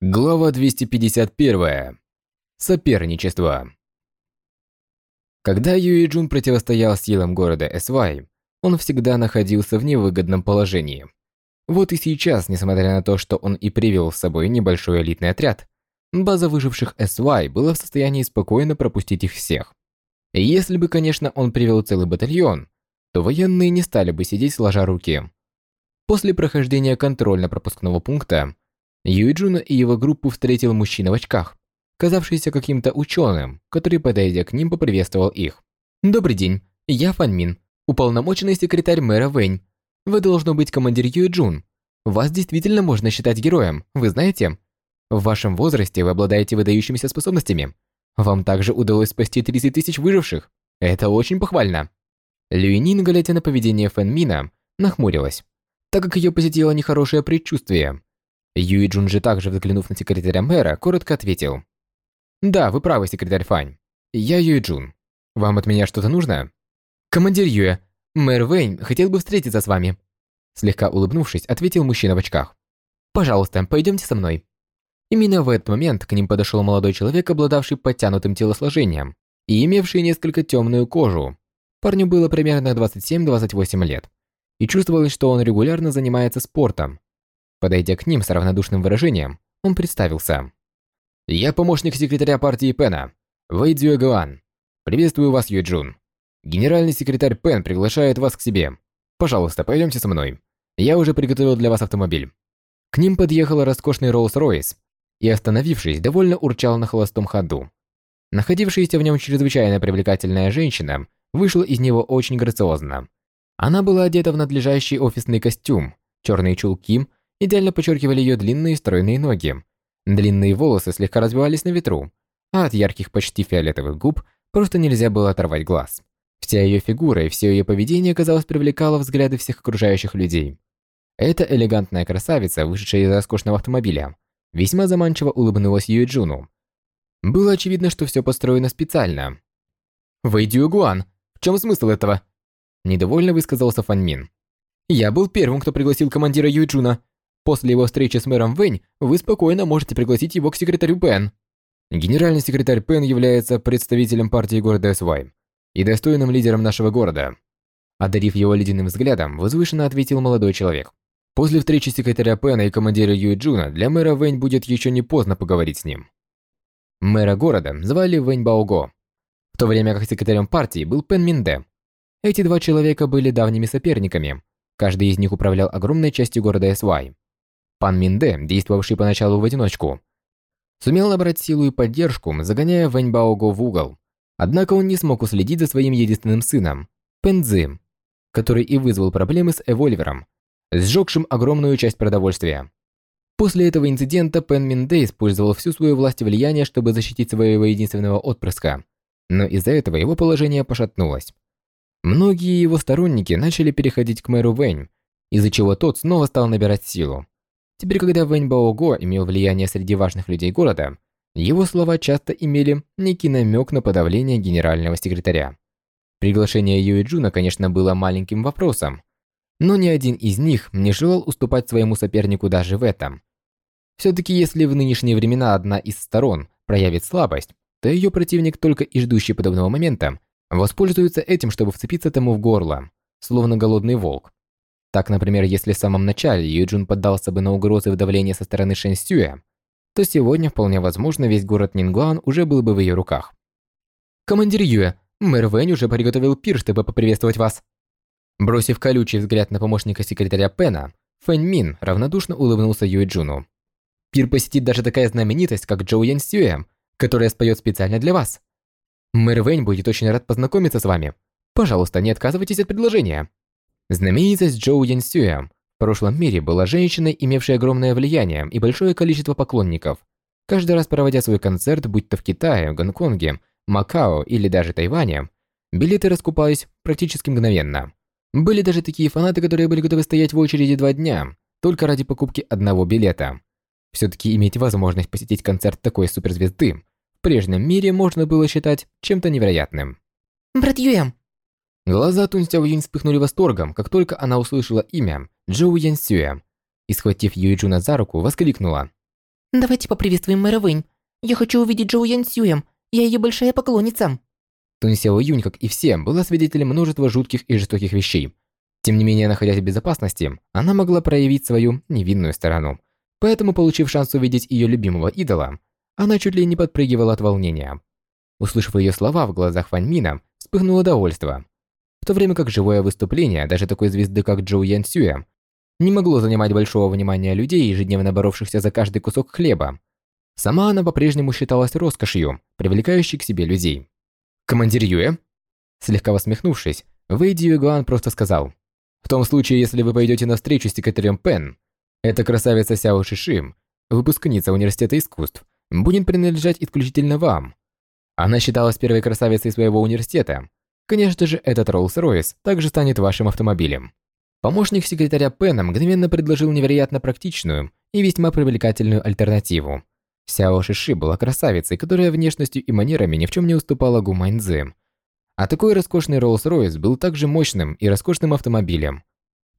Глава 251. Соперничество. Когда Юи Джун противостоял силам города Эсвай, он всегда находился в невыгодном положении. Вот и сейчас, несмотря на то, что он и привел с собой небольшой элитный отряд, база выживших Эсвай была в состоянии спокойно пропустить их всех. Если бы, конечно, он привел целый батальон, то военные не стали бы сидеть сложа руки. После прохождения контрольно-пропускного пункта Юиджуна и его группу встретил мужчина в очках, казавшийся каким-то ученым, который, подойдя к ним, поприветствовал их. «Добрый день, я Фан Мин, уполномоченный секретарь мэра Вэнь. Вы должно быть командир Юиджун. Вас действительно можно считать героем, вы знаете? В вашем возрасте вы обладаете выдающимися способностями. Вам также удалось спасти 30 тысяч выживших. Это очень похвально». Люинин, глядя на поведение Фэн Мина, нахмурилась, так как ее посетило нехорошее предчувствие. Юи Джун же также взглянув на секретаря мэра, коротко ответил. «Да, вы правы, секретарь Фань. Я Юи Джун. Вам от меня что-то нужно?» «Командир Юэ, мэр Вэнь хотел бы встретиться с вами». Слегка улыбнувшись, ответил мужчина в очках. «Пожалуйста, пойдемте со мной». Именно в этот момент к ним подошел молодой человек, обладавший подтянутым телосложением и имевший несколько темную кожу. Парню было примерно 27-28 лет. И чувствовалось, что он регулярно занимается спортом, Подойдя к ним с равнодушным выражением, он представился. «Я помощник секретаря партии Пена, Вэй Цзюэ Приветствую вас, Юджун. Генеральный секретарь Пен приглашает вас к себе. Пожалуйста, пойдемте со мной. Я уже приготовил для вас автомобиль». К ним подъехала роскошный Роллс-Ройс и, остановившись, довольно урчал на холостом ходу. Находившаяся в нем чрезвычайно привлекательная женщина вышла из него очень грациозно. Она была одета в надлежащий офисный костюм, черные чулки идеально подчеркивали ее длинные стройные ноги. Длинные волосы слегка развивались на ветру, а от ярких почти фиолетовых губ просто нельзя было оторвать глаз. Вся ее фигура и все ее поведение, казалось, привлекало взгляды всех окружающих людей. Эта элегантная красавица, вышедшая из роскошного автомобиля, весьма заманчиво улыбнулась Юэ Джуну. Было очевидно, что все построено специально. «Вэй Дюгуан, в чем смысл этого?» Недовольно высказался Фан Мин. «Я был первым, кто пригласил командира Юйджуна. После его встречи с мэром Вэнь вы спокойно можете пригласить его к секретарю Пен. Генеральный секретарь Пен является представителем партии города Свай и достойным лидером нашего города. Одарив его ледяным взглядом, возвышенно ответил молодой человек. После встречи секретаря Пена и командира Юи Джуна для мэра Вэнь будет еще не поздно поговорить с ним. Мэра города звали Вэнь Баого, в то время как секретарем партии был Пен Минде. Эти два человека были давними соперниками. Каждый из них управлял огромной частью города Эсвай. Пан Минде, действовавший поначалу в одиночку, сумел набрать силу и поддержку, загоняя Вэнь Баого в угол. Однако он не смог уследить за своим единственным сыном, Пен который и вызвал проблемы с Эвольвером, сжегшим огромную часть продовольствия. После этого инцидента Пен Минде использовал всю свою власть и влияние, чтобы защитить своего единственного отпрыска, но из-за этого его положение пошатнулось. Многие его сторонники начали переходить к мэру Вэнь, из-за чего тот снова стал набирать силу. Теперь, когда Вэнь Баого имел влияние среди важных людей города, его слова часто имели некий намек на подавление генерального секретаря. Приглашение Юи Джуна, конечно, было маленьким вопросом, но ни один из них не желал уступать своему сопернику даже в этом. Все-таки если в нынешние времена одна из сторон проявит слабость, то ее противник, только и ждущий подобного момента, воспользуется этим, чтобы вцепиться тому в горло, словно голодный волк. Так, например, если в самом начале Юджин поддался бы на угрозы вдавления со стороны Шэн Сюэ, то сегодня вполне возможно весь город Нингуан уже был бы в ее руках. «Командир Юэ, мэр Вэнь уже приготовил пир, чтобы поприветствовать вас». Бросив колючий взгляд на помощника секретаря Пена, Фэнь Мин равнодушно улыбнулся Юэ Джуну. «Пир посетит даже такая знаменитость, как Джоу Ян Сюэ, которая споет специально для вас. Мэр Вэнь будет очень рад познакомиться с вами. Пожалуйста, не отказывайтесь от предложения». Знаменитость Джоу Янсюя в прошлом мире была женщиной, имевшей огромное влияние и большое количество поклонников. Каждый раз проводя свой концерт, будь то в Китае, Гонконге, Макао или даже Тайване, билеты раскупались практически мгновенно. Были даже такие фанаты, которые были готовы стоять в очереди два дня, только ради покупки одного билета. Все-таки иметь возможность посетить концерт такой суперзвезды в прежнем мире можно было считать чем-то невероятным. «Брат Юэм, Глаза Тун Сяо Юнь вспыхнули восторгом, как только она услышала имя Джоу Ян Сюэ, и, схватив Юй Джуна за руку, воскликнула. Давайте поприветствуем мэра Вэнь. Я хочу увидеть Джоу Ян Сюэ. Я ее большая поклонница. Тун Сяо Юнь, как и все, была свидетелем множества жутких и жестоких вещей. Тем не менее, находясь в безопасности, она могла проявить свою невинную сторону. Поэтому, получив шанс увидеть ее любимого идола, она чуть ли не подпрыгивала от волнения. Услышав ее слова, в глазах Вань Мина вспыхнуло довольство. В то время как живое выступление даже такой звезды, как Джоу Ян Сюэ, не могло занимать большого внимания людей, ежедневно боровшихся за каждый кусок хлеба. Сама она по-прежнему считалась роскошью, привлекающей к себе людей. «Командир Юэ?» Слегка усмехнувшись, Вэй Дьюэгуан просто сказал, «В том случае, если вы пойдете на встречу с секретарем Пен, эта красавица Сяо Шиши, выпускница университета искусств, будет принадлежать исключительно вам. Она считалась первой красавицей своего университета. Конечно же, этот Роллс-Ройс также станет вашим автомобилем. Помощник секретаря Пена мгновенно предложил невероятно практичную и весьма привлекательную альтернативу. Сяо Шиши была красавицей, которая внешностью и манерами ни в чем не уступала Гу Майнзе. А такой роскошный Роллс-Ройс был также мощным и роскошным автомобилем.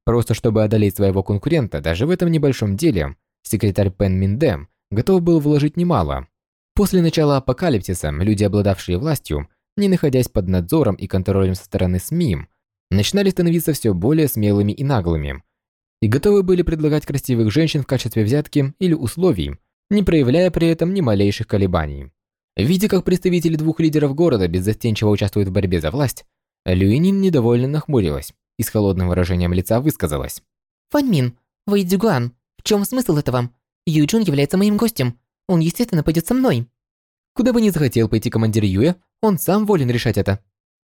Просто чтобы одолеть своего конкурента даже в этом небольшом деле, секретарь Пен Миндем готов был вложить немало. После начала апокалипсиса люди, обладавшие властью, не находясь под надзором и контролем со стороны СМИ, начинали становиться все более смелыми и наглыми, и готовы были предлагать красивых женщин в качестве взятки или условий, не проявляя при этом ни малейших колебаний. Видя, как представители двух лидеров города беззастенчиво участвуют в борьбе за власть, Люинин недовольно нахмурилась и с холодным выражением лица высказалась. «Фанмин, Вэй Дзюгуан, в чем смысл этого? Юджун является моим гостем. Он, естественно, пойдет со мной». «Куда бы ни захотел пойти командир Юэ, он сам волен решать это»,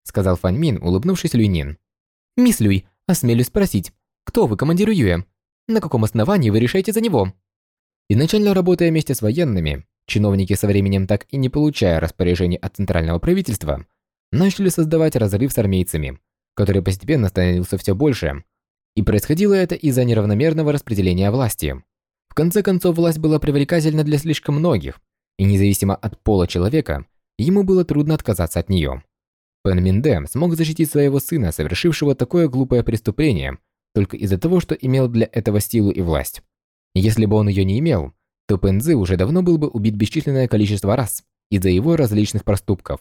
сказал Фанмин, улыбнувшись Люйнин. «Мисс Люй, осмелюсь спросить, кто вы, командир Юэ? На каком основании вы решаете за него?» Изначально работая вместе с военными, чиновники со временем так и не получая распоряжений от центрального правительства, начали создавать разрыв с армейцами, который постепенно становился все больше. И происходило это из-за неравномерного распределения власти. В конце концов, власть была привлекательна для слишком многих, и независимо от пола человека, ему было трудно отказаться от нее. Пен Миндем смог защитить своего сына, совершившего такое глупое преступление, только из-за того, что имел для этого силу и власть. Если бы он ее не имел, то Пен Цзы уже давно был бы убит бесчисленное количество раз из-за его различных проступков.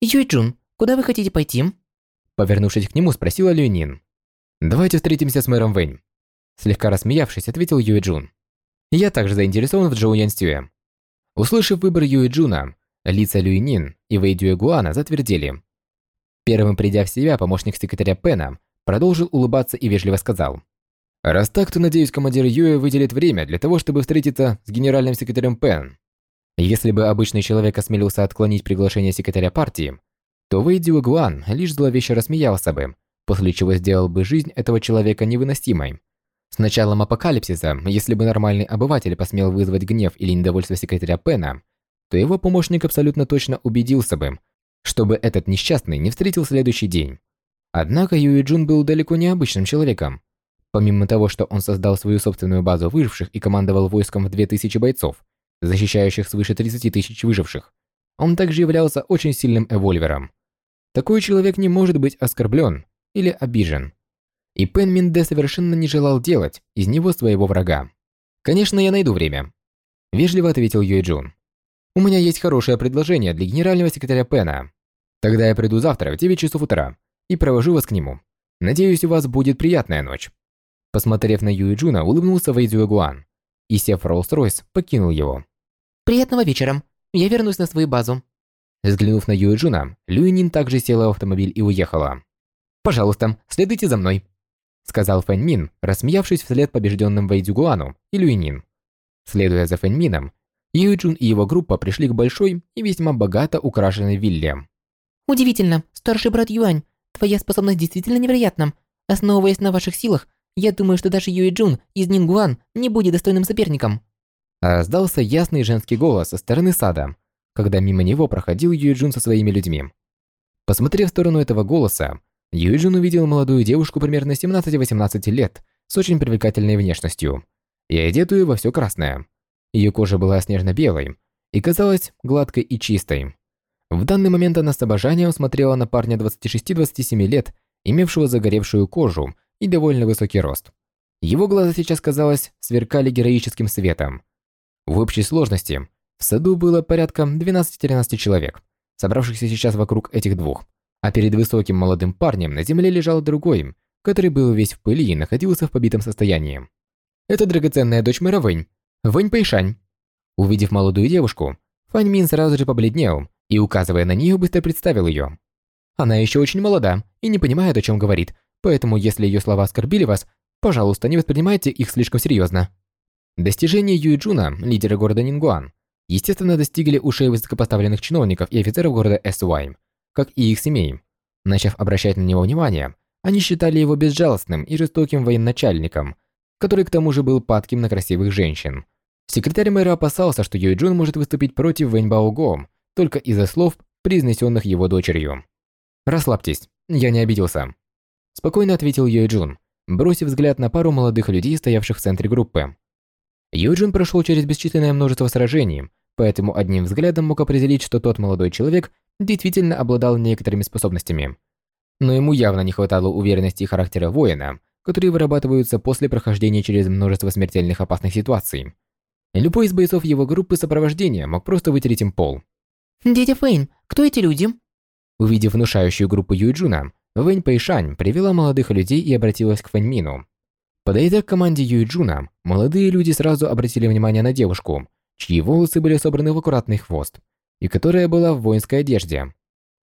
«Юйджун, куда вы хотите пойти?» Повернувшись к нему, спросила Люнин. «Давайте встретимся с мэром Вэнь». Слегка рассмеявшись, ответил Юэджун. «Я также заинтересован в Джоу Янстюе». Услышав выбор Юэджуна, лица Люинин и Вэй Дюэгуана затвердели. Первым придя в себя, помощник секретаря Пена продолжил улыбаться и вежливо сказал. «Раз так, то, надеюсь, командир Юэ выделит время для того, чтобы встретиться с генеральным секретарем Пен. Если бы обычный человек осмелился отклонить приглашение секретаря партии, то Вэй Дюэгуан лишь зловеще рассмеялся бы, после чего сделал бы жизнь этого человека невыносимой. С началом апокалипсиса, если бы нормальный обыватель посмел вызвать гнев или недовольство секретаря Пена, то его помощник абсолютно точно убедился бы, чтобы этот несчастный не встретил следующий день. Однако Юи Джун был далеко не обычным человеком. Помимо того, что он создал свою собственную базу выживших и командовал войском в 2000 бойцов, защищающих свыше 30 тысяч выживших, он также являлся очень сильным эвольвером. Такой человек не может быть оскорблен или обижен. И Пен Минде совершенно не желал делать из него своего врага. «Конечно, я найду время», – вежливо ответил Юй Джун. «У меня есть хорошее предложение для генерального секретаря Пена. Тогда я приду завтра в 9 часов утра и провожу вас к нему. Надеюсь, у вас будет приятная ночь». Посмотрев на Юи Джуна, улыбнулся Вэй Гуан и, сев в Роллс-Ройс, покинул его. «Приятного вечера. Я вернусь на свою базу». Взглянув на Юи Джуна, Люинин также села в автомобиль и уехала. «Пожалуйста, следуйте за мной», сказал Фэн Мин, рассмеявшись вслед побежденным Вэй Гуану и Люинин. Следуя за Фэн Мином, Юи Джун и его группа пришли к большой и весьма богато украшенной вилле. «Удивительно, старший брат Юань, твоя способность действительно невероятна. Основываясь на ваших силах, я думаю, что даже Юи Джун из Нингуан не будет достойным соперником». Раздался ясный женский голос со стороны сада, когда мимо него проходил Юи Джун со своими людьми. Посмотрев в сторону этого голоса, Юи Джун увидел молодую девушку примерно 17-18 лет с очень привлекательной внешностью и одетую во все красное. Ее кожа была снежно-белой и казалась гладкой и чистой. В данный момент она с обожанием смотрела на парня 26-27 лет, имевшего загоревшую кожу и довольно высокий рост. Его глаза сейчас, казалось, сверкали героическим светом. В общей сложности в саду было порядка 12-13 человек, собравшихся сейчас вокруг этих двух, а перед высоким молодым парнем на земле лежал другой, который был весь в пыли и находился в побитом состоянии. Это драгоценная дочь мэра Вэнь, Вэнь Пэйшань. Увидев молодую девушку, Фань Мин сразу же побледнел и, указывая на нее, быстро представил ее. Она еще очень молода и не понимает, о чем говорит, поэтому если ее слова оскорбили вас, пожалуйста, не воспринимайте их слишком серьезно. Достижения Юй Джуна, лидера города Нингуан, естественно, достигли ушей высокопоставленных чиновников и офицеров города Эсвай, как и их семей. Начав обращать на него внимание, они считали его безжалостным и жестоким военачальником, который к тому же был падким на красивых женщин. Секретарь мэра опасался, что Юй Джун может выступить против Вэнь Баого только из-за слов, произнесенных его дочерью. «Расслабьтесь, я не обиделся», – спокойно ответил Юй Джун, бросив взгляд на пару молодых людей, стоявших в центре группы. Юй Джун прошел через бесчисленное множество сражений, поэтому одним взглядом мог определить, что тот молодой человек действительно обладал некоторыми способностями. Но ему явно не хватало уверенности и характера воина, которые вырабатываются после прохождения через множество смертельных опасных ситуаций. Любой из бойцов его группы сопровождения мог просто вытереть им пол. «Дядя Фэйн, кто эти люди?» Увидев внушающую группу Юйджуна, Вэнь Пэйшань привела молодых людей и обратилась к Фэньмину. Подойдя к команде Юйджуна, молодые люди сразу обратили внимание на девушку, чьи волосы были собраны в аккуратный хвост, и которая была в воинской одежде.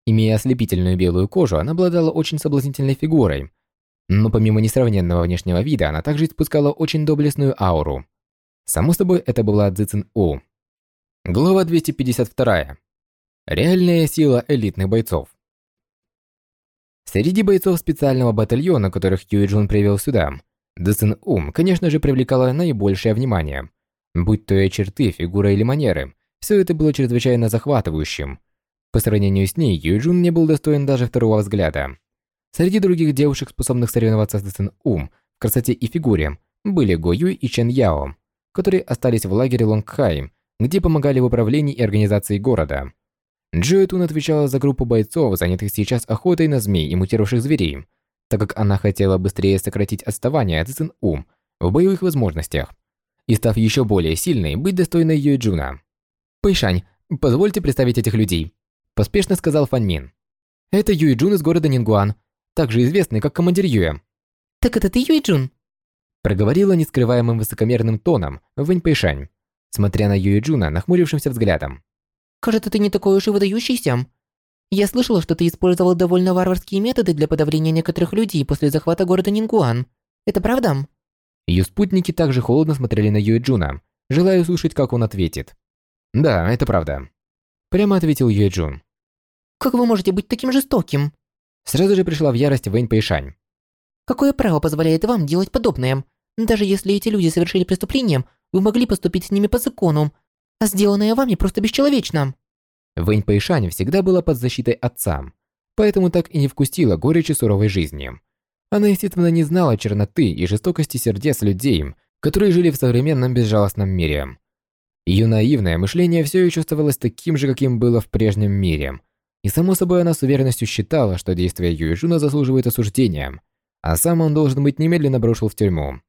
Имея ослепительную белую кожу, она обладала очень соблазнительной фигурой, но помимо несравненного внешнего вида, она также испускала очень доблестную ауру. Само собой, это была Цзицин У. Глава 252. Реальная сила элитных бойцов. Среди бойцов специального батальона, которых Юй Джун привел сюда, Дэцин Ум, конечно же, привлекала наибольшее внимание. Будь то и черты, фигура или манеры, все это было чрезвычайно захватывающим. По сравнению с ней, Юй Джун не был достоин даже второго взгляда. Среди других девушек, способных соревноваться с Дэцин Ум в красоте и фигуре, были Го Юй и Чен Яо, которые остались в лагере Лонгхай, где помогали в управлении и организации города. Джоэ Тун отвечала за группу бойцов, занятых сейчас охотой на змей и мутировавших зверей, так как она хотела быстрее сократить отставание от Цин Ум в боевых возможностях и, став еще более сильной, быть достойной Юй Джуна. «Пэйшань, позвольте представить этих людей», – поспешно сказал Фан Мин. «Это Юй Джун из города Нингуан, также известный как командир Юй». «Так это ты Юй Джун?» проговорила с нескрываемым высокомерным тоном Вэнь Пэйшань, смотря на Юй Джуна нахмурившимся взглядом. Кажется, ты не такой уж и выдающийся. Я слышала, что ты использовал довольно варварские методы для подавления некоторых людей после захвата города Нингуан. Это правда? Ее спутники также холодно смотрели на Юэ Джуна, желая услышать, как он ответит. «Да, это правда», – прямо ответил Юэ Джун. «Как вы можете быть таким жестоким?» Сразу же пришла в ярость Вэнь Пэйшань. «Какое право позволяет вам делать подобное? Даже если эти люди совершили преступление, вы могли поступить с ними по закону, а сделанное вами просто бесчеловечно». Вэнь Пэйшань всегда была под защитой отца, поэтому так и не вкусила горечи суровой жизни. Она, естественно, не знала черноты и жестокости сердец людей, которые жили в современном безжалостном мире. Ее наивное мышление все еще оставалось таким же, каким было в прежнем мире. И само собой она с уверенностью считала, что действия Юйжуна заслуживают осуждения, а сам он должен быть немедленно брошен в тюрьму.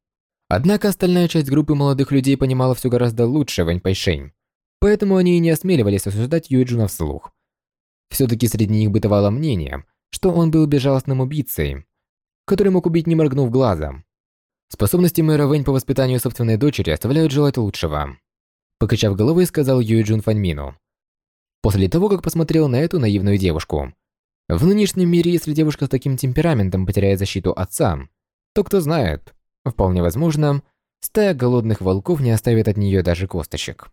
Однако остальная часть группы молодых людей понимала все гораздо лучше Вэнь Пэйшень. Поэтому они и не осмеливались осуждать Юэджуна вслух. Все-таки среди них бытовало мнение, что он был безжалостным убийцей, который мог убить не моргнув глазом. Способности мэра Вэнь по воспитанию собственной дочери оставляют желать лучшего. Покачав головой, сказал Юэджун Фаньмину. После того, как посмотрел на эту наивную девушку. В нынешнем мире, если девушка с таким темпераментом потеряет защиту отца, то кто знает, вполне возможно, стая голодных волков не оставит от нее даже косточек.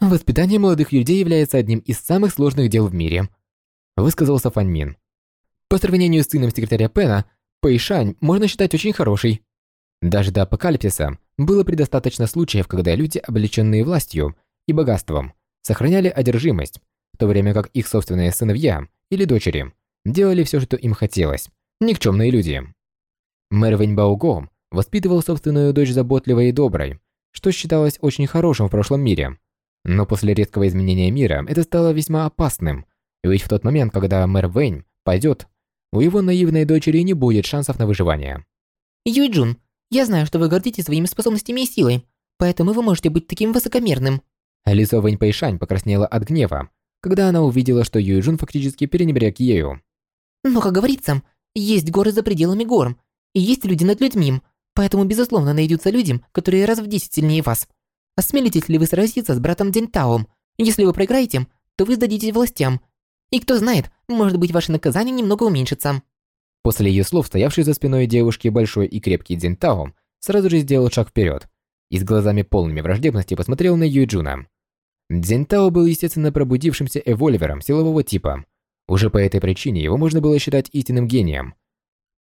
«Воспитание молодых людей является одним из самых сложных дел в мире», высказался Фан Мин. «По сравнению с сыном секретаря Пена, Пэйшань можно считать очень хорошей. Даже до апокалипсиса было предостаточно случаев, когда люди, облеченные властью и богатством, сохраняли одержимость, в то время как их собственные сыновья или дочери делали все, что им хотелось. Никчемные люди. Мэр Вэньбаого воспитывал собственную дочь заботливой и доброй, что считалось очень хорошим в прошлом мире. Но после резкого изменения мира это стало весьма опасным, ведь в тот момент, когда мэр Вэйн пойдет, у его наивной дочери не будет шансов на выживание. Юйджун, я знаю, что вы гордитесь своими способностями и силой, поэтому вы можете быть таким высокомерным. Лицо Вэнь Пэйшань покраснело от гнева, когда она увидела, что Юйджун фактически перенебрег ею. Но, как говорится, есть горы за пределами гор, и есть люди над людьми, поэтому, безусловно, найдутся люди, которые раз в десять сильнее вас. Осмелитесь ли вы сразиться с братом Дентаом? Если вы проиграете, то вы сдадитесь властям. И кто знает, может быть, ваше наказание немного уменьшится. После ее слов, стоявший за спиной девушки большой и крепкий Дентао сразу же сделал шаг вперед и с глазами полными враждебности посмотрел на Юйджуна. Дзентао был естественно пробудившимся эвольвером силового типа. Уже по этой причине его можно было считать истинным гением.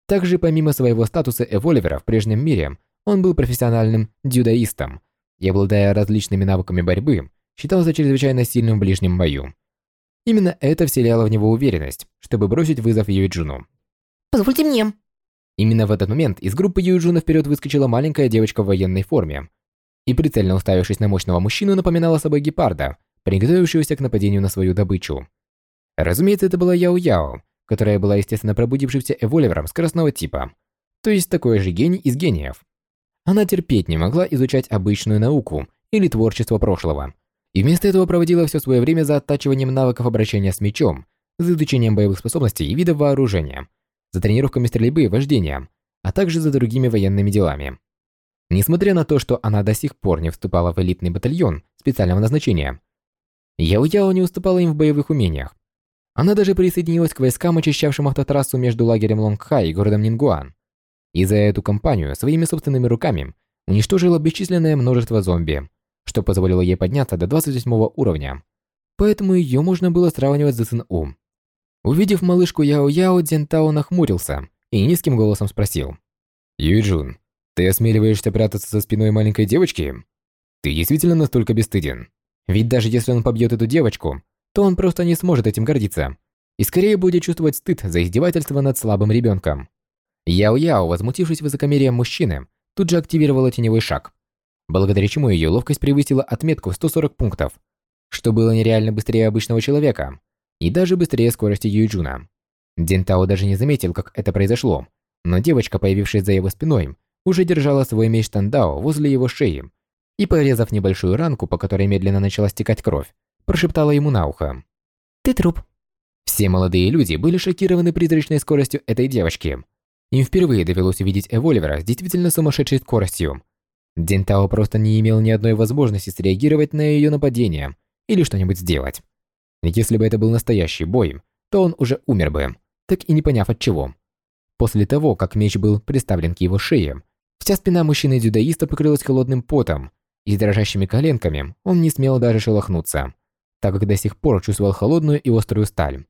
Также помимо своего статуса эвольвера в прежнем мире, он был профессиональным дюдаистом и, обладая различными навыками борьбы, считался чрезвычайно сильным в ближнем бою. Именно это вселяло в него уверенность, чтобы бросить вызов Юйджуну. «Позвольте мне!» Именно в этот момент из группы Юйджуна вперед выскочила маленькая девочка в военной форме и, прицельно уставившись на мощного мужчину, напоминала собой гепарда, приготовившегося к нападению на свою добычу. Разумеется, это была Яо-Яо, которая была, естественно, пробудившимся эволювером скоростного типа, то есть такой же гений из гениев. Она терпеть не могла изучать обычную науку или творчество прошлого, и вместо этого проводила все свое время за оттачиванием навыков обращения с мечом, за изучением боевых способностей и видов вооружения, за тренировками стрельбы и вождения, а также за другими военными делами. Несмотря на то, что она до сих пор не вступала в элитный батальон специального назначения, Яо-Яо не уступала им в боевых умениях. Она даже присоединилась к войскам, очищавшим автотрассу между лагерем Лонгхай и городом Нингуан. И за эту кампанию своими собственными руками уничтожила бесчисленное множество зомби, что позволило ей подняться до 28 уровня. Поэтому ее можно было сравнивать с СНУ. Увидев малышку Яо-Яо, Дзентао нахмурился и низким голосом спросил. «Юйджун, ты осмеливаешься прятаться за спиной маленькой девочки? Ты действительно настолько бесстыден? Ведь даже если он побьет эту девочку, то он просто не сможет этим гордиться. И скорее будет чувствовать стыд за издевательство над слабым ребенком. Яо-Яо, возмутившись высокомерием мужчины, тут же активировала теневой шаг, благодаря чему ее ловкость превысила отметку в 140 пунктов, что было нереально быстрее обычного человека, и даже быстрее скорости Юйджуна. Дентао даже не заметил, как это произошло, но девочка, появившаяся за его спиной, уже держала свой меч Тандао возле его шеи и, порезав небольшую ранку, по которой медленно начала стекать кровь, прошептала ему на ухо. «Ты труп». Все молодые люди были шокированы призрачной скоростью этой девочки. Им впервые довелось увидеть Эвольвера с действительно сумасшедшей скоростью. Дентао просто не имел ни одной возможности среагировать на ее нападение или что-нибудь сделать. Если бы это был настоящий бой, то он уже умер бы, так и не поняв от чего. После того, как меч был приставлен к его шее, вся спина мужчины-дюдаиста покрылась холодным потом, и с дрожащими коленками он не смел даже шелохнуться так как до сих пор чувствовал холодную и острую сталь.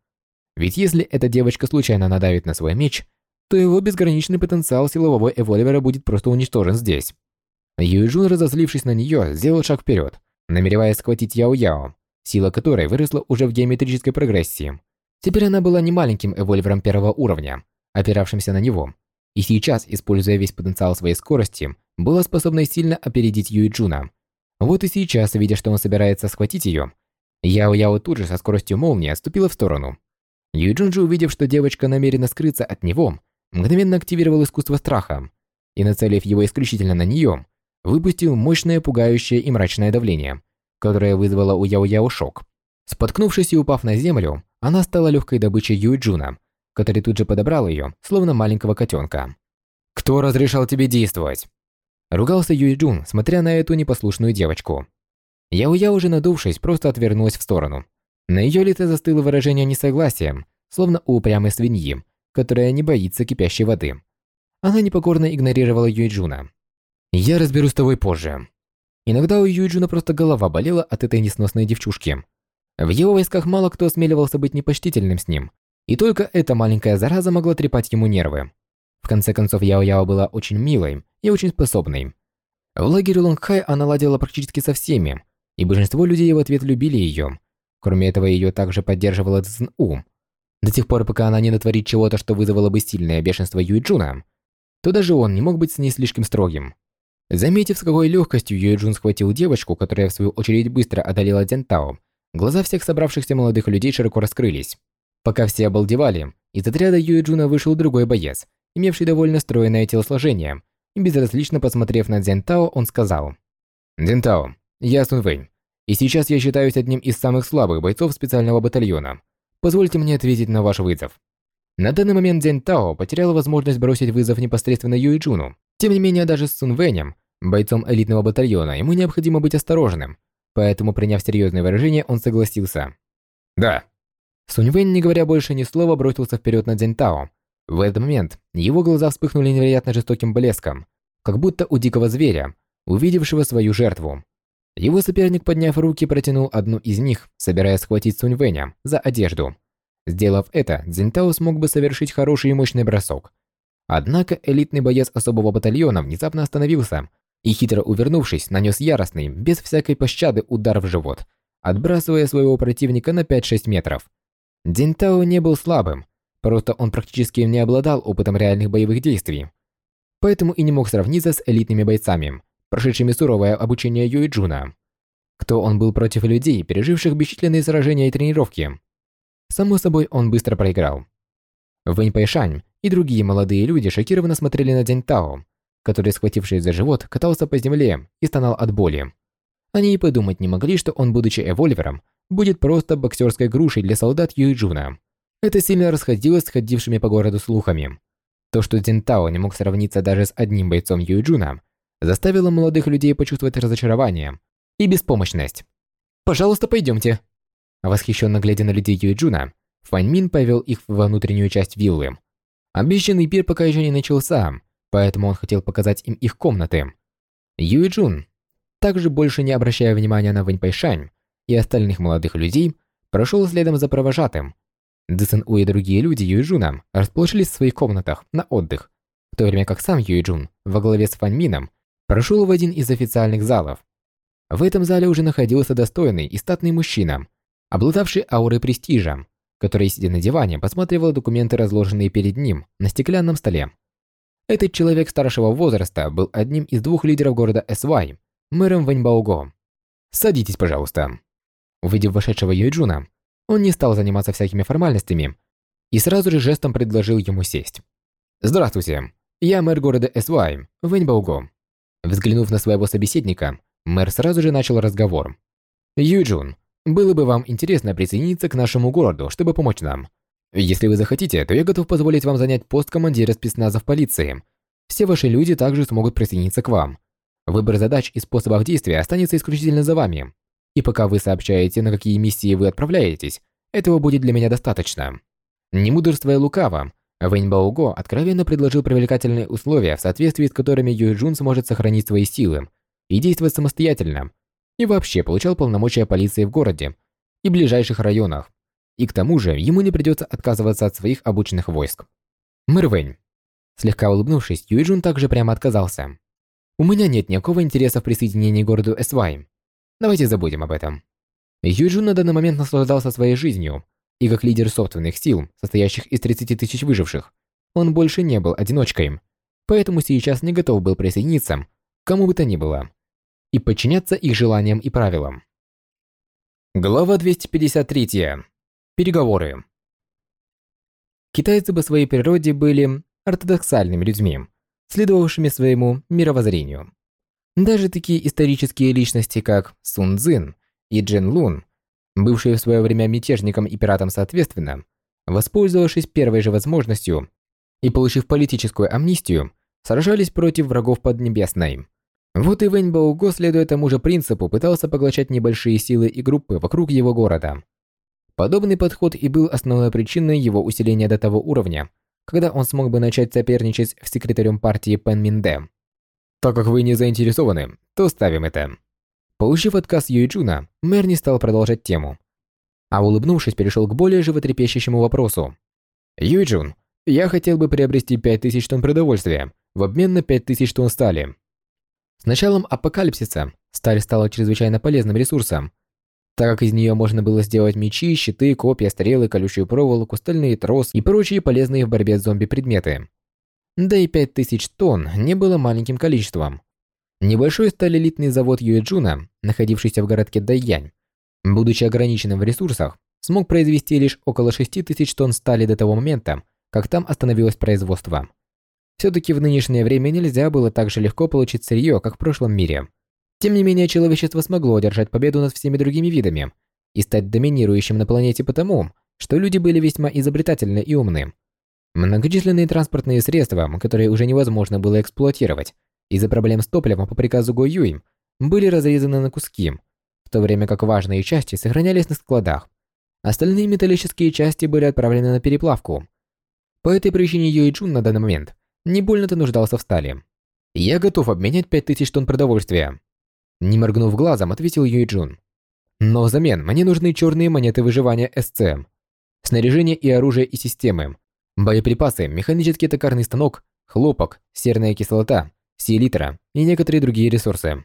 Ведь если эта девочка случайно надавит на свой меч, то его безграничный потенциал силового эвольвера будет просто уничтожен здесь. Юйджун, разозлившись на нее, сделал шаг вперед, намереваясь схватить Яо-Яо, сила которой выросла уже в геометрической прогрессии. Теперь она была не маленьким эвольвером первого уровня, опиравшимся на него, и сейчас, используя весь потенциал своей скорости, была способна сильно опередить Юйджуна. Вот и сейчас, видя, что он собирается схватить ее, Яо-Яо тут же со скоростью молнии отступила в сторону. Юджин же, увидев, что девочка намерена скрыться от него, мгновенно активировал искусство страха и, нацелив его исключительно на нее, выпустил мощное пугающее и мрачное давление, которое вызвало у Яо-Яо шок. Споткнувшись и упав на землю, она стала легкой добычей Юджуна, который тут же подобрал ее, словно маленького котенка. «Кто разрешал тебе действовать?» Ругался Юйджун, смотря на эту непослушную девочку. Яо-Я, уже надувшись, просто отвернулась в сторону. На ее лице застыло выражение несогласия, словно у упрямой свиньи, которая не боится кипящей воды. Она непокорно игнорировала Юйджуна. «Я разберусь с тобой позже». Иногда у Юйджуна просто голова болела от этой несносной девчушки. В его войсках мало кто осмеливался быть непочтительным с ним, и только эта маленькая зараза могла трепать ему нервы. В конце концов, Яо-Яо была очень милой и очень способной. В лагере Лонгхай она ладила практически со всеми, и большинство людей в ответ любили ее. Кроме этого, ее также поддерживала ЦНУ. До тех пор, пока она не натворит чего-то, что вызвало бы сильное бешенство Юйджуна, то даже он не мог быть с ней слишком строгим. Заметив, с какой легкостью Юйджун схватил девочку, которая в свою очередь быстро одолела Дентао, глаза всех собравшихся молодых людей широко раскрылись. Пока все обалдевали, из отряда Юйджуна вышел другой боец, имевший довольно стройное телосложение, и безразлично посмотрев на Дентао, он сказал. «Дентао, я Сун Вэнь. И сейчас я считаюсь одним из самых слабых бойцов специального батальона. Позвольте мне ответить на ваш вызов. На данный момент Дянь Тао потерял возможность бросить вызов непосредственно Юй Джуну. Тем не менее, даже с Сун Вэнем, бойцом элитного батальона, ему необходимо быть осторожным. Поэтому, приняв серьезное выражение, он согласился. «Да». Сунь Вэнь, не говоря больше ни слова, бросился вперед на Дянь Тао. В этот момент его глаза вспыхнули невероятно жестоким блеском, как будто у дикого зверя, увидевшего свою жертву. Его соперник, подняв руки, протянул одну из них, собираясь схватить Сунь Вэня за одежду. Сделав это, Цзиньтао смог бы совершить хороший и мощный бросок. Однако элитный боец особого батальона внезапно остановился и, хитро увернувшись, нанес яростный, без всякой пощады удар в живот, отбрасывая своего противника на 5-6 метров. Цзиньтао не был слабым, просто он практически не обладал опытом реальных боевых действий. Поэтому и не мог сравниться с элитными бойцами, прошедшими суровое обучение Юи Джуна. Кто он был против людей, переживших бесчисленные сражения и тренировки? Само собой, он быстро проиграл. Вэнь Пайшань и другие молодые люди шокированно смотрели на Дянь Тао, который, схватившись за живот, катался по земле и стонал от боли. Они и подумать не могли, что он, будучи эвольвером, будет просто боксерской грушей для солдат Юйджуна. Это сильно расходилось с ходившими по городу слухами. То, что Тао не мог сравниться даже с одним бойцом Юйджуна, заставило молодых людей почувствовать разочарование и беспомощность. «Пожалуйста, пойдемте», Восхищенно глядя на людей Юйджуна, Фаньмин повел их в внутреннюю часть виллы. Обещанный пир пока еще не начался, поэтому он хотел показать им их комнаты. Юйджун, также больше не обращая внимания на Вэнь Пайшань и остальных молодых людей, прошел следом за провожатым. Дэсэн У и другие люди Юйджуна расположились в своих комнатах на отдых, в то время как сам Юйджун во главе с Фаньмином прошел в один из официальных залов. В этом зале уже находился достойный и статный мужчина, обладавший аурой престижа, который, сидя на диване, посматривал документы, разложенные перед ним на стеклянном столе. Этот человек старшего возраста был одним из двух лидеров города Эсвай, мэром Вэньбаого. «Садитесь, пожалуйста». Увидев вошедшего Юйджуна, он не стал заниматься всякими формальностями и сразу же жестом предложил ему сесть. «Здравствуйте, я мэр города Эсвай, Вэньбаого». Взглянув на своего собеседника, мэр сразу же начал разговор. «Юйджун, было бы вам интересно присоединиться к нашему городу, чтобы помочь нам. Если вы захотите, то я готов позволить вам занять пост командира спецназа в полиции. Все ваши люди также смогут присоединиться к вам. Выбор задач и способов действия останется исключительно за вами. И пока вы сообщаете, на какие миссии вы отправляетесь, этого будет для меня достаточно. Не мудрствуя лукаво, Вэнь Баого откровенно предложил привлекательные условия, в соответствии с которыми Юй Джун сможет сохранить свои силы и действовать самостоятельно, и вообще получал полномочия полиции в городе и ближайших районах. И к тому же ему не придется отказываться от своих обученных войск. Мэр Слегка улыбнувшись, Юйджун также прямо отказался. «У меня нет никакого интереса в присоединении к городу Эсвай. Давайте забудем об этом». Юйджун на данный момент наслаждался своей жизнью, и как лидер собственных сил, состоящих из 30 тысяч выживших, он больше не был одиночкой, поэтому сейчас не готов был присоединиться к кому бы то ни было и подчиняться их желаниям и правилам. Глава 253. Переговоры. Китайцы по своей природе были ортодоксальными людьми, следовавшими своему мировоззрению. Даже такие исторические личности, как Сун Цзин и Джен Лун, бывшие в свое время мятежником и пиратом соответственно, воспользовавшись первой же возможностью и получив политическую амнистию, сражались против врагов Поднебесной. Вот и Вэнь Баого, следуя тому же принципу, пытался поглощать небольшие силы и группы вокруг его города. Подобный подход и был основной причиной его усиления до того уровня, когда он смог бы начать соперничать с секретарем партии Пен Минде. Так как вы не заинтересованы, то ставим это. Получив отказ Юйджуна, мэр не стал продолжать тему. А улыбнувшись, перешел к более животрепещущему вопросу. Юйджун, я хотел бы приобрести 5000 тонн продовольствия в обмен на 5000 тонн стали. С началом апокалипсиса сталь стала чрезвычайно полезным ресурсом, так как из нее можно было сделать мечи, щиты, копья, стрелы, колючую проволоку, стальные трос и прочие полезные в борьбе с зомби предметы. Да и 5000 тонн не было маленьким количеством. Небольшой сталелитный завод Юэджуна, находившийся в городке Дайянь, будучи ограниченным в ресурсах, смог произвести лишь около 6000 тонн стали до того момента, как там остановилось производство. Все-таки в нынешнее время нельзя было так же легко получить сырье, как в прошлом мире. Тем не менее, человечество смогло одержать победу над всеми другими видами и стать доминирующим на планете потому, что люди были весьма изобретательны и умны. Многочисленные транспортные средства, которые уже невозможно было эксплуатировать из-за проблем с топливом по приказу Го Юй, были разрезаны на куски, в то время как важные части сохранялись на складах. Остальные металлические части были отправлены на переплавку. По этой причине Юй Чун на данный момент не больно-то нуждался в стали. «Я готов обменять 5000 тонн продовольствия», не моргнув глазом, ответил Юй Джун. «Но взамен мне нужны черные монеты выживания СЦ, снаряжение и оружие и системы, боеприпасы, механический токарный станок, хлопок, серная кислота, селитра и некоторые другие ресурсы.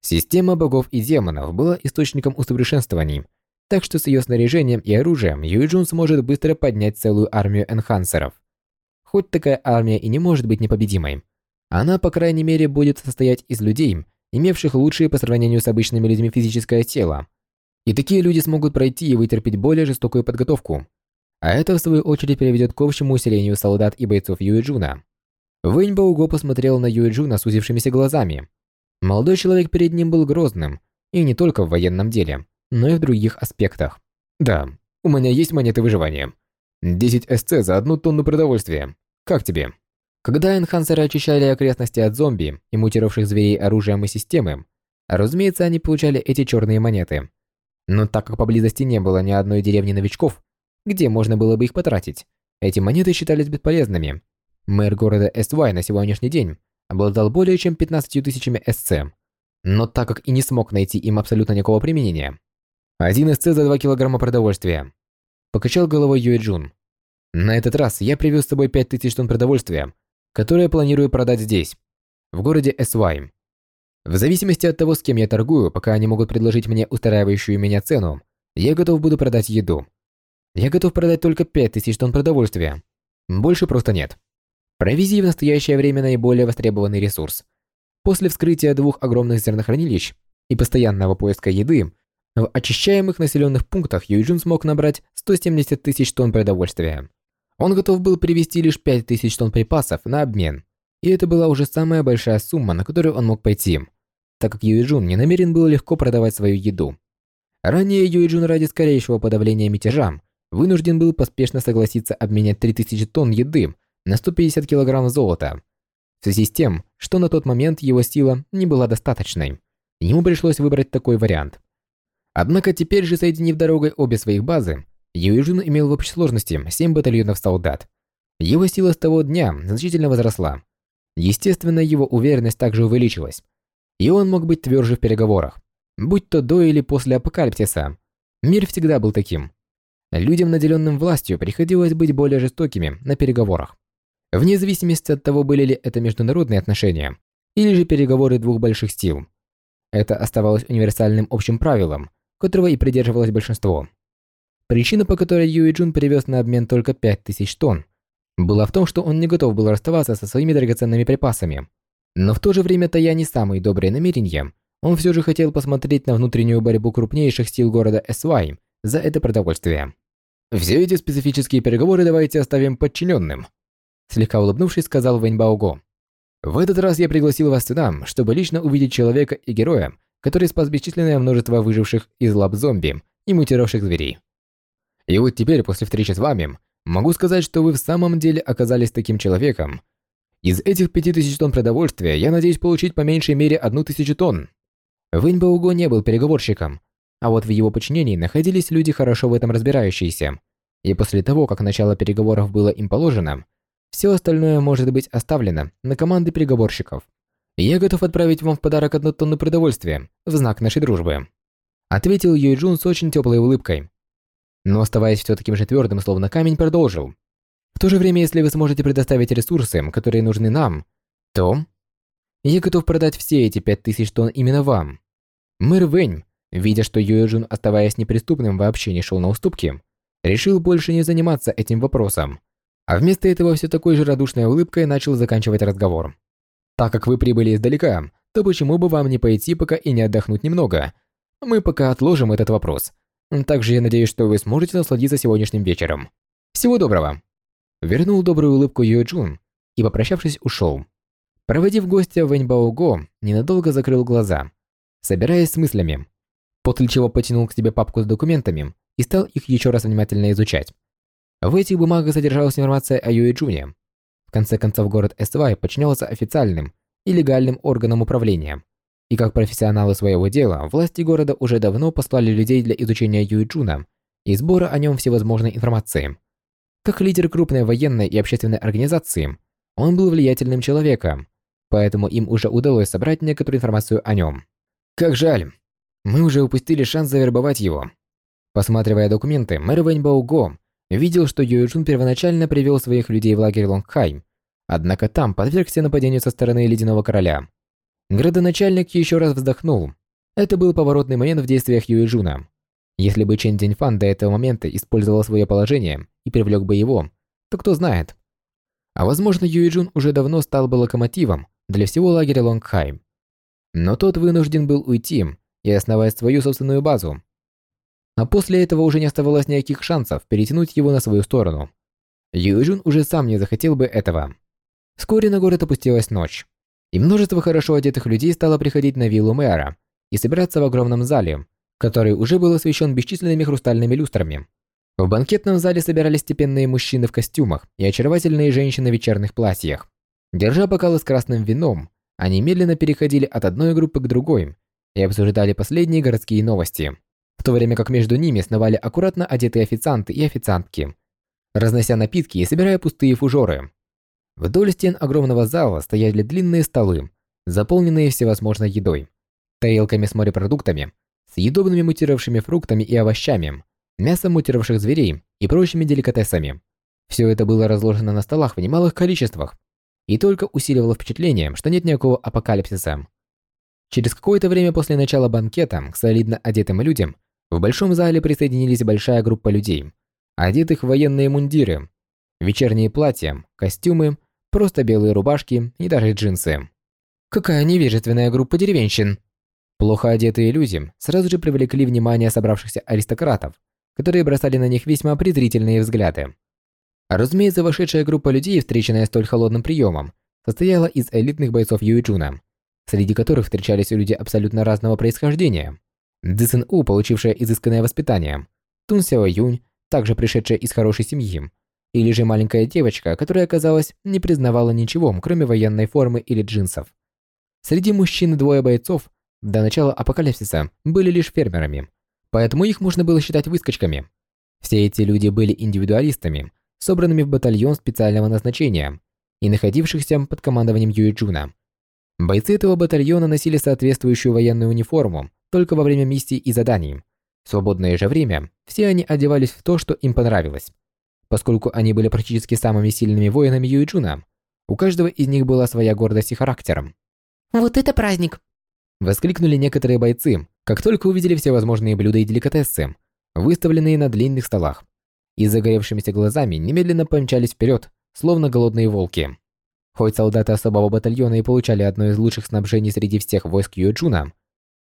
Система богов и демонов была источником усовершенствований, так что с ее снаряжением и оружием Юйджун сможет быстро поднять целую армию энхансеров. Хоть такая армия и не может быть непобедимой, она, по крайней мере, будет состоять из людей, имевших лучшие по сравнению с обычными людьми физическое тело. И такие люди смогут пройти и вытерпеть более жестокую подготовку. А это, в свою очередь, приведет к общему усилению солдат и бойцов Юэджуна. Вэнь Бауго посмотрел на Юэджуна сузившимися глазами, Молодой человек перед ним был грозным, и не только в военном деле, но и в других аспектах. «Да, у меня есть монеты выживания. 10 СЦ за одну тонну продовольствия. Как тебе?» Когда энхансеры очищали окрестности от зомби и мутировавших зверей оружием и системы, разумеется, они получали эти черные монеты. Но так как поблизости не было ни одной деревни новичков, где можно было бы их потратить, эти монеты считались бесполезными. Мэр города Эствай на сегодняшний день обладал более чем 15 тысячами СЦ, но так как и не смог найти им абсолютно никакого применения. Один СЦ за 2 килограмма продовольствия. Покачал головой Юэ Джун. На этот раз я привез с собой 5000 тонн продовольствия, которое планирую продать здесь, в городе Эсвай. В зависимости от того, с кем я торгую, пока они могут предложить мне устраивающую меня цену, я готов буду продать еду. Я готов продать только 5000 тонн продовольствия. Больше просто нет. Провизия в настоящее время наиболее востребованный ресурс. После вскрытия двух огромных зернохранилищ и постоянного поиска еды, в очищаемых населенных пунктах Юйджин смог набрать 170 тысяч тонн продовольствия. Он готов был привезти лишь 5 тысяч тонн припасов на обмен, и это была уже самая большая сумма, на которую он мог пойти, так как Юйджун не намерен был легко продавать свою еду. Ранее Юйджун ради скорейшего подавления мятежа вынужден был поспешно согласиться обменять 3000 тонн еды на 150 килограмм золота. В связи с тем, что на тот момент его сила не была достаточной, ему пришлось выбрать такой вариант. Однако теперь же, соединив дорогой обе своих базы, Юижин имел в общей сложности 7 батальонов солдат. Его сила с того дня значительно возросла. Естественно, его уверенность также увеличилась. И он мог быть тверже в переговорах, будь то до или после апокалипсиса. Мир всегда был таким. Людям, наделенным властью, приходилось быть более жестокими на переговорах. Вне зависимости от того, были ли это международные отношения или же переговоры двух больших сил. Это оставалось универсальным общим правилом, которого и придерживалось большинство. Причина, по которой Юи Джун привез на обмен только 5000 тонн, была в том, что он не готов был расставаться со своими драгоценными припасами. Но в то же время тая не самые добрые намерения, он все же хотел посмотреть на внутреннюю борьбу крупнейших сил города Эсвай за это продовольствие. Все эти специфические переговоры давайте оставим подчиненным, Слегка улыбнувшись, сказал Вэнь Баого. «В этот раз я пригласил вас сюда, чтобы лично увидеть человека и героя, который спас бесчисленное множество выживших из лап зомби и мутировавших зверей. И вот теперь, после встречи с вами, могу сказать, что вы в самом деле оказались таким человеком. Из этих 5000 тонн продовольствия я надеюсь получить по меньшей мере одну тысячу тонн». Вэнь Баого не был переговорщиком, а вот в его подчинении находились люди, хорошо в этом разбирающиеся. И после того, как начало переговоров было им положено, все остальное может быть оставлено на команды переговорщиков. Я готов отправить вам в подарок одну тонну продовольствия в знак нашей дружбы. Ответил Юй Джун с очень теплой улыбкой. Но оставаясь все таким же твердым, словно камень, продолжил. В то же время, если вы сможете предоставить ресурсы, которые нужны нам, то... Я готов продать все эти пять тысяч тонн именно вам. Мэр Вэнь, видя, что Юэ Джун, оставаясь неприступным, вообще не шел на уступки, решил больше не заниматься этим вопросом а вместо этого все такой же радушной улыбкой начал заканчивать разговор. «Так как вы прибыли издалека, то почему бы вам не пойти пока и не отдохнуть немного? Мы пока отложим этот вопрос. Также я надеюсь, что вы сможете насладиться сегодняшним вечером. Всего доброго!» Вернул добрую улыбку Юэ Джун и, попрощавшись, ушел. Проводив гостя Вэнь Бао Го, ненадолго закрыл глаза, собираясь с мыслями, после чего потянул к себе папку с документами и стал их еще раз внимательно изучать. В этих бумагах содержалась информация о Юи Джуне. Конце концов, город Эствай подчинялся официальным и легальным органам управления. И как профессионалы своего дела, власти города уже давно послали людей для изучения Юи Джуна и сбора о нем всевозможной информации. Как лидер крупной военной и общественной организации, он был влиятельным человеком, поэтому им уже удалось собрать некоторую информацию о нем. Как жаль, мы уже упустили шанс завербовать его. Посматривая документы, мэр Вэнь Баого видел, что Юэджун первоначально привел своих людей в лагерь Лонгхай, однако там подвергся нападению со стороны Ледяного Короля. Градоначальник еще раз вздохнул. Это был поворотный момент в действиях Юэджуна. Если бы Чен Диньфан до этого момента использовал свое положение и привлек бы его, то кто знает. А возможно, Юэджун уже давно стал бы локомотивом для всего лагеря Лонгхай. Но тот вынужден был уйти и основать свою собственную базу. А после этого уже не оставалось никаких шансов перетянуть его на свою сторону. Юэджун уже сам не захотел бы этого. Вскоре на город опустилась ночь, и множество хорошо одетых людей стало приходить на виллу мэра и собираться в огромном зале, который уже был освещен бесчисленными хрустальными люстрами. В банкетном зале собирались степенные мужчины в костюмах и очаровательные женщины в вечерних платьях. Держа бокалы с красным вином, они медленно переходили от одной группы к другой и обсуждали последние городские новости, в то время как между ними сновали аккуратно одетые официанты и официантки, разнося напитки и собирая пустые фужеры. Вдоль стен огромного зала стояли длинные столы, заполненные всевозможной едой, тарелками с морепродуктами, съедобными мутировавшими фруктами и овощами, мясом мутировавших зверей и прочими деликатесами. Все это было разложено на столах в немалых количествах и только усиливало впечатление, что нет никакого апокалипсиса. Через какое-то время после начала банкета к солидно одетым людям в большом зале присоединились большая группа людей, одетых в военные мундиры, вечерние платья, костюмы, просто белые рубашки и даже джинсы. Какая невежественная группа деревенщин! Плохо одетые люди сразу же привлекли внимание собравшихся аристократов, которые бросали на них весьма презрительные взгляды. разумеется, вошедшая группа людей, встреченная столь холодным приемом, состояла из элитных бойцов Юйчуна, среди которых встречались люди абсолютно разного происхождения. Цзэн У, получившая изысканное воспитание, Тун Сяо Юнь, также пришедшая из хорошей семьи, или же маленькая девочка, которая, казалось, не признавала ничего, кроме военной формы или джинсов. Среди мужчин двое бойцов до начала апокалипсиса были лишь фермерами, поэтому их можно было считать выскочками. Все эти люди были индивидуалистами, собранными в батальон специального назначения и находившихся под командованием Юи Джуна. Бойцы этого батальона носили соответствующую военную униформу только во время миссий и заданий. В свободное же время все они одевались в то, что им понравилось. Поскольку они были практически самыми сильными воинами Юи Джуна, у каждого из них была своя гордость и характер. «Вот это праздник!» Воскликнули некоторые бойцы, как только увидели всевозможные блюда и деликатесы, выставленные на длинных столах, и загоревшимися глазами немедленно помчались вперед, словно голодные волки. Хоть солдаты особого батальона и получали одно из лучших снабжений среди всех войск Юэджуна,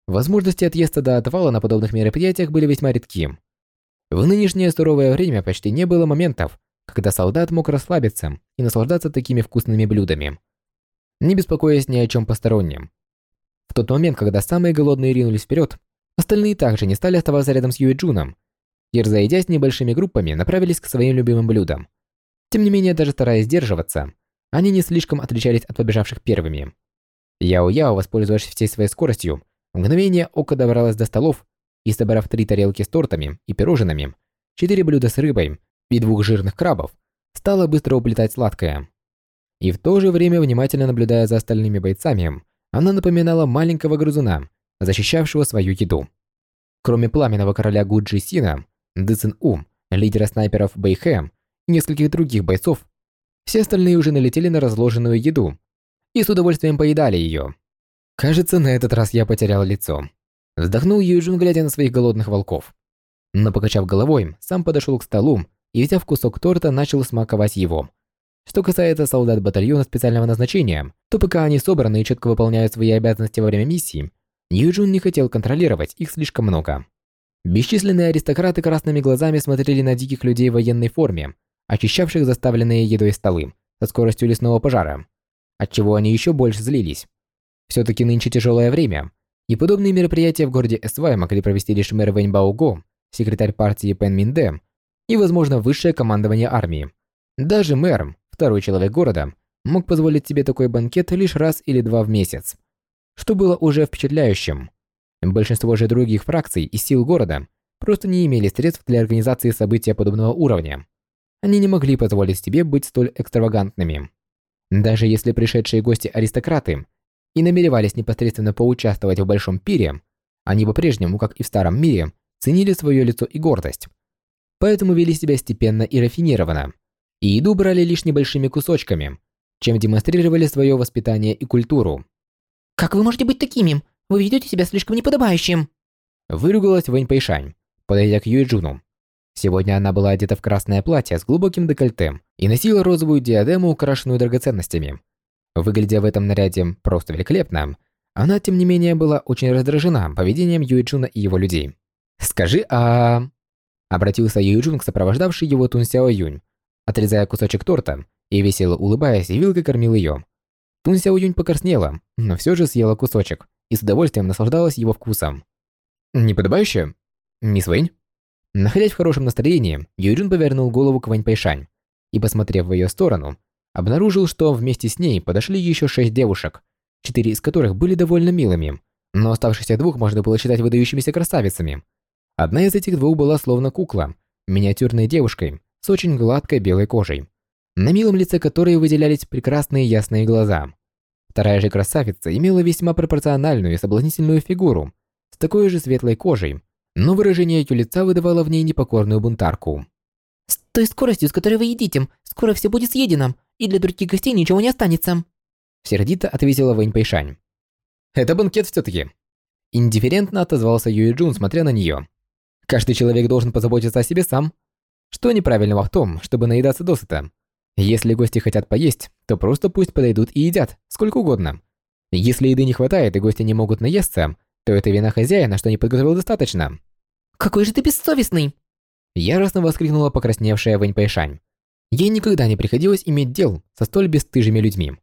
возможности отъезда до отвала на подобных мероприятиях были весьма редки. В нынешнее суровое время почти не было моментов, когда солдат мог расслабиться и наслаждаться такими вкусными блюдами, не беспокоясь ни о чем постороннем. В тот момент, когда самые голодные ринулись вперед, остальные также не стали оставаться рядом с Юэджуном и, разойдясь небольшими группами, направились к своим любимым блюдам. Тем не менее, даже стараясь сдерживаться, они не слишком отличались от побежавших первыми. Яо-Яо, воспользовавшись всей своей скоростью, мгновение ока добралась до столов и, собрав три тарелки с тортами и пирожными, четыре блюда с рыбой и двух жирных крабов, стала быстро уплетать сладкое. И в то же время, внимательно наблюдая за остальными бойцами, она напоминала маленького грызуна, защищавшего свою еду. Кроме пламенного короля Гуджи Сина, Дэцин У, лидера снайперов Бэйхэ и нескольких других бойцов, все остальные уже налетели на разложенную еду и с удовольствием поедали ее. Кажется, на этот раз я потерял лицо. Вздохнул Юджин, глядя на своих голодных волков. Но покачав головой, сам подошел к столу и, взяв кусок торта, начал смаковать его. Что касается солдат батальона специального назначения, то пока они собраны и четко выполняют свои обязанности во время миссии, Юджун не хотел контролировать их слишком много. Бесчисленные аристократы красными глазами смотрели на диких людей в военной форме, очищавших заставленные едой столы со скоростью лесного пожара, отчего они еще больше злились. Все-таки нынче тяжелое время, И подобные мероприятия в городе Эсвай могли провести лишь мэр Вэнь Бао Го, секретарь партии Пен Мин Дэ и, возможно, высшее командование армии. Даже мэр, второй человек города, мог позволить себе такой банкет лишь раз или два в месяц, что было уже впечатляющим. Большинство же других фракций и сил города просто не имели средств для организации события подобного уровня. Они не могли позволить себе быть столь экстравагантными. Даже если пришедшие гости аристократы и намеревались непосредственно поучаствовать в большом пире, они по-прежнему, как и в старом мире, ценили свое лицо и гордость. Поэтому вели себя степенно и рафинированно, и еду брали лишь небольшими кусочками, чем демонстрировали свое воспитание и культуру. «Как вы можете быть такими? Вы ведете себя слишком неподобающим!» Выругалась Вэнь Пэйшань, подойдя к Юй Джуну. Сегодня она была одета в красное платье с глубоким декольте и носила розовую диадему, украшенную драгоценностями. Выглядя в этом наряде просто великолепно, она, тем не менее, была очень раздражена поведением Юэджуна и его людей. «Скажи, а...» Обратился Юэджун к сопровождавшей его Тун Сяо Юнь, отрезая кусочек торта и, весело улыбаясь, вилкой кормил ее. Тун Сяо Юнь покраснела, но все же съела кусочек и с удовольствием наслаждалась его вкусом. «Неподобающе? Мисс Вэнь?» Находясь в хорошем настроении, Юйджун повернул голову к Вэнь Пэйшань и, посмотрев в ее сторону, обнаружил, что вместе с ней подошли еще шесть девушек, четыре из которых были довольно милыми, но оставшихся двух можно было считать выдающимися красавицами. Одна из этих двух была словно кукла, миниатюрной девушкой с очень гладкой белой кожей, на милом лице которой выделялись прекрасные ясные глаза. Вторая же красавица имела весьма пропорциональную и соблазнительную фигуру, с такой же светлой кожей, но выражение ее лица выдавало в ней непокорную бунтарку. «С той скоростью, с которой вы едите, скоро все будет съедено, и для других гостей ничего не останется!» Сердито ответила Вэнь Пэйшань. «Это банкет все-таки!» Индифферентно отозвался Юй Джун, смотря на нее. «Каждый человек должен позаботиться о себе сам. Что неправильного в том, чтобы наедаться досыта? Если гости хотят поесть, то просто пусть подойдут и едят, сколько угодно. Если еды не хватает и гости не могут наесться, то это вина хозяина, что не подготовил достаточно». «Какой же ты бессовестный!» Яростно воскликнула покрасневшая Вэнь Пэйшань. Ей никогда не приходилось иметь дел со столь бесстыжими людьми.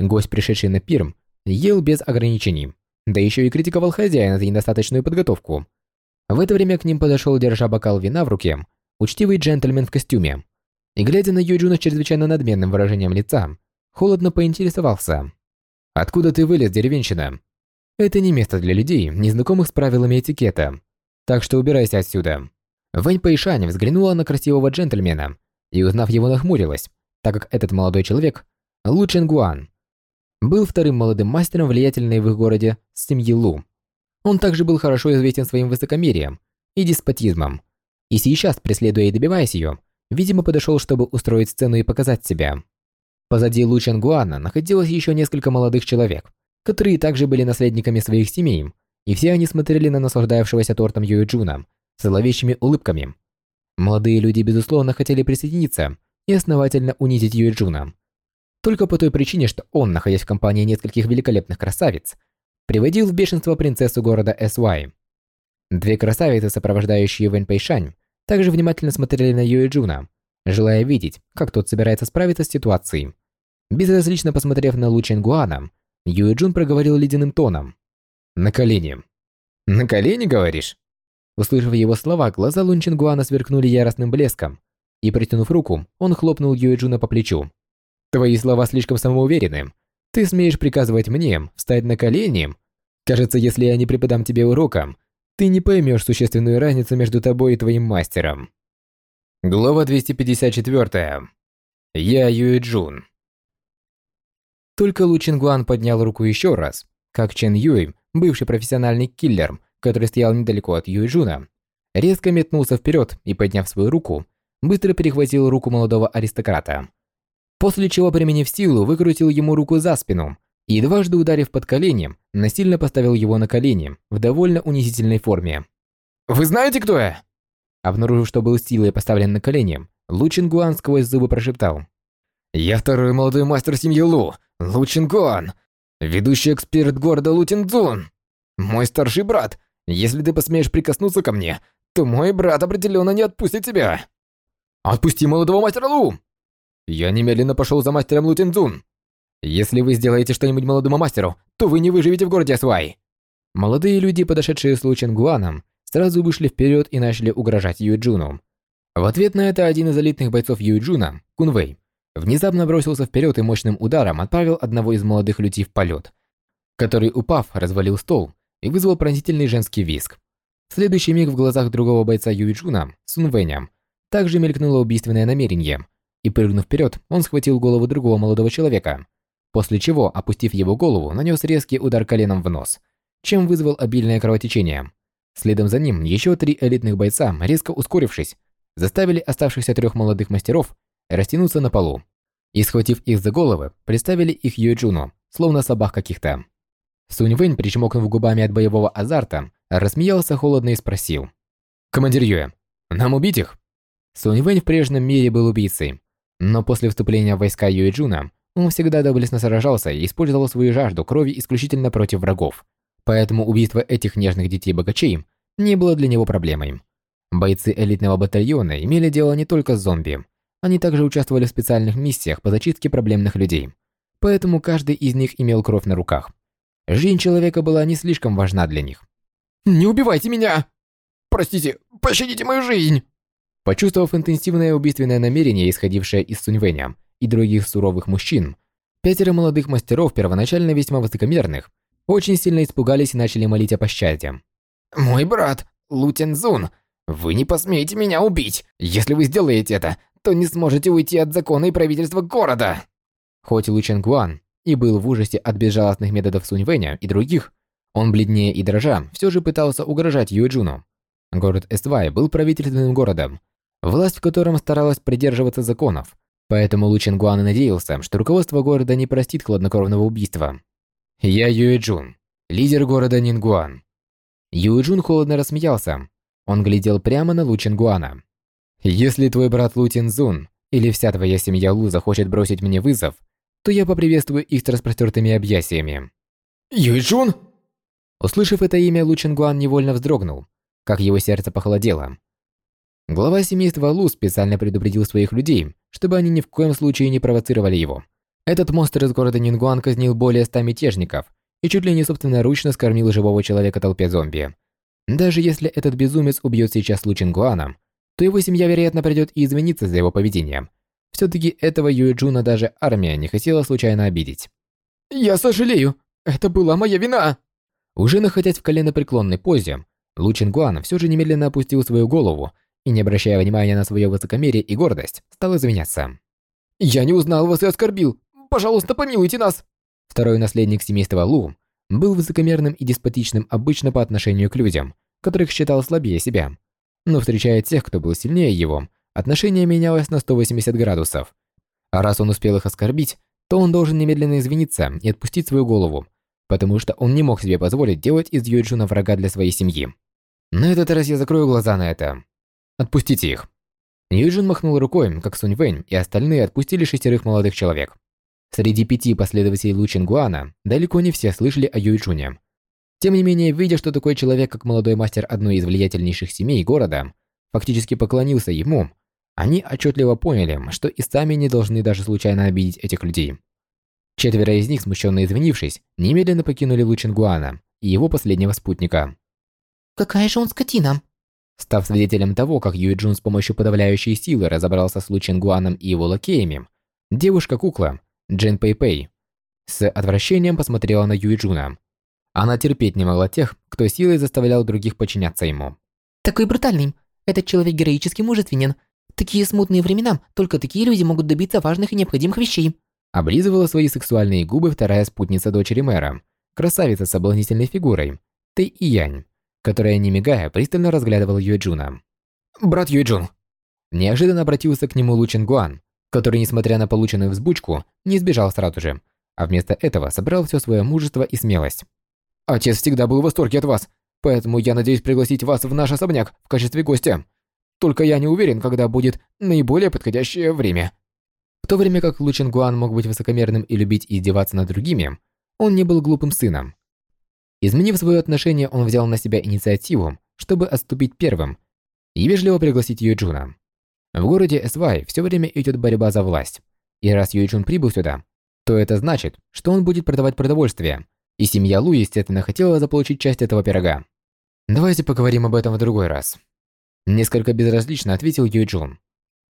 Гость, пришедший на пир, ел без ограничений, да еще и критиковал хозяина за недостаточную подготовку. В это время к ним подошел, держа бокал вина в руке, учтивый джентльмен в костюме. И глядя на Юджуна с чрезвычайно надменным выражением лица, холодно поинтересовался. «Откуда ты вылез, деревенщина?» «Это не место для людей, незнакомых с правилами этикета. Так что убирайся отсюда». Вэнь Пэйшань взглянула на красивого джентльмена и, узнав его, нахмурилась, так как этот молодой человек, Лу Ченгуан, был вторым молодым мастером влиятельной в их городе семьи Лу. Он также был хорошо известен своим высокомерием и деспотизмом, и сейчас, преследуя и добиваясь ее, видимо, подошел, чтобы устроить сцену и показать себя. Позади Лу Ченгуана находилось еще несколько молодых человек, которые также были наследниками своих семей, и все они смотрели на наслаждающегося тортом Юэ Джуна с зловещими улыбками. Молодые люди, безусловно, хотели присоединиться и основательно унизить Юэджуна. Только по той причине, что он, находясь в компании нескольких великолепных красавиц, приводил в бешенство принцессу города Эсвай. Две красавицы, сопровождающие Вэнь Пэйшань, также внимательно смотрели на Юэджуна, желая видеть, как тот собирается справиться с ситуацией. Безразлично посмотрев на Лу Ченгуана, Юэджун проговорил ледяным тоном. «На колени». «На колени, говоришь?» Услышав его слова, глаза Лун Чингуана сверкнули яростным блеском, и, протянув руку, он хлопнул Юэджуна по плечу. «Твои слова слишком самоуверенны. Ты смеешь приказывать мне встать на колени? Кажется, если я не преподам тебе урока, ты не поймешь существенную разницу между тобой и твоим мастером». Глава 254. Я Юэджун. Только Лу поднял руку еще раз, как Чен Юй, бывший профессиональный киллер, который стоял недалеко от Юйжуна, резко метнулся вперед и, подняв свою руку, быстро перехватил руку молодого аристократа. После чего, применив силу, выкрутил ему руку за спину и, дважды ударив под коленем, насильно поставил его на колени в довольно унизительной форме. «Вы знаете, кто я?» Обнаружив, что был силой поставлен на колени, Лу Чингуан сквозь зубы прошептал. «Я второй молодой мастер семьи Лу, Лу Чингуан, ведущий эксперт города Лу Тинцзун, мой старший брат, если ты посмеешь прикоснуться ко мне, то мой брат определенно не отпустит тебя. Отпусти молодого мастера Лу! Я немедленно пошел за мастером Лу Тинзун. Если вы сделаете что-нибудь молодому мастеру, то вы не выживете в городе Свай. молодые люди, подошедшие с Лу Ченгуаном, сразу вышли вперед и начали угрожать Юджуну. В ответ на это один из элитных бойцов Юджуна, Кунвей, внезапно бросился вперед и мощным ударом отправил одного из молодых людей в полет, который, упав, развалил стол и вызвал пронзительный женский визг. В следующий миг в глазах другого бойца Юджуна, Сунвэня, также мелькнуло убийственное намерение, и прыгнув вперед, он схватил голову другого молодого человека, после чего, опустив его голову, нанес резкий удар коленом в нос, чем вызвал обильное кровотечение. Следом за ним еще три элитных бойца, резко ускорившись, заставили оставшихся трех молодых мастеров растянуться на полу и, схватив их за головы, приставили их Юэджуну, словно собак каких-то. Сунь Вэнь, причмокнув губами от боевого азарта, рассмеялся холодно и спросил. «Командир Юэ, нам убить их?» Сунь Вэнь в прежнем мире был убийцей, но после вступления в войска Юэджуна он всегда доблестно сражался и использовал свою жажду крови исключительно против врагов. Поэтому убийство этих нежных детей-богачей не было для него проблемой. Бойцы элитного батальона имели дело не только с зомби. Они также участвовали в специальных миссиях по зачистке проблемных людей. Поэтому каждый из них имел кровь на руках. Жизнь человека была не слишком важна для них. «Не убивайте меня! Простите, пощадите мою жизнь!» Почувствовав интенсивное убийственное намерение, исходившее из Суньвэня и других суровых мужчин, пятеро молодых мастеров, первоначально весьма высокомерных, очень сильно испугались и начали молить о пощаде. «Мой брат, Лу Тяньцзун, вы не посмеете меня убить. Если вы сделаете это, то не сможете уйти от закона и правительства города. Хоть Лу Ченгуан и был в ужасе от безжалостных методов Сунь Вэня и других, он бледнее и дрожа все же пытался угрожать Юэджуну. Город Эствай был правительственным городом, власть в котором старалась придерживаться законов, поэтому Лу Ченгуан и надеялся, что руководство города не простит хладнокровного убийства. «Я Юэджун, лидер города Нингуан». Юэджун холодно рассмеялся, он глядел прямо на Лу Чингуана. «Если твой брат Лу Тинзун или вся твоя семья Лу захочет бросить мне вызов, то я поприветствую их с распростертыми объятиями». «Юйчжун?» Услышав это имя, Лу Чингуан невольно вздрогнул, как его сердце похолодело. Глава семейства Лу специально предупредил своих людей, чтобы они ни в коем случае не провоцировали его. Этот монстр из города Нингуан казнил более ста мятежников и чуть ли не собственноручно скормил живого человека толпе зомби. Даже если этот безумец убьет сейчас Лу Чингуана, то его семья, вероятно, придет и извиниться за его поведение. Все-таки этого Юэджуна даже армия не хотела случайно обидеть. «Я сожалею, это была моя вина!» Уже находясь в коленопреклонной позе, Лу Чингуан все же немедленно опустил свою голову и, не обращая внимания на свое высокомерие и гордость, стал извиняться. «Я не узнал вас и оскорбил! Пожалуйста, помилуйте нас!» Второй наследник семейства Лу был высокомерным и деспотичным обычно по отношению к людям, которых считал слабее себя. Но встречая тех, кто был сильнее его, отношение менялось на 180 градусов. А раз он успел их оскорбить, то он должен немедленно извиниться и отпустить свою голову, потому что он не мог себе позволить делать из Юэджуна врага для своей семьи. На этот раз я закрою глаза на это. Отпустите их. Юджин махнул рукой, как Сунь Вэнь, и остальные отпустили шестерых молодых человек. Среди пяти последователей Лу Чингуана далеко не все слышали о Юйчуне. Тем не менее, видя, что такой человек, как молодой мастер одной из влиятельнейших семей города, фактически поклонился ему, они отчетливо поняли, что и сами не должны даже случайно обидеть этих людей. Четверо из них, смущенно извинившись, немедленно покинули Лу Чингуана и его последнего спутника. «Какая же он скотина!» Став свидетелем того, как Юйджун с помощью подавляющей силы разобрался с Лу Чингуаном и его лакеями, девушка-кукла Джин Пэй Пэй с отвращением посмотрела на Юиджуна. Она терпеть не могла тех, кто силой заставлял других подчиняться ему. «Такой брутальный. Этот человек героически мужественен. Такие смутные времена только такие люди могут добиться важных и необходимых вещей». Облизывала свои сексуальные губы вторая спутница дочери мэра, красавица с соблазнительной фигурой, Ты и Янь, которая, не мигая, пристально разглядывала Юэджуна. «Брат Юэджун!» Неожиданно обратился к нему Лу Гуан который, несмотря на полученную взбучку, не сбежал сразу же, а вместо этого собрал все свое мужество и смелость. «Отец всегда был в восторге от вас, поэтому я надеюсь пригласить вас в наш особняк в качестве гостя. Только я не уверен, когда будет наиболее подходящее время». В то время как Лучин Гуан мог быть высокомерным и любить издеваться над другими, он не был глупым сыном. Изменив свое отношение, он взял на себя инициативу, чтобы отступить первым и вежливо пригласить Юджуна. В городе Эсвай все время идет борьба за власть. И раз Юйчун прибыл сюда, то это значит, что он будет продавать продовольствие, И семья Лу, естественно, хотела заполучить часть этого пирога. Давайте поговорим об этом в другой раз. Несколько безразлично ответил Юй Джун.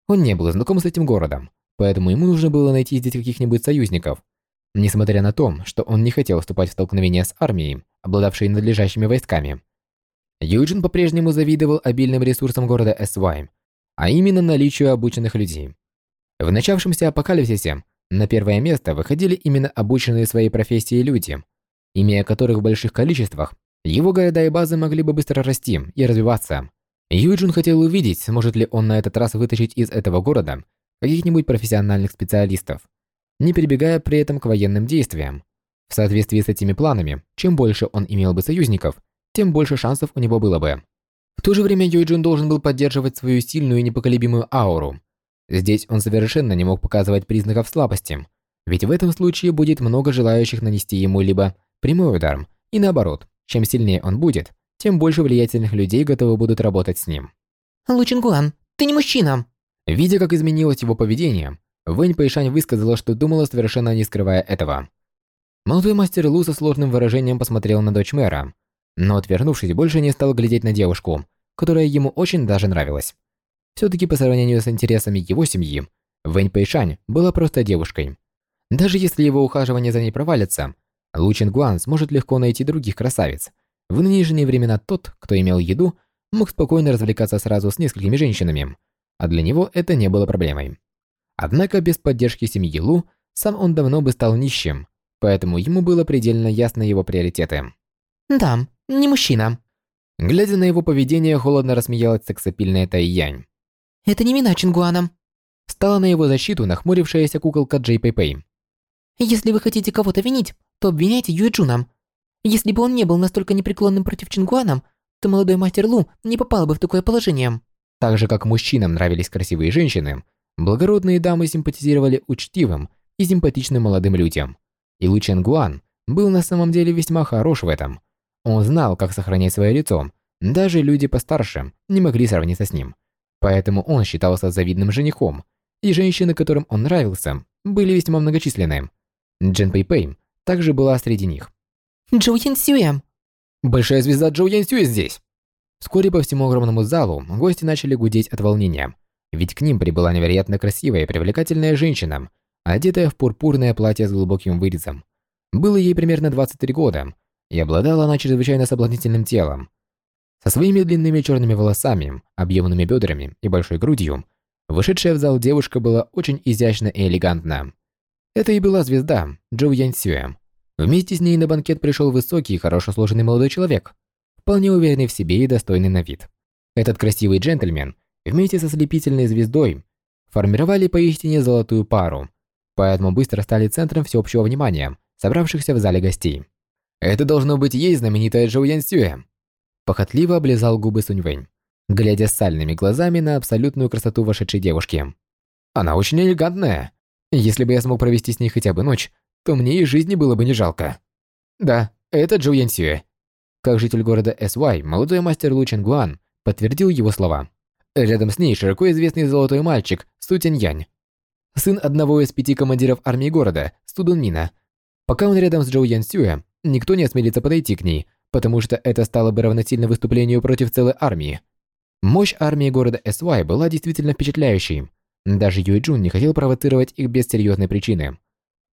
Он не был знаком с этим городом, поэтому ему нужно было найти здесь каких-нибудь союзников. Несмотря на то, что он не хотел вступать в столкновение с армией, обладавшей надлежащими войсками. Юджин по-прежнему завидовал обильным ресурсам города Эсвай, а именно наличию обученных людей. В начавшемся апокалипсисе на первое место выходили именно обученные своей профессии люди, имея которых в больших количествах, его города и базы могли бы быстро расти и развиваться. Юджин хотел увидеть, сможет ли он на этот раз вытащить из этого города каких-нибудь профессиональных специалистов, не прибегая при этом к военным действиям. В соответствии с этими планами, чем больше он имел бы союзников, тем больше шансов у него было бы. В то же время Юджин должен был поддерживать свою сильную и непоколебимую ауру. Здесь он совершенно не мог показывать признаков слабости, ведь в этом случае будет много желающих нанести ему либо прямой удар, и наоборот, чем сильнее он будет, тем больше влиятельных людей готовы будут работать с ним. Лучингуан, ты не мужчина. Видя, как изменилось его поведение, Вэнь Пэйшань высказала, что думала, совершенно не скрывая этого. Молодой мастер Лу со сложным выражением посмотрел на дочь мэра, но, отвернувшись, больше не стал глядеть на девушку, которая ему очень даже нравилась. Все-таки по сравнению с интересами его семьи, Вэнь Пэйшань была просто девушкой. Даже если его ухаживание за ней провалится, Лу Чингуан сможет легко найти других красавиц. В нынешние времена тот, кто имел еду, мог спокойно развлекаться сразу с несколькими женщинами, а для него это не было проблемой. Однако без поддержки семьи Лу сам он давно бы стал нищим, поэтому ему было предельно ясно его приоритеты. Да, не мужчина. Глядя на его поведение, холодно рассмеялась сексапильная Тайянь. Это не вина Чингуана. Стала на его защиту нахмурившаяся куколка Джей Пэй Пэй. Если вы хотите кого-то винить, то обвиняйте Юэджуна. Если бы он не был настолько непреклонным против Чингуана, то молодой мастер Лу не попал бы в такое положение. Так же, как мужчинам нравились красивые женщины, благородные дамы симпатизировали учтивым и симпатичным молодым людям. И Лу Ченгуан был на самом деле весьма хорош в этом. Он знал, как сохранять свое лицо. Даже люди постарше не могли сравниться с ним. Поэтому он считался завидным женихом, и женщины, которым он нравился, были весьма многочисленны. Джен Пэй Пэй также была среди них. Джоу Ян Сюэ. Большая звезда Джоу Ян Сюэ здесь. Вскоре по всему огромному залу гости начали гудеть от волнения, ведь к ним прибыла невероятно красивая и привлекательная женщина, одетая в пурпурное платье с глубоким вырезом. Было ей примерно 23 года, и обладала она чрезвычайно соблазнительным телом. Со своими длинными черными волосами, объемными бедрами и большой грудью, вышедшая в зал девушка была очень изящна и элегантна. Это и была звезда Джоу Яньсюэ. Вместе с ней на банкет пришел высокий и хорошо сложенный молодой человек, вполне уверенный в себе и достойный на вид. Этот красивый джентльмен вместе со слепительной звездой формировали поистине золотую пару, поэтому быстро стали центром всеобщего внимания собравшихся в зале гостей. Это должно быть ей знаменитая Джоу Яньсюэ. Похотливо облизал губы Суньвэнь, глядя с сальными глазами на абсолютную красоту вошедшей девушки. Она очень элегантная. Если бы я смог провести с ней хотя бы ночь, то мне и жизни было бы не жалко. Да, это Джоу Янсюэ. Как житель города Эсвай, молодой мастер Лу Ченгуан подтвердил его слова. Рядом с ней широко известный золотой мальчик Су Янь, сын одного из пяти командиров армии города, Студунмина. Пока он рядом с Джоу Янсюэ, никто не осмелится подойти к ней, потому что это стало бы равносильно выступлению против целой армии. Мощь армии города Эсвай была действительно впечатляющей. Даже Юй Джун не хотел провоцировать их без серьезной причины.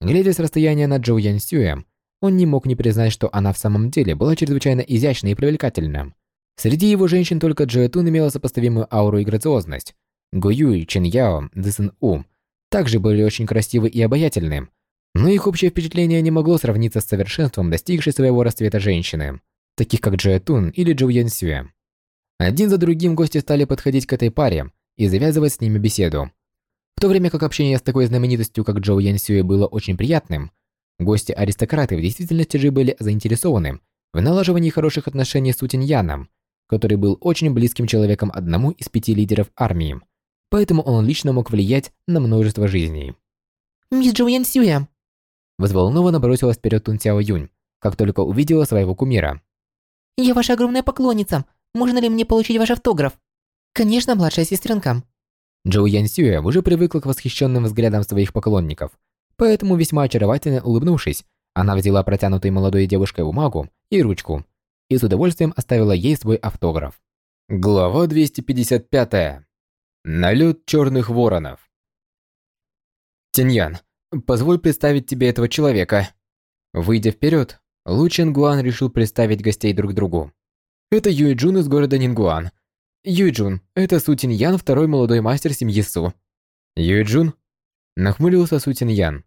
Глядя с расстояния на Джоу Ян он не мог не признать, что она в самом деле была чрезвычайно изящной и привлекательна. Среди его женщин только Джоэ Тун имела сопоставимую ауру и грациозность. Го Юй, Chen Яо, Дэсэн У также были очень красивы и обаятельны, но их общее впечатление не могло сравниться с совершенством достигшей своего расцвета женщины, таких как Джоэ Тун или Джоу Ян. Один за другим гости стали подходить к этой паре и завязывать с ними беседу. В то время как общение с такой знаменитостью, как Джоу Ян Сюэ, было очень приятным, гости-аристократы в действительности же были заинтересованы в налаживании хороших отношений с Утиньяном, который был очень близким человеком одному из пяти лидеров армии, поэтому он лично мог влиять на множество жизней. Мисс Джоу Ян Сюэ. Взволнованно бросилась вперед Тун Сяо Юнь, как только увидела своего кумира. Я ваша огромная поклонница. Можно ли мне получить ваш автограф? Конечно, младшая сестренка. Джоу Ян уже привыкла к восхищенным взглядам своих поклонников, поэтому весьма очаровательно улыбнувшись, Она взяла протянутой молодой девушкой бумагу и ручку и с удовольствием оставила ей свой автограф. Глава 255. Налет черных воронов. Тиньян, позволь представить тебе этого человека. Выйдя вперед, Лу Ченгуан решил представить гостей друг другу. Это Юй Джун из города Нингуан. Юй Джун, это Су Тиньян, второй молодой мастер семьи Су. Юй Джун? Нахмурился Су Тиньян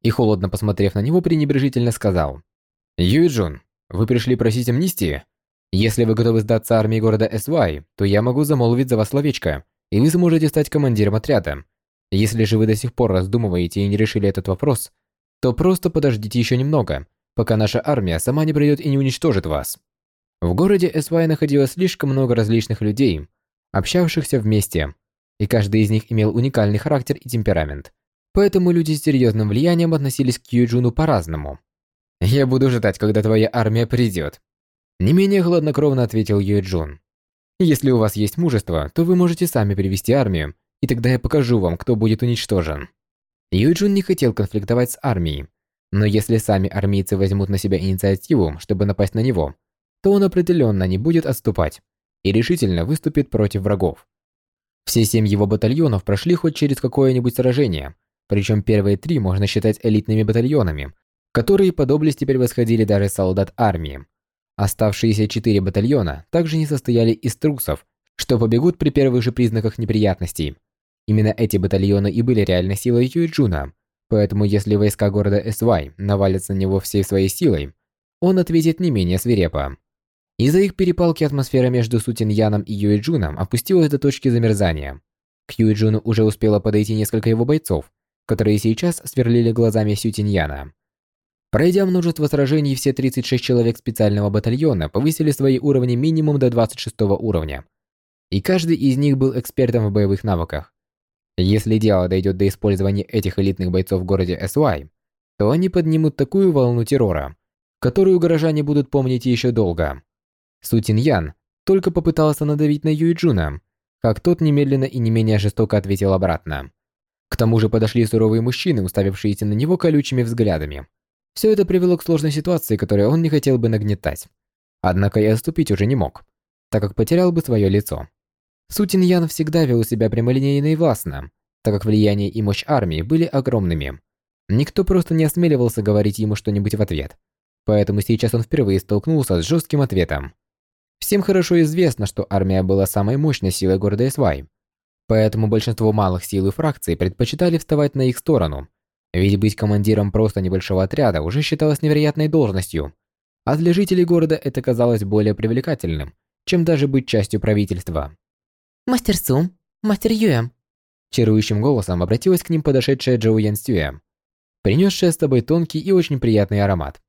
и, холодно посмотрев на него, пренебрежительно сказал. Юй Джун, вы пришли просить амнистии? Если вы готовы сдаться армии города Свай, то я могу замолвить за вас словечко, и вы сможете стать командиром отряда. Если же вы до сих пор раздумываете и не решили этот вопрос, то просто подождите еще немного, пока наша армия сама не придет и не уничтожит вас. В городе Эсвай находилось слишком много различных людей, общавшихся вместе, и каждый из них имел уникальный характер и темперамент. Поэтому люди с серьезным влиянием относились к Юджуну по-разному. «Я буду ждать, когда твоя армия придет», не менее хладнокровно ответил Юджун. «Если у вас есть мужество, то вы можете сами привести армию, и тогда я покажу вам, кто будет уничтожен». Юджун не хотел конфликтовать с армией, но если сами армейцы возьмут на себя инициативу, чтобы напасть на него, то он определенно не будет отступать и решительно выступит против врагов. Все семь его батальонов прошли хоть через какое-нибудь сражение, причем первые три можно считать элитными батальонами, которые по доблести превосходили даже солдат армии. Оставшиеся четыре батальона также не состояли из трусов, что побегут при первых же признаках неприятностей. Именно эти батальоны и были реальной силой Юйджуна, поэтому если войска города Эсвай навалятся на него всей своей силой, он ответит не менее свирепо. Из-за их перепалки атмосфера между Сутиньяном и Юйджуном опустилась до точки замерзания. К Юйджуну уже успело подойти несколько его бойцов, которые сейчас сверлили глазами Сютиньяна. Пройдя множество сражений, все 36 человек специального батальона повысили свои уровни минимум до 26 уровня. И каждый из них был экспертом в боевых навыках. Если дело дойдет до использования этих элитных бойцов в городе SY, то они поднимут такую волну террора, которую горожане будут помнить еще долго. Сутин Ян только попытался надавить на Юйджуна, как тот немедленно и не менее жестоко ответил обратно. К тому же подошли суровые мужчины, уставившиеся на него колючими взглядами. Все это привело к сложной ситуации, которую он не хотел бы нагнетать. Однако и отступить уже не мог, так как потерял бы свое лицо. Сутин Ян всегда вел себя прямолинейно и властно, так как влияние и мощь армии были огромными. Никто просто не осмеливался говорить ему что-нибудь в ответ. Поэтому сейчас он впервые столкнулся с жестким ответом. Всем хорошо известно, что армия была самой мощной силой города Эсвай. Поэтому большинство малых сил и фракций предпочитали вставать на их сторону. Ведь быть командиром просто небольшого отряда уже считалось невероятной должностью. А для жителей города это казалось более привлекательным, чем даже быть частью правительства. «Мастер Су, мастер Юэ». Чарующим голосом обратилась к ним подошедшая Джоу Ян Сюэ, принесшая с собой тонкий и очень приятный аромат.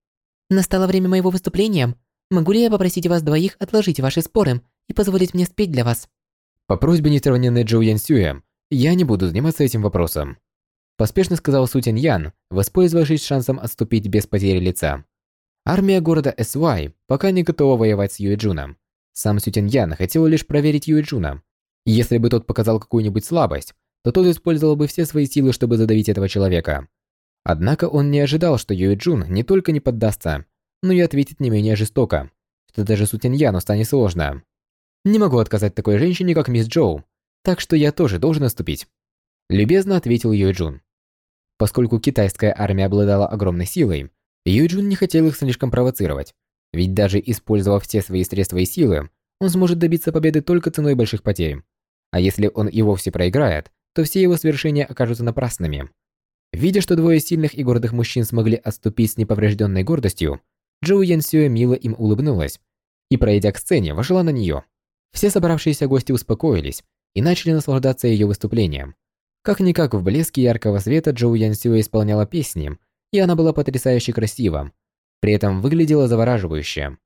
«Настало время моего выступления. Могу ли я попросить вас двоих отложить ваши споры и позволить мне спеть для вас?» По просьбе несравненной Джоу Ян Сюэ, я не буду заниматься этим вопросом. Поспешно сказал Сутин Ян, воспользовавшись шансом отступить без потери лица. Армия города Свай пока не готова воевать с Юэджуном. Сам Сютин Ян хотел лишь проверить Юэджуна, если бы тот показал какую-нибудь слабость, то тот использовал бы все свои силы, чтобы задавить этого человека. Однако он не ожидал, что Юэ Джун не только не поддастся, но и ответит не менее жестоко, что даже Сутиньяну станет сложно. Не могу отказать такой женщине, как мисс Джоу, так что я тоже должен наступить. Любезно ответил Юэ Джун. Поскольку китайская армия обладала огромной силой, Юэ Джун не хотел их слишком провоцировать, ведь даже использовав все свои средства и силы, он сможет добиться победы только ценой больших потерь. А если он и вовсе проиграет, то все его свершения окажутся напрасными. Видя, что двое сильных и гордых мужчин смогли отступить с неповрежденной гордостью, Джоу Ян Сюэ мило им улыбнулась и, пройдя к сцене, вошла на нее. Все собравшиеся гости успокоились и начали наслаждаться ее выступлением. Как-никак в блеске яркого света Джоу Ян Сюэ исполняла песни, и она была потрясающе красива, при этом выглядела завораживающе.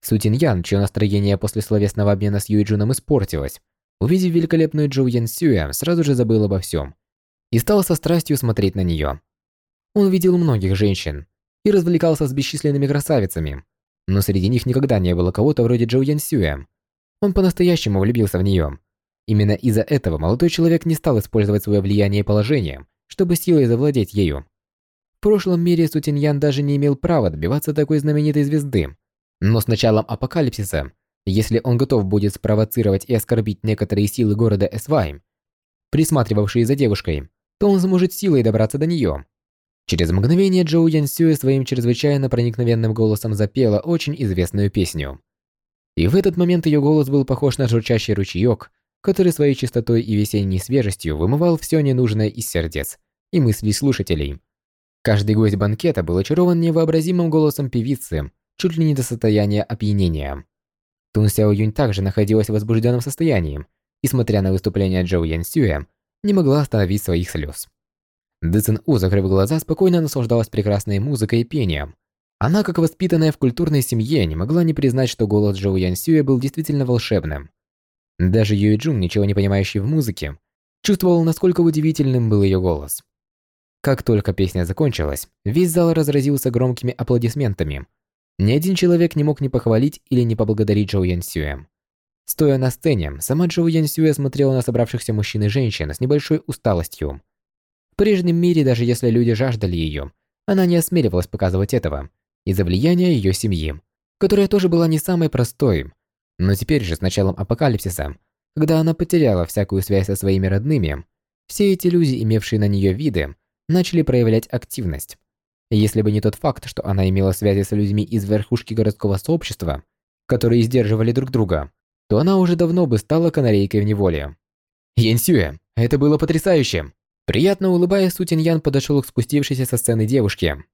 Сутин Ян, чье настроение после словесного обмена с Юйджуном испортилось, Увидев великолепную Джоу Ян Сюэ, сразу же забыл обо всем и стал со страстью смотреть на нее. Он видел многих женщин и развлекался с бесчисленными красавицами, но среди них никогда не было кого-то вроде Джоу Ян Сюэ. Он по-настоящему влюбился в нее. Именно из-за этого молодой человек не стал использовать свое влияние и положение, чтобы силой завладеть ею. В прошлом мире Сутиньян даже не имел права добиваться такой знаменитой звезды. Но с началом апокалипсиса, если он готов будет спровоцировать и оскорбить некоторые силы города Эсвайм, присматривавшие за девушкой, то он сможет силой добраться до нее. Через мгновение Джоу Янсюэ своим чрезвычайно проникновенным голосом запела очень известную песню. И в этот момент ее голос был похож на журчащий ручеек, который своей чистотой и весенней свежестью вымывал все ненужное из сердец и мыслей слушателей. Каждый гость банкета был очарован невообразимым голосом певицы, чуть ли не до состояния опьянения. Тун Сяо Юнь также находилась в возбужденном состоянии и, смотря на выступление Джоу Ян Сюэ, не могла остановить своих слез. Ды Цин У, закрыв глаза, спокойно наслаждалась прекрасной музыкой и пением. Она, как воспитанная в культурной семье, не могла не признать, что голос Джоу Ян Сюэ был действительно волшебным. Даже Юй Джун, ничего не понимающий в музыке, чувствовал, насколько удивительным был ее голос. Как только песня закончилась, весь зал разразился громкими аплодисментами. Ни один человек не мог не похвалить или не поблагодарить Джоу Ян Сюэ. Стоя на сцене, сама Джоу Ян Сюэ смотрела на собравшихся мужчин и женщин с небольшой усталостью. Прежнем мире, даже если люди жаждали ее, она не осмеливалась показывать этого из-за влияния ее семьи, которая тоже была не самой простой. Но теперь же, с началом апокалипсиса, когда она потеряла всякую связь со своими родными, все эти люди, имевшие на нее виды, начали проявлять активность. Если бы не тот факт, что она имела связи с людьми из верхушки городского сообщества, которые сдерживали друг друга, то она уже давно бы стала канарейкой в неволе. Янсюэ, это было потрясающе! Приятно улыбаясь, Сутин Ян подошел к спустившейся со сцены девушке.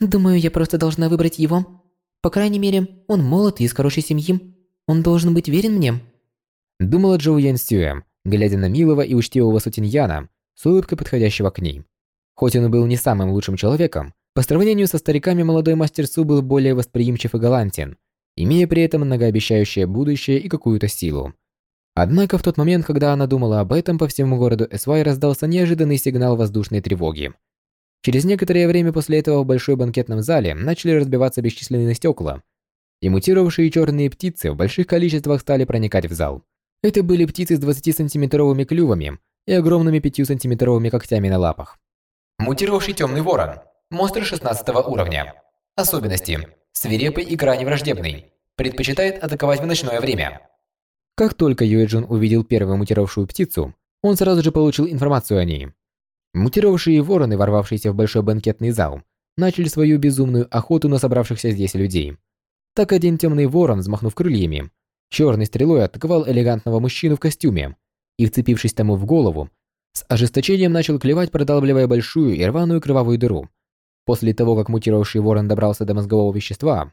Думаю, я просто должна выбрать его. По крайней мере, он молод и из хорошей семьи. Он должен быть верен мне. Думала Джоу Ян Сюэ, глядя на милого и учтивого Сутин Яна, с улыбкой подходящего к ней. Хоть он и был не самым лучшим человеком, по сравнению со стариками молодой мастер Су был более восприимчив и галантен, имея при этом многообещающее будущее и какую-то силу. Однако в тот момент, когда она думала об этом, по всему городу Эсвай раздался неожиданный сигнал воздушной тревоги. Через некоторое время после этого в большой банкетном зале начали разбиваться бесчисленные стекла, и мутировавшие черные птицы в больших количествах стали проникать в зал. Это были птицы с 20-сантиметровыми клювами и огромными 5-сантиметровыми когтями на лапах. Мутировавший темный ворон. Монстр 16 уровня. Особенности. Свирепый и крайне враждебный. Предпочитает атаковать в ночное время. Как только Юэджин увидел первую мутировавшую птицу, он сразу же получил информацию о ней. Мутировавшие вороны, ворвавшиеся в большой банкетный зал, начали свою безумную охоту на собравшихся здесь людей. Так один темный ворон, взмахнув крыльями, черной стрелой атаковал элегантного мужчину в костюме и, вцепившись тому в голову, с ожесточением начал клевать, продалбливая большую и рваную кровавую дыру. После того, как мутировавший ворон добрался до мозгового вещества,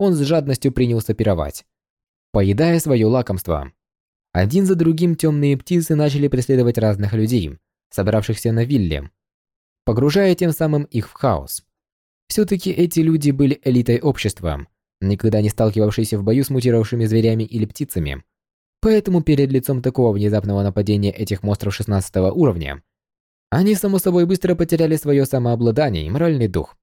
он с жадностью принялся пировать, поедая свое лакомство. Один за другим темные птицы начали преследовать разных людей, собравшихся на вилле, погружая тем самым их в хаос. Все-таки эти люди были элитой общества, никогда не сталкивавшиеся в бою с мутировавшими зверями или птицами. Поэтому перед лицом такого внезапного нападения этих монстров 16 уровня, они, само собой, быстро потеряли свое самообладание и моральный дух.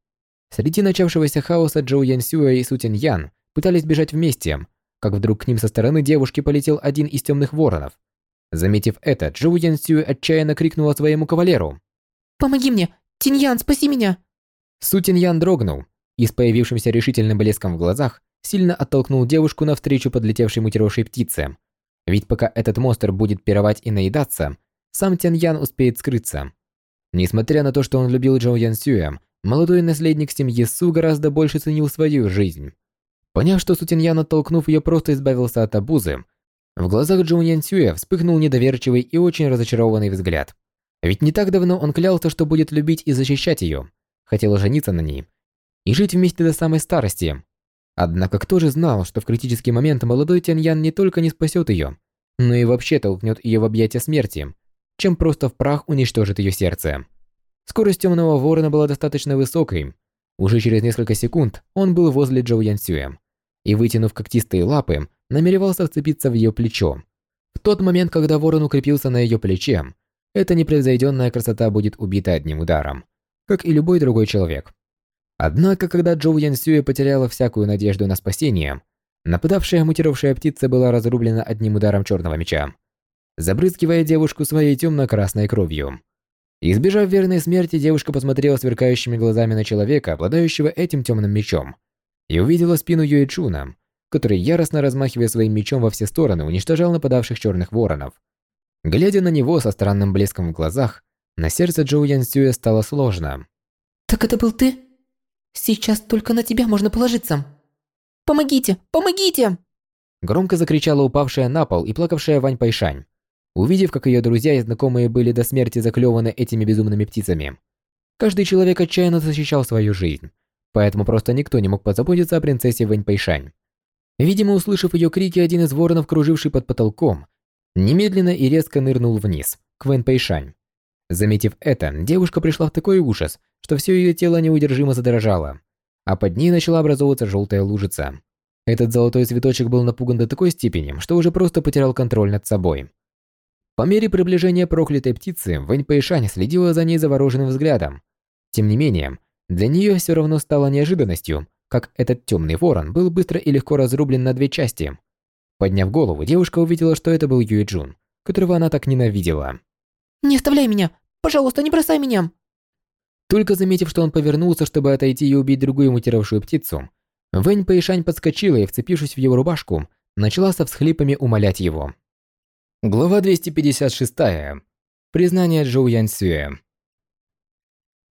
Среди начавшегося хаоса Джоу Ян Сюэ и Сутин Ян пытались бежать вместе, как вдруг к ним со стороны девушки полетел один из темных воронов. Заметив это, Джоу Ян Сюэ отчаянно крикнула своему кавалеру. «Помоги мне! Тиньян, спаси меня!» Сутин Ян дрогнул и с появившимся решительным блеском в глазах сильно оттолкнул девушку навстречу подлетевшей мутировавшей птице. Ведь пока этот монстр будет пировать и наедаться, сам Тян Ян успеет скрыться. Несмотря на то, что он любил Джоу Ян Сюэ, молодой наследник семьи Су гораздо больше ценил свою жизнь. Поняв, что Су Тянь Ян, оттолкнув ее, просто избавился от обузы, в глазах Джоу Ян Сюэ вспыхнул недоверчивый и очень разочарованный взгляд. Ведь не так давно он клялся, что будет любить и защищать ее, хотел жениться на ней и жить вместе до самой старости. Однако кто же знал, что в критический момент молодой Тяньян не только не спасет ее, но и вообще толкнет ее в объятия смерти, чем просто в прах уничтожит ее сердце. Скорость темного ворона была достаточно высокой. Уже через несколько секунд он был возле Джоу Янсюэ и, вытянув когтистые лапы, намеревался вцепиться в ее плечо. В тот момент, когда ворон укрепился на ее плече, эта непревзойденная красота будет убита одним ударом, как и любой другой человек. Однако, когда Джоу Ян Сюэ потеряла всякую надежду на спасение, нападавшая мутировавшая птица была разрублена одним ударом черного меча, забрызгивая девушку своей темно-красной кровью. Избежав верной смерти, девушка посмотрела сверкающими глазами на человека, обладающего этим темным мечом, и увидела спину Юэчуна, который, яростно размахивая своим мечом во все стороны, уничтожал нападавших черных воронов. Глядя на него со странным блеском в глазах, на сердце Джоу Ян Сюэ стало сложно. «Так это был ты? Сейчас только на тебя можно положиться. Помогите! Помогите!» Громко закричала упавшая на пол и плакавшая Вань Пайшань. Увидев, как ее друзья и знакомые были до смерти заклеваны этими безумными птицами. Каждый человек отчаянно защищал свою жизнь, поэтому просто никто не мог позаботиться о принцессе Вэнь Пэйшань. Видимо, услышав ее крики, один из воронов, круживший под потолком, немедленно и резко нырнул вниз, к Вэнь Пэйшань. Заметив это, девушка пришла в такой ужас, что все ее тело неудержимо задрожало, а под ней начала образовываться желтая лужица. Этот золотой цветочек был напуган до такой степени, что уже просто потерял контроль над собой. По мере приближения проклятой птицы, Вэнь Пэйшань следила за ней завороженным взглядом. Тем не менее, для нее все равно стало неожиданностью, как этот темный ворон был быстро и легко разрублен на две части. Подняв голову, девушка увидела, что это был Юй Джун, которого она так ненавидела. «Не оставляй меня! Пожалуйста, не бросай меня!» Только заметив, что он повернулся, чтобы отойти и убить другую мутировавшую птицу, Вэнь Пэйшань подскочила и, вцепившись в его рубашку, начала со всхлипами умолять его. Глава 256. Признание Джоу Ян Сюэ.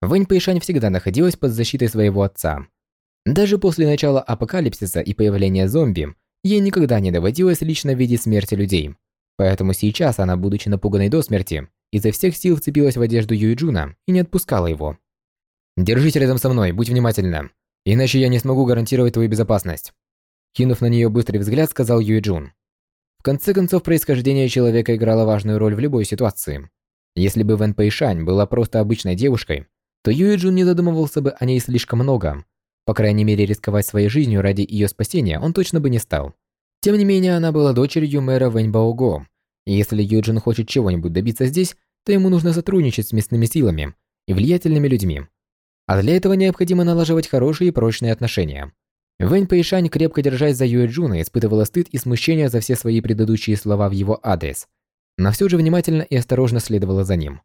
Вэнь Пэйшань всегда находилась под защитой своего отца. Даже после начала апокалипсиса и появления зомби, ей никогда не доводилось лично видеть смерти людей. Поэтому сейчас она, будучи напуганной до смерти, изо всех сил вцепилась в одежду Юйджуна и не отпускала его. «Держись рядом со мной, будь внимательна, иначе я не смогу гарантировать твою безопасность». Кинув на нее быстрый взгляд, сказал Юйджун. В конце концов, происхождение человека играло важную роль в любой ситуации. Если бы Вэн Пэйшань была просто обычной девушкой, то Юэ Джун не задумывался бы о ней слишком много. По крайней мере, рисковать своей жизнью ради ее спасения он точно бы не стал. Тем не менее, она была дочерью мэра Вэнь Баого. И если Юджин хочет чего-нибудь добиться здесь, то ему нужно сотрудничать с местными силами и влиятельными людьми. А для этого необходимо налаживать хорошие и прочные отношения. Вэнь Пэйшань, крепко держась за Юэ Джуна, испытывала стыд и смущение за все свои предыдущие слова в его адрес, но все же внимательно и осторожно следовала за ним.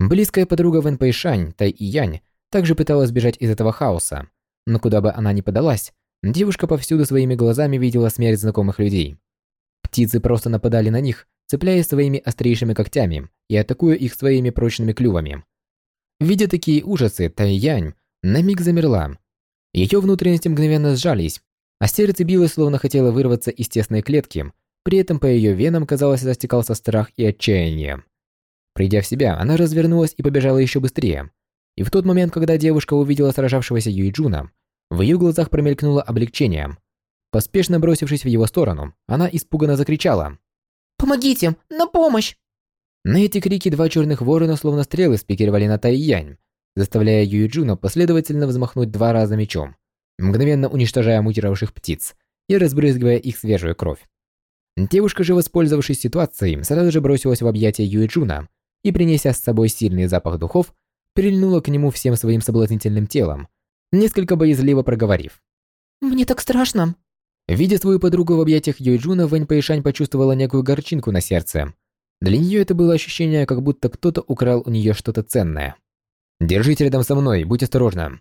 Близкая подруга Вэн Пэйшань, Тай и Янь, также пыталась бежать из этого хаоса, но куда бы она ни подалась, девушка повсюду своими глазами видела смерть знакомых людей. Птицы просто нападали на них, цепляясь своими острейшими когтями и атакуя их своими прочными клювами. Видя такие ужасы, Тай Янь на миг замерла ее внутренности мгновенно сжались, а сердце билось, словно хотело вырваться из тесной клетки, при этом по ее венам, казалось, растекался страх и отчаяние. Придя в себя, она развернулась и побежала еще быстрее. И в тот момент, когда девушка увидела сражавшегося Юйджуна, в ее глазах промелькнуло облегчение. Поспешно бросившись в его сторону, она испуганно закричала. «Помогите! На помощь!» На эти крики два черных ворона словно стрелы спикировали на Тайянь, заставляя Юйджуна последовательно взмахнуть два раза мечом, мгновенно уничтожая мутировавших птиц и разбрызгивая их свежую кровь. Девушка же, воспользовавшись ситуацией, сразу же бросилась в объятия Юйджуна и, принеся с собой сильный запах духов, прильнула к нему всем своим соблазнительным телом, несколько боязливо проговорив. «Мне так страшно!» Видя свою подругу в объятиях Юйджуна, Вэнь Пэйшань почувствовала некую горчинку на сердце. Для нее это было ощущение, как будто кто-то украл у нее что-то ценное. Держите рядом со мной, будь осторожна.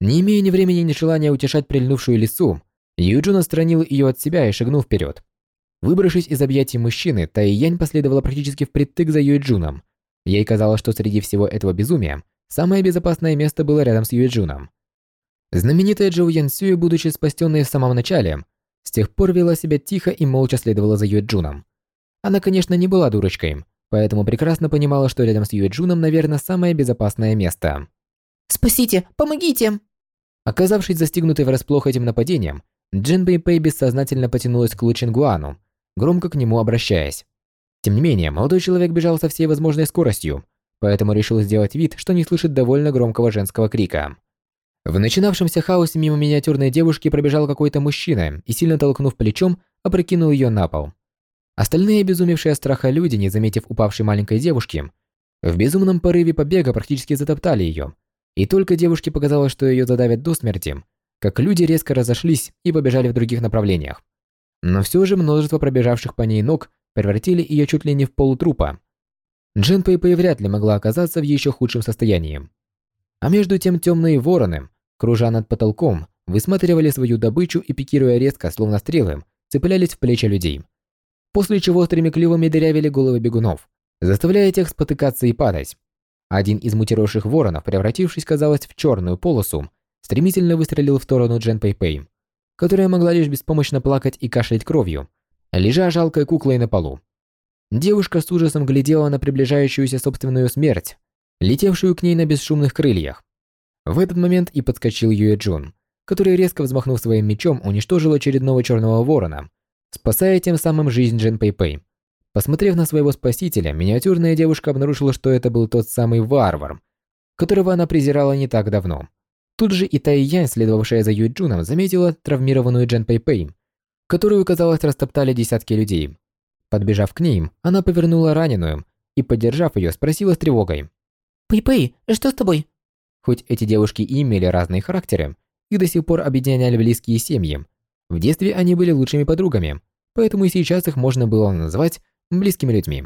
Не имея ни времени, ни желания утешать прильнувшую лису, Юджин отстранил ее от себя и шагнул вперед. Выбравшись из объятий мужчины, Янь последовала практически впритык за Юджуном. Ей казалось, что среди всего этого безумия самое безопасное место было рядом с Юджуном. Знаменитая Джоу Ян Сюэ, будучи спасенной в самом начале, с тех пор вела себя тихо и молча следовала за Юджуном. Она, конечно, не была дурочкой, поэтому прекрасно понимала, что рядом с Юэджуном, наверное, самое безопасное место. «Спасите! Помогите!» Оказавшись застигнутой врасплох этим нападением, Джин Бэй Пэй бессознательно потянулась к Лу Чингуану, громко к нему обращаясь. Тем не менее, молодой человек бежал со всей возможной скоростью, поэтому решил сделать вид, что не слышит довольно громкого женского крика. В начинавшемся хаосе мимо миниатюрной девушки пробежал какой-то мужчина и, сильно толкнув плечом, опрокинул ее на пол. Остальные обезумевшие от страха люди, не заметив упавшей маленькой девушки, в безумном порыве побега практически затоптали ее. И только девушке показалось, что ее задавят до смерти, как люди резко разошлись и побежали в других направлениях. Но все же множество пробежавших по ней ног превратили ее чуть ли не в полутрупа. Джин Пэйпэй вряд ли могла оказаться в еще худшем состоянии. А между тем темные вороны, кружа над потолком, высматривали свою добычу и, пикируя резко, словно стрелы, цеплялись в плечи людей. После чего острыми клювами дырявили головы бегунов, заставляя тех спотыкаться и падать. Один из мутировавших воронов, превратившись, казалось, в черную полосу, стремительно выстрелил в сторону Джен Пэй Пэй, которая могла лишь беспомощно плакать и кашлять кровью, лежа жалкой куклой на полу. Девушка с ужасом глядела на приближающуюся собственную смерть, летевшую к ней на бесшумных крыльях. В этот момент и подскочил Юэ Джун, который, резко взмахнув своим мечом, уничтожил очередного черного ворона, спасая тем самым жизнь Джен Пэй Пэй. Посмотрев на своего спасителя, миниатюрная девушка обнаружила, что это был тот самый варвар, которого она презирала не так давно. Тут же и Тай Янь, следовавшая за Юй Джуном, заметила травмированную Джен Пэй Пэй, которую, казалось, растоптали десятки людей. Подбежав к ним, она повернула раненую и, поддержав ее, спросила с тревогой. «Пэй-Пэй, что с тобой?» Хоть эти девушки и имели разные характеры, их до сих пор объединяли близкие семьи. В детстве они были лучшими подругами, поэтому и сейчас их можно было назвать близкими людьми.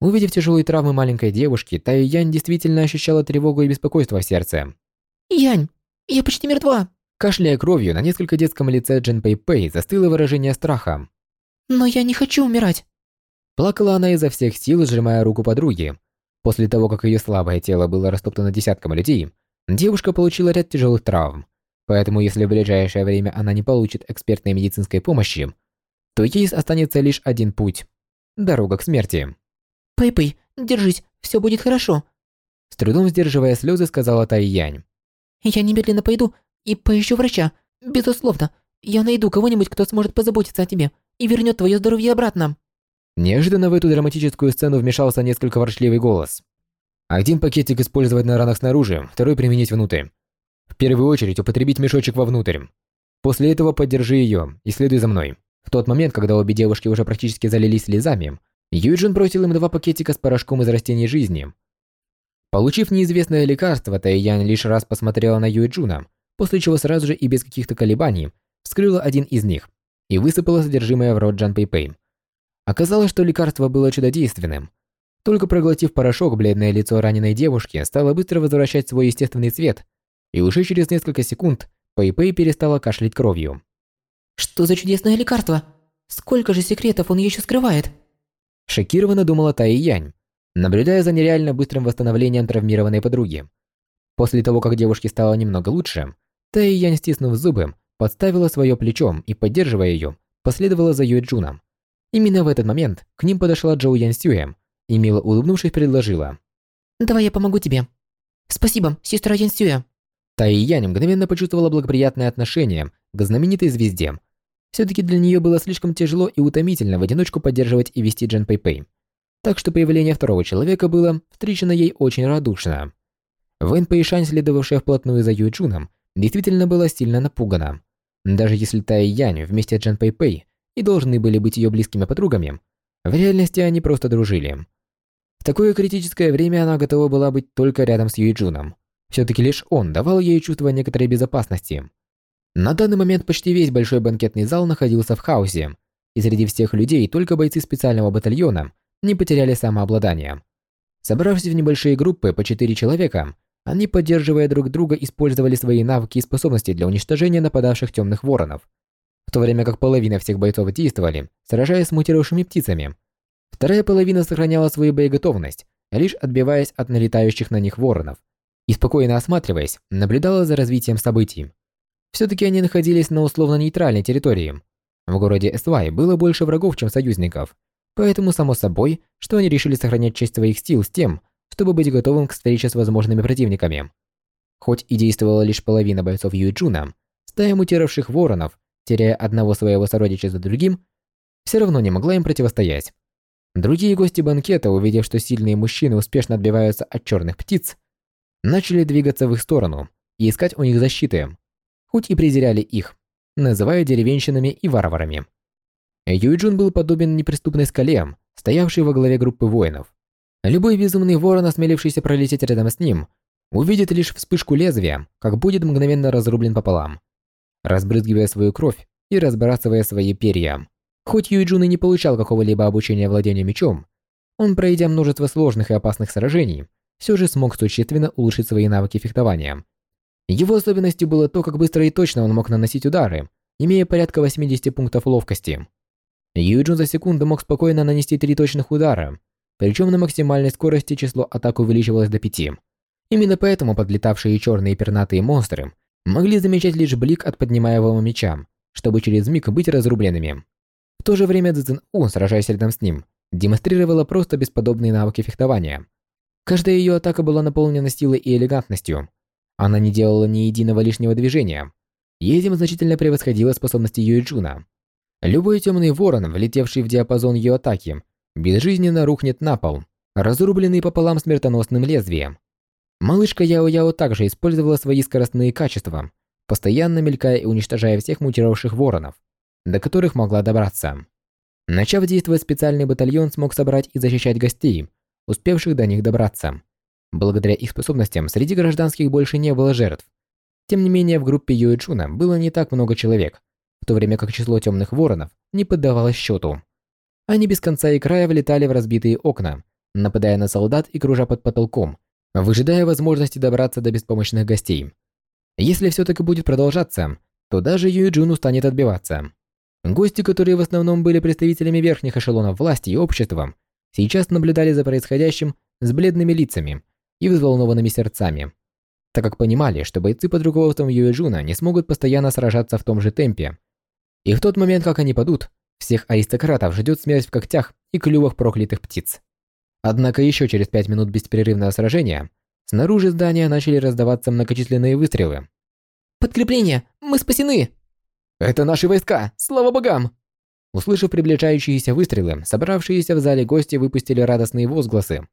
Увидев тяжелые травмы маленькой девушки, Тай Янь действительно ощущала тревогу и беспокойство в сердце. «Янь, я почти мертва!» Кашляя кровью, на несколько детском лице Джен Пэй Пэй застыло выражение страха. «Но я не хочу умирать!» Плакала она изо всех сил, сжимая руку подруги. После того, как ее слабое тело было растоптано десятком людей, девушка получила ряд тяжелых травм. Поэтому, если в ближайшее время она не получит экспертной медицинской помощи, то ей останется лишь один путь – дорога к смерти. «Пэй-Пэй, держись, все будет хорошо!» С трудом сдерживая слезы, сказала Тай Янь. «Я немедленно пойду и поищу врача. Безусловно, я найду кого-нибудь, кто сможет позаботиться о тебе и вернет твое здоровье обратно». Неожиданно в эту драматическую сцену вмешался несколько ворчливый голос. Один пакетик использовать на ранах снаружи, второй применить внутрь. В первую очередь употребить мешочек вовнутрь. После этого поддержи ее и следуй за мной. В тот момент, когда обе девушки уже практически залились слезами, Юджин бросил им два пакетика с порошком из растений жизни. Получив неизвестное лекарство, Тайян лишь раз посмотрела на Юджуна, после чего сразу же и без каких-то колебаний вскрыла один из них и высыпала содержимое в рот Джан Пэй Пэй. Оказалось, что лекарство было чудодейственным. Только проглотив порошок, бледное лицо раненой девушки стало быстро возвращать свой естественный цвет, и уже через несколько секунд Пэй-Пэй перестала кашлять кровью. «Что за чудесное лекарство? Сколько же секретов он еще скрывает?» Шокированно думала Таи Янь, наблюдая за нереально быстрым восстановлением травмированной подруги. После того, как девушке стало немного лучше, Таи Янь, стиснув зубы, подставила свое плечо и, поддерживая ее, последовала за Юэ Джуном. Именно в этот момент к ним подошла Джоу Ян Сюэ и, мило улыбнувшись, предложила. «Давай я помогу тебе». «Спасибо, сестра Ян Сюэ». Таи Янь мгновенно почувствовала благоприятное отношение к знаменитой звезде. Все-таки для нее было слишком тяжело и утомительно в одиночку поддерживать и вести Джен Пэй Пэй. Так что появление второго человека было встречено ей очень радушно. Вэн Пэйшань, следовавшая вплотную за Юй Джуном, действительно была сильно напугана. Даже если Тай Янь вместе с Джен Пэй Пэй и должны были быть ее близкими подругами, в реальности они просто дружили. В такое критическое время она готова была быть только рядом с Юйджуном. Все-таки лишь он давал ей чувство некоторой безопасности. На данный момент почти весь большой банкетный зал находился в хаосе, и среди всех людей только бойцы специального батальона не потеряли самообладание. Собравшись в небольшие группы по четыре человека, они, поддерживая друг друга, использовали свои навыки и способности для уничтожения нападавших темных воронов – в то время как половина всех бойцов действовали, сражаясь с мутировавшими птицами. Вторая половина сохраняла свою боеготовность, лишь отбиваясь от налетающих на них воронов, и спокойно осматриваясь, наблюдала за развитием событий. Все-таки они находились на условно-нейтральной территории. В городе Эсвай было больше врагов, чем союзников, поэтому само собой, что они решили сохранять часть своих сил с тем, чтобы быть готовым к встрече с возможными противниками. Хоть и действовала лишь половина бойцов Юйджуна, стая мутировавших воронов теряя одного своего сородича за другим, все равно не могла им противостоять. Другие гости банкета, увидев, что сильные мужчины успешно отбиваются от черных птиц, начали двигаться в их сторону и искать у них защиты, хоть и презирали их, называя деревенщинами и варварами. Юйджун был подобен неприступной скале, стоявшей во главе группы воинов. Любой безумный ворон, осмелившийся пролететь рядом с ним, увидит лишь вспышку лезвия, как будет мгновенно разрублен пополам разбрызгивая свою кровь и разбрасывая свои перья. Хоть Юйджун и не получал какого-либо обучения владению мечом, он, пройдя множество сложных и опасных сражений, все же смог существенно улучшить свои навыки фехтования. Его особенностью было то, как быстро и точно он мог наносить удары, имея порядка 80 пунктов ловкости. Юджин за секунду мог спокойно нанести три точных удара, причем на максимальной скорости число атак увеличивалось до 5. Именно поэтому подлетавшие черные пернатые монстры могли замечать лишь блик от поднимаемого меча, чтобы через миг быть разрубленными. В то же время Цзин У, сражаясь рядом с ним, демонстрировала просто бесподобные навыки фехтования. Каждая ее атака была наполнена силой и элегантностью. Она не делала ни единого лишнего движения. Этим значительно превосходила способности Юэджуна. Любой темный ворон, влетевший в диапазон ее атаки, безжизненно рухнет на пол, разрубленный пополам смертоносным лезвием. Малышка Яо-Яо также использовала свои скоростные качества, постоянно мелькая и уничтожая всех мутировавших воронов, до которых могла добраться. Начав действовать, специальный батальон смог собрать и защищать гостей, успевших до них добраться. Благодаря их способностям среди гражданских больше не было жертв. Тем не менее, в группе Юэчуна было не так много человек, в то время как число темных воронов не поддавалось счету. Они без конца и края влетали в разбитые окна, нападая на солдат и кружа под потолком, выжидая возможности добраться до беспомощных гостей. Если все-таки будет продолжаться, то даже Юйджун устанет отбиваться. Гости, которые в основном были представителями верхних эшелонов власти и общества, сейчас наблюдали за происходящим с бледными лицами и взволнованными сердцами, так как понимали, что бойцы под руководством Юэджуна не смогут постоянно сражаться в том же темпе. И в тот момент, как они падут, всех аристократов ждет смерть в когтях и клювах проклятых птиц. Однако еще через пять минут беспрерывного сражения снаружи здания начали раздаваться многочисленные выстрелы. «Подкрепление! Мы спасены!» «Это наши войска! Слава богам!» Услышав приближающиеся выстрелы, собравшиеся в зале гости выпустили радостные возгласы.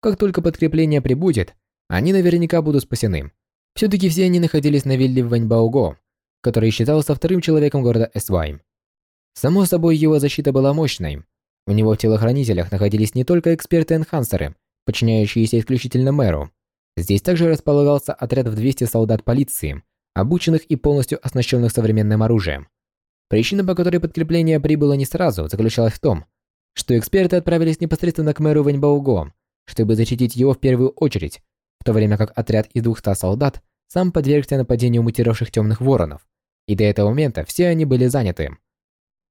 Как только подкрепление прибудет, они наверняка будут спасены. Все-таки все они находились на вилле в Ваньбауго, который считался вторым человеком города Эсвай. Само собой, его защита была мощной, у него в телохранителях находились не только эксперты-энхансеры, подчиняющиеся исключительно мэру. Здесь также располагался отряд в 200 солдат полиции, обученных и полностью оснащенных современным оружием. Причина, по которой подкрепление прибыло не сразу, заключалась в том, что эксперты отправились непосредственно к мэру Вэньбауго, чтобы защитить его в первую очередь, в то время как отряд из 200 солдат сам подвергся нападению мутировавших темных воронов, и до этого момента все они были заняты.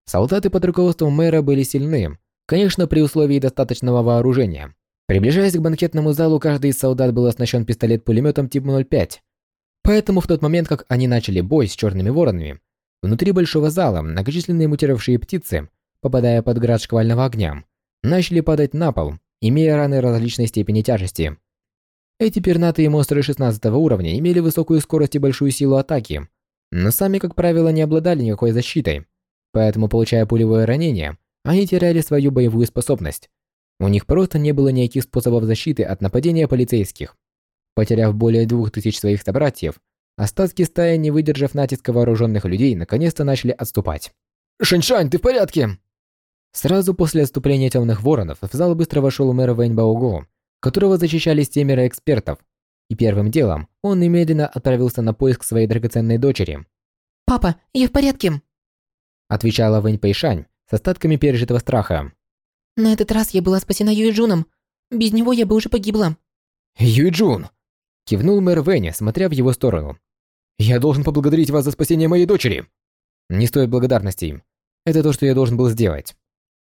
Солдаты под руководством мэра были сильны, Конечно, при условии достаточного вооружения. Приближаясь к банкетному залу, каждый из солдат был оснащен пистолет-пулеметом типа 05. Поэтому в тот момент, как они начали бой с черными воронами, внутри большого зала многочисленные мутировавшие птицы, попадая под град шквального огня, начали падать на пол, имея раны различной степени тяжести. Эти пернатые монстры 16 уровня имели высокую скорость и большую силу атаки, но сами, как правило, не обладали никакой защитой, поэтому, получая пулевое ранение, они теряли свою боевую способность. У них просто не было никаких способов защиты от нападения полицейских. Потеряв более двух тысяч своих собратьев, остатки стаи, не выдержав натиска вооруженных людей, наконец-то начали отступать. «Шаньшань, ты в порядке?» Сразу после отступления темных воронов в зал быстро вошел мэр Вэнь Баого, которого защищали семеро экспертов, и первым делом он немедленно отправился на поиск своей драгоценной дочери. «Папа, я в порядке!» Отвечала Вэнь Пэйшань, с остатками пережитого страха. «На этот раз я была спасена Юэджуном. Без него я бы уже погибла». «Юэджун!» Кивнул мэр Вэнни, смотря в его сторону. «Я должен поблагодарить вас за спасение моей дочери!» «Не стоит благодарности. Это то, что я должен был сделать».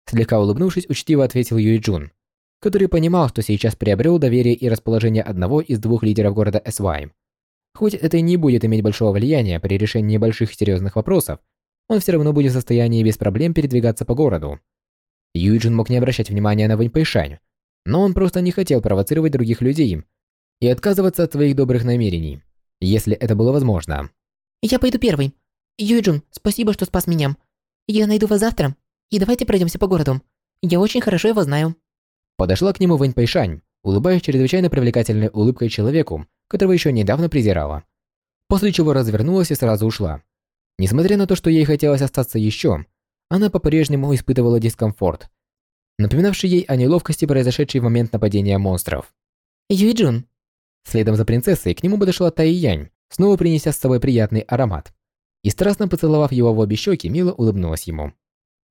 Слегка улыбнувшись, учтиво ответил Юэджун, который понимал, что сейчас приобрел доверие и расположение одного из двух лидеров города Эсвай. Хоть это и не будет иметь большого влияния при решении больших серьезных вопросов, он все равно будет в состоянии без проблем передвигаться по городу. Юджин мог не обращать внимания на Вэнь Пэйшань, но он просто не хотел провоцировать других людей и отказываться от своих добрых намерений, если это было возможно. «Я пойду первый. Юджин, спасибо, что спас меня. Я найду вас завтра, и давайте пройдемся по городу. Я очень хорошо его знаю». Подошла к нему Вэнь Пэйшань, улыбаясь чрезвычайно привлекательной улыбкой человеку, которого еще недавно презирала. После чего развернулась и сразу ушла. Несмотря на то, что ей хотелось остаться еще, она по-прежнему испытывала дискомфорт, напоминавший ей о неловкости, произошедшей в момент нападения монстров. Юйджун. Следом за принцессой к нему подошла Тай Янь, снова принеся с собой приятный аромат. И страстно поцеловав его в обе щеки, мило улыбнулась ему.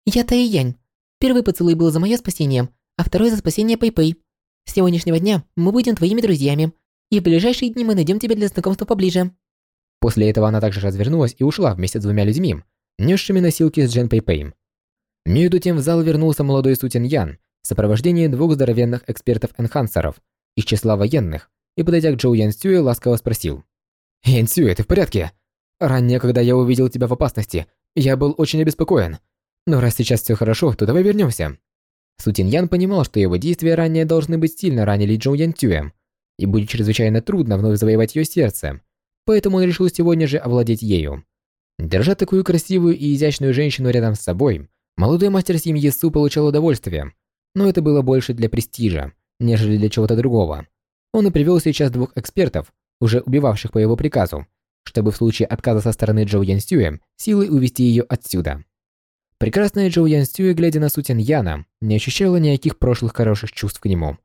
«Я Тай Янь. Первый поцелуй был за мое спасение, а второй за спасение Пэй-Пэй. С сегодняшнего дня мы будем твоими друзьями, и в ближайшие дни мы найдем тебя для знакомства поближе». После этого она также развернулась и ушла вместе с двумя людьми, несшими носилки с Джен Пэй-Пэй. Между тем в зал вернулся молодой Сутин Ян в сопровождении двух здоровенных экспертов-энхансеров из числа военных и, подойдя к Джоу Ян Сюэ, ласково спросил. «Ян Сюэ, ты в порядке? Ранее, когда я увидел тебя в опасности, я был очень обеспокоен. Но раз сейчас все хорошо, то давай вернемся. Сутин Ян понимал, что его действия ранее должны быть сильно ранили Джоу Ян Тюэ, и будет чрезвычайно трудно вновь завоевать ее сердце, поэтому он решил сегодня же овладеть ею. Держа такую красивую и изящную женщину рядом с собой, молодой мастер семьи Су получал удовольствие, но это было больше для престижа, нежели для чего-то другого. Он и привел сейчас двух экспертов, уже убивавших по его приказу, чтобы в случае отказа со стороны Джоу Ян Сюэ силой увести ее отсюда. Прекрасная Джоу Ян Сюэ, глядя на Сутин Яна, не ощущала никаких прошлых хороших чувств к нему.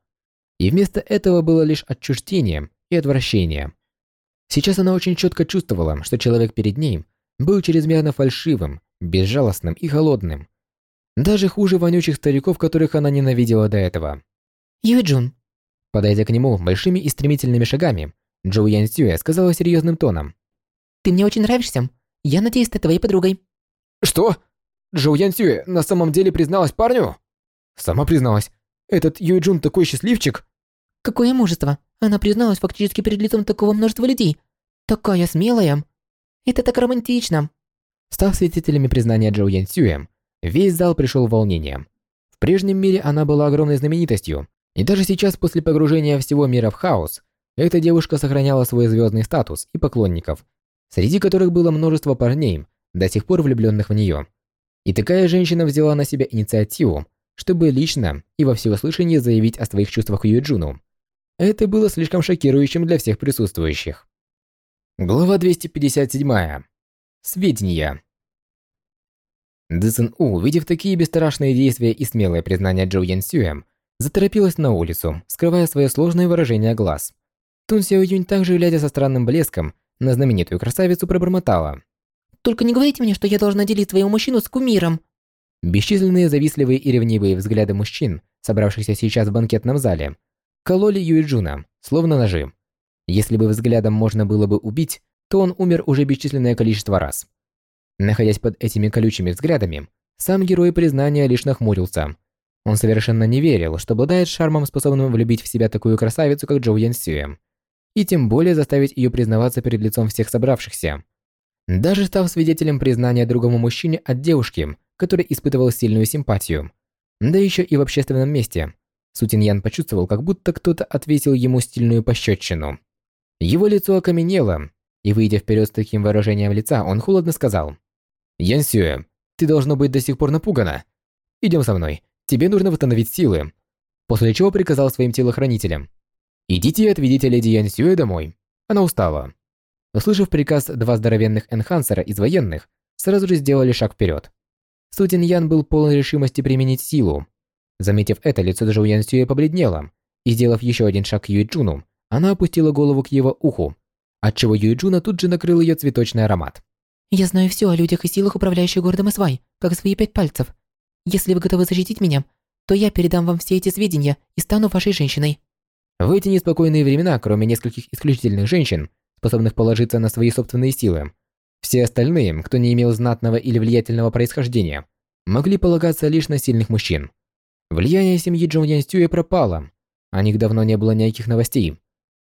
И вместо этого было лишь отчуждение и отвращение. Сейчас она очень четко чувствовала, что человек перед ней был чрезмерно фальшивым, безжалостным и холодным. Даже хуже вонючих стариков, которых она ненавидела до этого. Юджун. Подойдя к нему большими и стремительными шагами, Джоу Ян Сюэ сказала серьезным тоном. «Ты мне очень нравишься. Я надеюсь, ты твоей подругой». «Что? Джоу Ян Сюэ на самом деле призналась парню?» «Сама призналась. Этот Юджун такой счастливчик». «Какое мужество. Она призналась фактически перед лицом такого множества людей. Такая смелая. Это так романтично». Став свидетелями признания Джоу Ян Сюэ, весь зал пришел в волнение. В прежнем мире она была огромной знаменитостью, и даже сейчас, после погружения всего мира в хаос, эта девушка сохраняла свой звездный статус и поклонников, среди которых было множество парней, до сих пор влюбленных в нее. И такая женщина взяла на себя инициативу, чтобы лично и во всеуслышание заявить о своих чувствах Юджуну. Это было слишком шокирующим для всех присутствующих. Глава 257. Сведения. Дэсэн У, увидев такие бесстрашные действия и смелое признание Джоу Ян Сюэм, заторопилась на улицу, скрывая свое сложное выражение глаз. Тун Сяо Юнь также, глядя со странным блеском, на знаменитую красавицу пробормотала. Только не говорите мне, что я должна делить своего мужчину с кумиром. Бесчисленные завистливые и ревнивые взгляды мужчин, собравшихся сейчас в банкетном зале, кололи Юиджуна, словно ножи. Если бы взглядом можно было бы убить, то он умер уже бесчисленное количество раз. Находясь под этими колючими взглядами, сам герой признания лишь нахмурился. Он совершенно не верил, что обладает шармом, способным влюбить в себя такую красавицу, как Джоу Ян Сюэ, и тем более заставить ее признаваться перед лицом всех собравшихся. Даже став свидетелем признания другому мужчине от девушки, который испытывал сильную симпатию. Да еще и в общественном месте. Сутин Ян почувствовал, как будто кто-то ответил ему стильную пощечину. Его лицо окаменело, и, выйдя вперед с таким выражением лица, он холодно сказал. «Ян Сюэ, ты должно быть до сих пор напугана. Идем со мной, тебе нужно восстановить силы». После чего приказал своим телохранителям. «Идите и отведите леди Ян Сюэ домой. Она устала». Услышав приказ, два здоровенных энхансера из военных сразу же сделали шаг вперед. Сутин Ян был полон решимости применить силу. Заметив это, лицо Джоу Ян Сюэ побледнело, и сделав еще один шаг к Юй Джуну, она опустила голову к его уху, отчего Юй Джуна тут же накрыл ее цветочный аромат. «Я знаю все о людях и силах, управляющих городом Эсвай, как свои пять пальцев. Если вы готовы защитить меня, то я передам вам все эти сведения и стану вашей женщиной». В эти неспокойные времена, кроме нескольких исключительных женщин, способных положиться на свои собственные силы. Все остальные, кто не имел знатного или влиятельного происхождения, могли полагаться лишь на сильных мужчин. Влияние семьи Джон Ян Сюэ пропало, о них давно не было никаких новостей.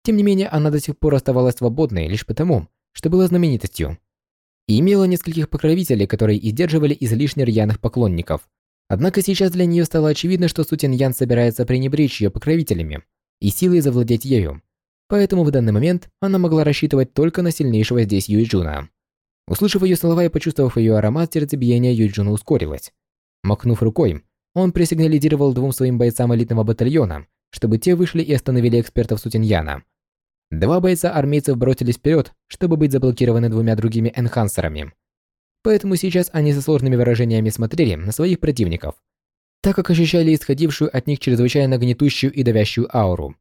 Тем не менее, она до сих пор оставалась свободной лишь потому, что была знаменитостью. И имела нескольких покровителей, которые издерживали излишне рьяных поклонников. Однако сейчас для нее стало очевидно, что Сутин Ян собирается пренебречь ее покровителями и силой завладеть ею. Поэтому в данный момент она могла рассчитывать только на сильнейшего здесь Юйджуна. Услышав ее слова и почувствовав ее аромат, сердцебиение Юйджуна ускорилось. Махнув рукой, он пресигнализировал двум своим бойцам элитного батальона, чтобы те вышли и остановили экспертов Сутиньяна. Два бойца армейцев бросились вперед, чтобы быть заблокированы двумя другими энхансерами. Поэтому сейчас они со сложными выражениями смотрели на своих противников, так как ощущали исходившую от них чрезвычайно гнетущую и давящую ауру.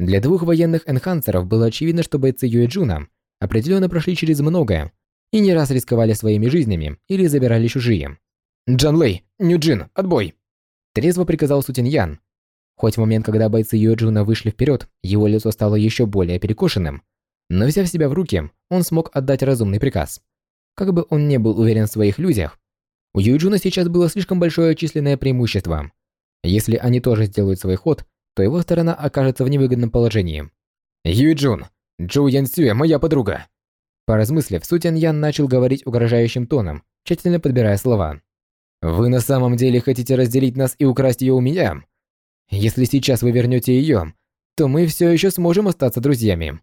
Для двух военных энхансеров было очевидно, что бойцы Юэджуна определенно прошли через многое и не раз рисковали своими жизнями или забирали чужие. «Джан Лэй, Нюджин, отбой!» Трезво приказал Сутин Ян, Хоть в момент, когда бойцы Юэджуна вышли вперед, его лицо стало еще более перекошенным, но взяв себя в руки, он смог отдать разумный приказ. Как бы он не был уверен в своих людях, у Юджуна сейчас было слишком большое численное преимущество. Если они тоже сделают свой ход, то его сторона окажется в невыгодном положении. «Юджун, Джоу Янсюэ, моя подруга!» Поразмыслив, Сутян Ян начал говорить угрожающим тоном, тщательно подбирая слова. «Вы на самом деле хотите разделить нас и украсть ее у меня? Если сейчас вы вернете ее, то мы все еще сможем остаться друзьями.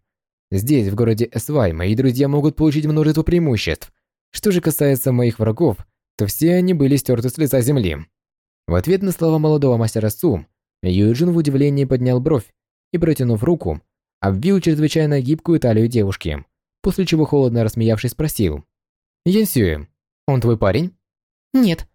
Здесь, в городе Эсвай, мои друзья могут получить множество преимуществ. Что же касается моих врагов, то все они были стерты с лица земли. В ответ на слова молодого мастера Су, Юджин в удивлении поднял бровь и, протянув руку, обвил чрезвычайно гибкую талию девушки, после чего холодно рассмеявшись спросил. «Янсюэ, он твой парень?» «Нет,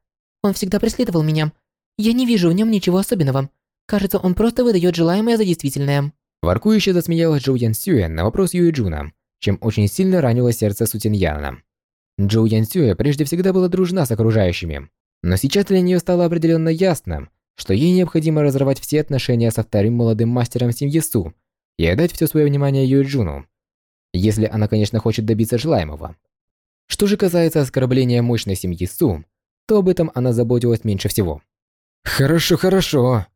он всегда преследовал меня. Я не вижу в нем ничего особенного. Кажется, он просто выдает желаемое за действительное». Воркующе засмеялась Джоу Янсюэ на вопрос Юэджуна, чем очень сильно ранило сердце Сутиньяна. Джоу Янсюэ прежде всегда была дружна с окружающими, но сейчас для нее стало определенно ясно, что ей необходимо разорвать все отношения со вторым молодым мастером семьи Су и отдать все свое внимание Юэджуну, если она, конечно, хочет добиться желаемого. Что же касается оскорбления мощной семьи Су, то об этом она заботилась меньше всего. «Хорошо, хорошо.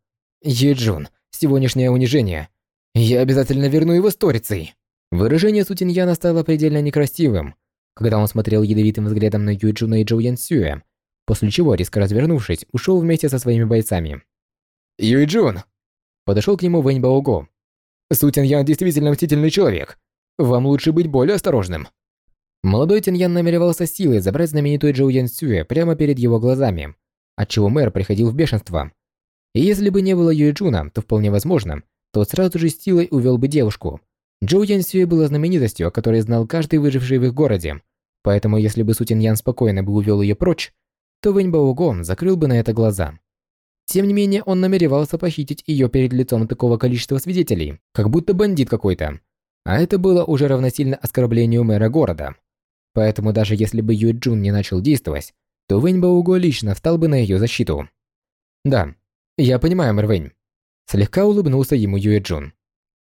Юэджун, сегодняшнее унижение. Я обязательно верну его сторицей». Выражение Сутиньяна стало предельно некрасивым, когда он смотрел ядовитым взглядом на Юджуна и Джоу Янсюэ, после чего, резко развернувшись, ушел вместе со своими бойцами. «Юйджун!» Подошел к нему Вэнь Баого. «Су Тиньян действительно мстительный человек. Вам лучше быть более осторожным». Молодой Тиньян намеревался силой забрать знаменитую Джоу Янсюэ прямо перед его глазами, отчего мэр приходил в бешенство. И если бы не было Юйджуна, то вполне возможно, тот сразу же силой увел бы девушку. Джоу Янсюэ была знаменитостью, о которой знал каждый выживший в их городе, Поэтому если бы Сутин Ян спокойно бы увел ее прочь, то Вэнь Баогон закрыл бы на это глаза. Тем не менее, он намеревался похитить ее перед лицом такого количества свидетелей, как будто бандит какой-то. А это было уже равносильно оскорблению мэра города. Поэтому даже если бы Юэ Джун не начал действовать, то Вэнь Баого лично встал бы на ее защиту. Да, я понимаю, мэр. Слегка улыбнулся ему Юэ Джун.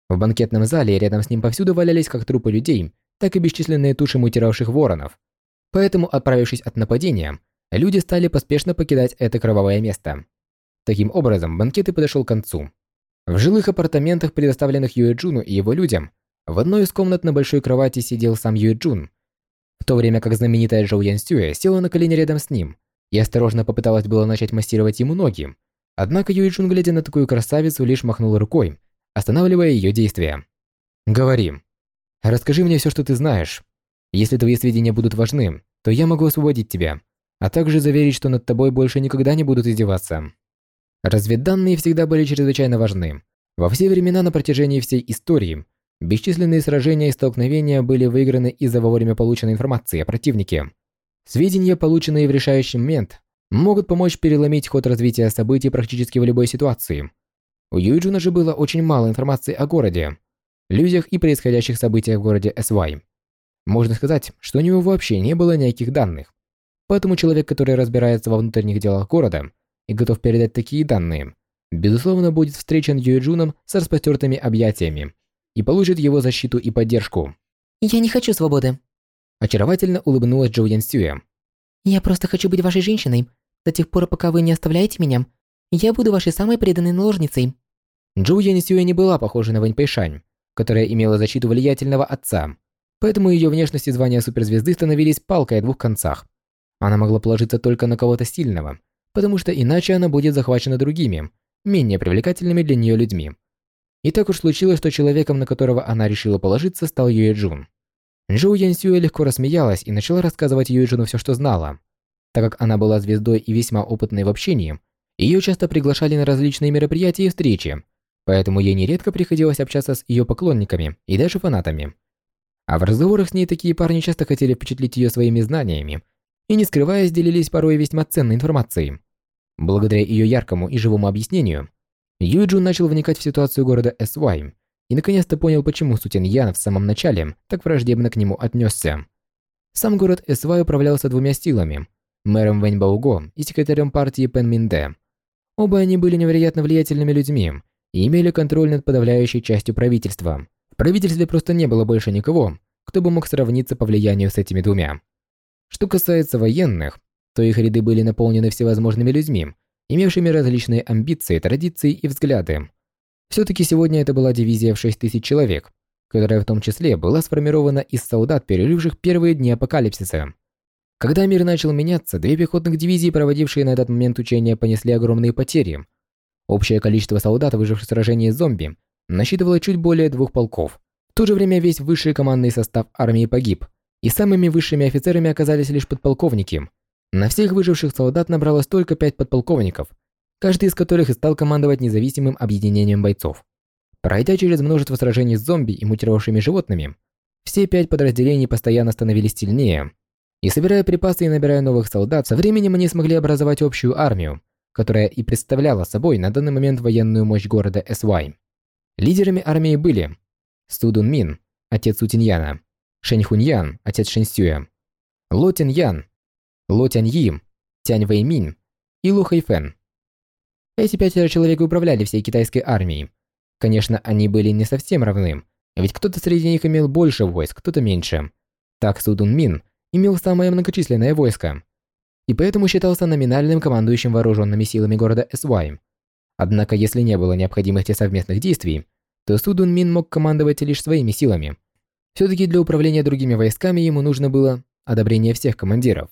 В банкетном зале рядом с ним повсюду валялись как трупы людей, так и бесчисленные туши мутировавших воронов. Поэтому, отправившись от нападения, люди стали поспешно покидать это кровавое место. Таким образом, банкет и подошел к концу. В жилых апартаментах, предоставленных Юэджуну и его людям, в одной из комнат на большой кровати сидел сам Юэджун, в то время как знаменитая Джоу Ян Сюэ села на колени рядом с ним и осторожно попыталась было начать массировать ему ноги. Однако Юэджун, глядя на такую красавицу, лишь махнул рукой, останавливая ее действия. «Говори», Расскажи мне все, что ты знаешь. Если твои сведения будут важны, то я могу освободить тебя, а также заверить, что над тобой больше никогда не будут издеваться. Разведданные всегда были чрезвычайно важны. Во все времена на протяжении всей истории бесчисленные сражения и столкновения были выиграны из-за вовремя полученной информации о противнике. Сведения, полученные в решающий момент, могут помочь переломить ход развития событий практически в любой ситуации. У Юджина же было очень мало информации о городе, людях и происходящих событиях в городе Эсвай. Можно сказать, что у него вообще не было никаких данных. Поэтому человек, который разбирается во внутренних делах города и готов передать такие данные, безусловно, будет встречен Юэджуном с распростертыми объятиями и получит его защиту и поддержку. «Я не хочу свободы», – очаровательно улыбнулась Джоу Ян Сюэ. «Я просто хочу быть вашей женщиной. До тех пор, пока вы не оставляете меня, я буду вашей самой преданной наложницей». Джоу Ян Сюэ не была похожа на Вэнь Пэйшань, которая имела защиту влиятельного отца, поэтому ее внешность и звание суперзвезды становились палкой о двух концах. Она могла положиться только на кого-то сильного, потому что иначе она будет захвачена другими, менее привлекательными для нее людьми. И так уж случилось, что человеком, на которого она решила положиться, стал Юэ Джун. Джоу Янсюэ легко рассмеялась и начала рассказывать Юэ Джуну все, что знала. Так как она была звездой и весьма опытной в общении, ее часто приглашали на различные мероприятия и встречи, поэтому ей нередко приходилось общаться с ее поклонниками и даже фанатами. А в разговорах с ней такие парни часто хотели впечатлить ее своими знаниями и, не скрываясь, делились порой весьма ценной информацией. Благодаря ее яркому и живому объяснению, Юджун начал вникать в ситуацию города Эсвай и наконец-то понял, почему Сутин Ян в самом начале так враждебно к нему отнесся. Сам город Эсвай управлялся двумя силами – мэром Вэнь Бауго и секретарем партии Пен Минде. Оба они были невероятно влиятельными людьми и имели контроль над подавляющей частью правительства. В правительстве просто не было больше никого, кто бы мог сравниться по влиянию с этими двумя. Что касается военных, то их ряды были наполнены всевозможными людьми, имевшими различные амбиции, традиции и взгляды. Все-таки сегодня это была дивизия в 6 тысяч человек, которая в том числе была сформирована из солдат, переживших первые дни апокалипсиса. Когда мир начал меняться, две пехотных дивизии, проводившие на этот момент учения, понесли огромные потери. Общее количество солдат, выживших в сражении с зомби, насчитывало чуть более двух полков. В то же время весь высший командный состав армии погиб, и самыми высшими офицерами оказались лишь подполковники. На всех выживших солдат набралось только пять подполковников, каждый из которых и стал командовать независимым объединением бойцов. Пройдя через множество сражений с зомби и мутировавшими животными, все пять подразделений постоянно становились сильнее, и собирая припасы и набирая новых солдат, со временем они смогли образовать общую армию, которая и представляла собой на данный момент военную мощь города Эсвай. Лидерами армии были Судун Мин, отец Сутиньяна, Шэнь Хуньян, отец Шэнь Сюя, Ло Тяньян, Ло Тяньи, Тянь Вэйминь и Лу Хэйфэн. Эти пятеро человек управляли всей китайской армией. Конечно, они были не совсем равны, ведь кто-то среди них имел больше войск, кто-то меньше. Так Судун Мин имел самое многочисленное войско, и поэтому считался номинальным командующим вооруженными силами города Эсвай. Однако, если не было необходимости совместных действий, то Судун Мин мог командовать лишь своими силами. Все-таки для управления другими войсками ему нужно было одобрение всех командиров.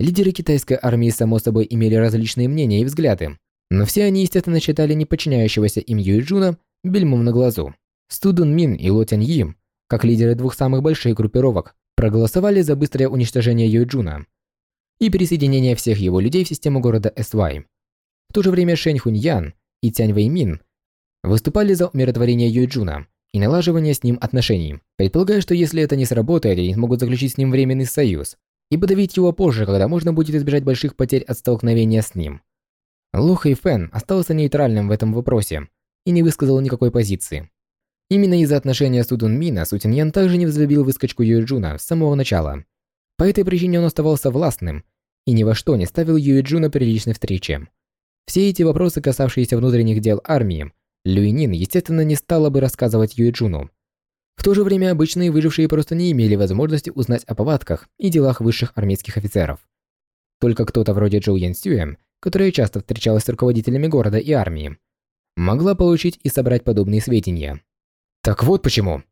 Лидеры китайской армии, само собой, имели различные мнения и взгляды, но все они, естественно, считали неподчиняющегося им Юйджуна бельмом на глазу. Судун Мин и Ло Тяньи, как лидеры двух самых больших группировок, проголосовали за быстрое уничтожение Юйджуна и присоединение всех его людей в систему города Эсвай. В то же время Шэнь Хуньян и Тянь Вэймин выступали за умиротворение Юйджуна и налаживание с ним отношений, предполагая, что если это не сработает, они смогут заключить с ним временный союз и подавить его позже, когда можно будет избежать больших потерь от столкновения с ним. Лу Хэйфэн остался нейтральным в этом вопросе и не высказал никакой позиции. Именно из-за отношения Судун Мина Сутиньян также не взлюбил выскочку Юэджуна с самого начала. По этой причине он оставался властным и ни во что не ставил Юэджуна при личной встрече. Все эти вопросы, касавшиеся внутренних дел армии, Люинин, естественно, не стала бы рассказывать Юэджуну. В то же время обычные выжившие просто не имели возможности узнать о повадках и делах высших армейских офицеров. Только кто-то вроде Джоу Ян Сюэ, которая часто встречалась с руководителями города и армии, могла получить и собрать подобные сведения. Так вот почему.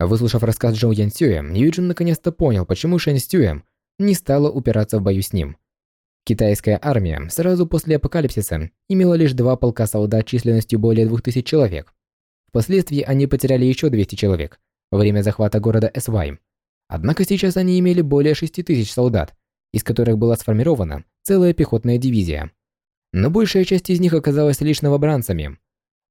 Выслушав рассказ Джоу Ян Сюэ, Юджин наконец-то понял, почему Шэнь Сюэ не стала упираться в бою с ним. Китайская армия сразу после апокалипсиса имела лишь два полка солдат численностью более 2000 человек. Впоследствии они потеряли еще 200 человек во время захвата города Эсвай. Однако сейчас они имели более 6000 солдат, из которых была сформирована целая пехотная дивизия. Но большая часть из них оказалась лишь новобранцами.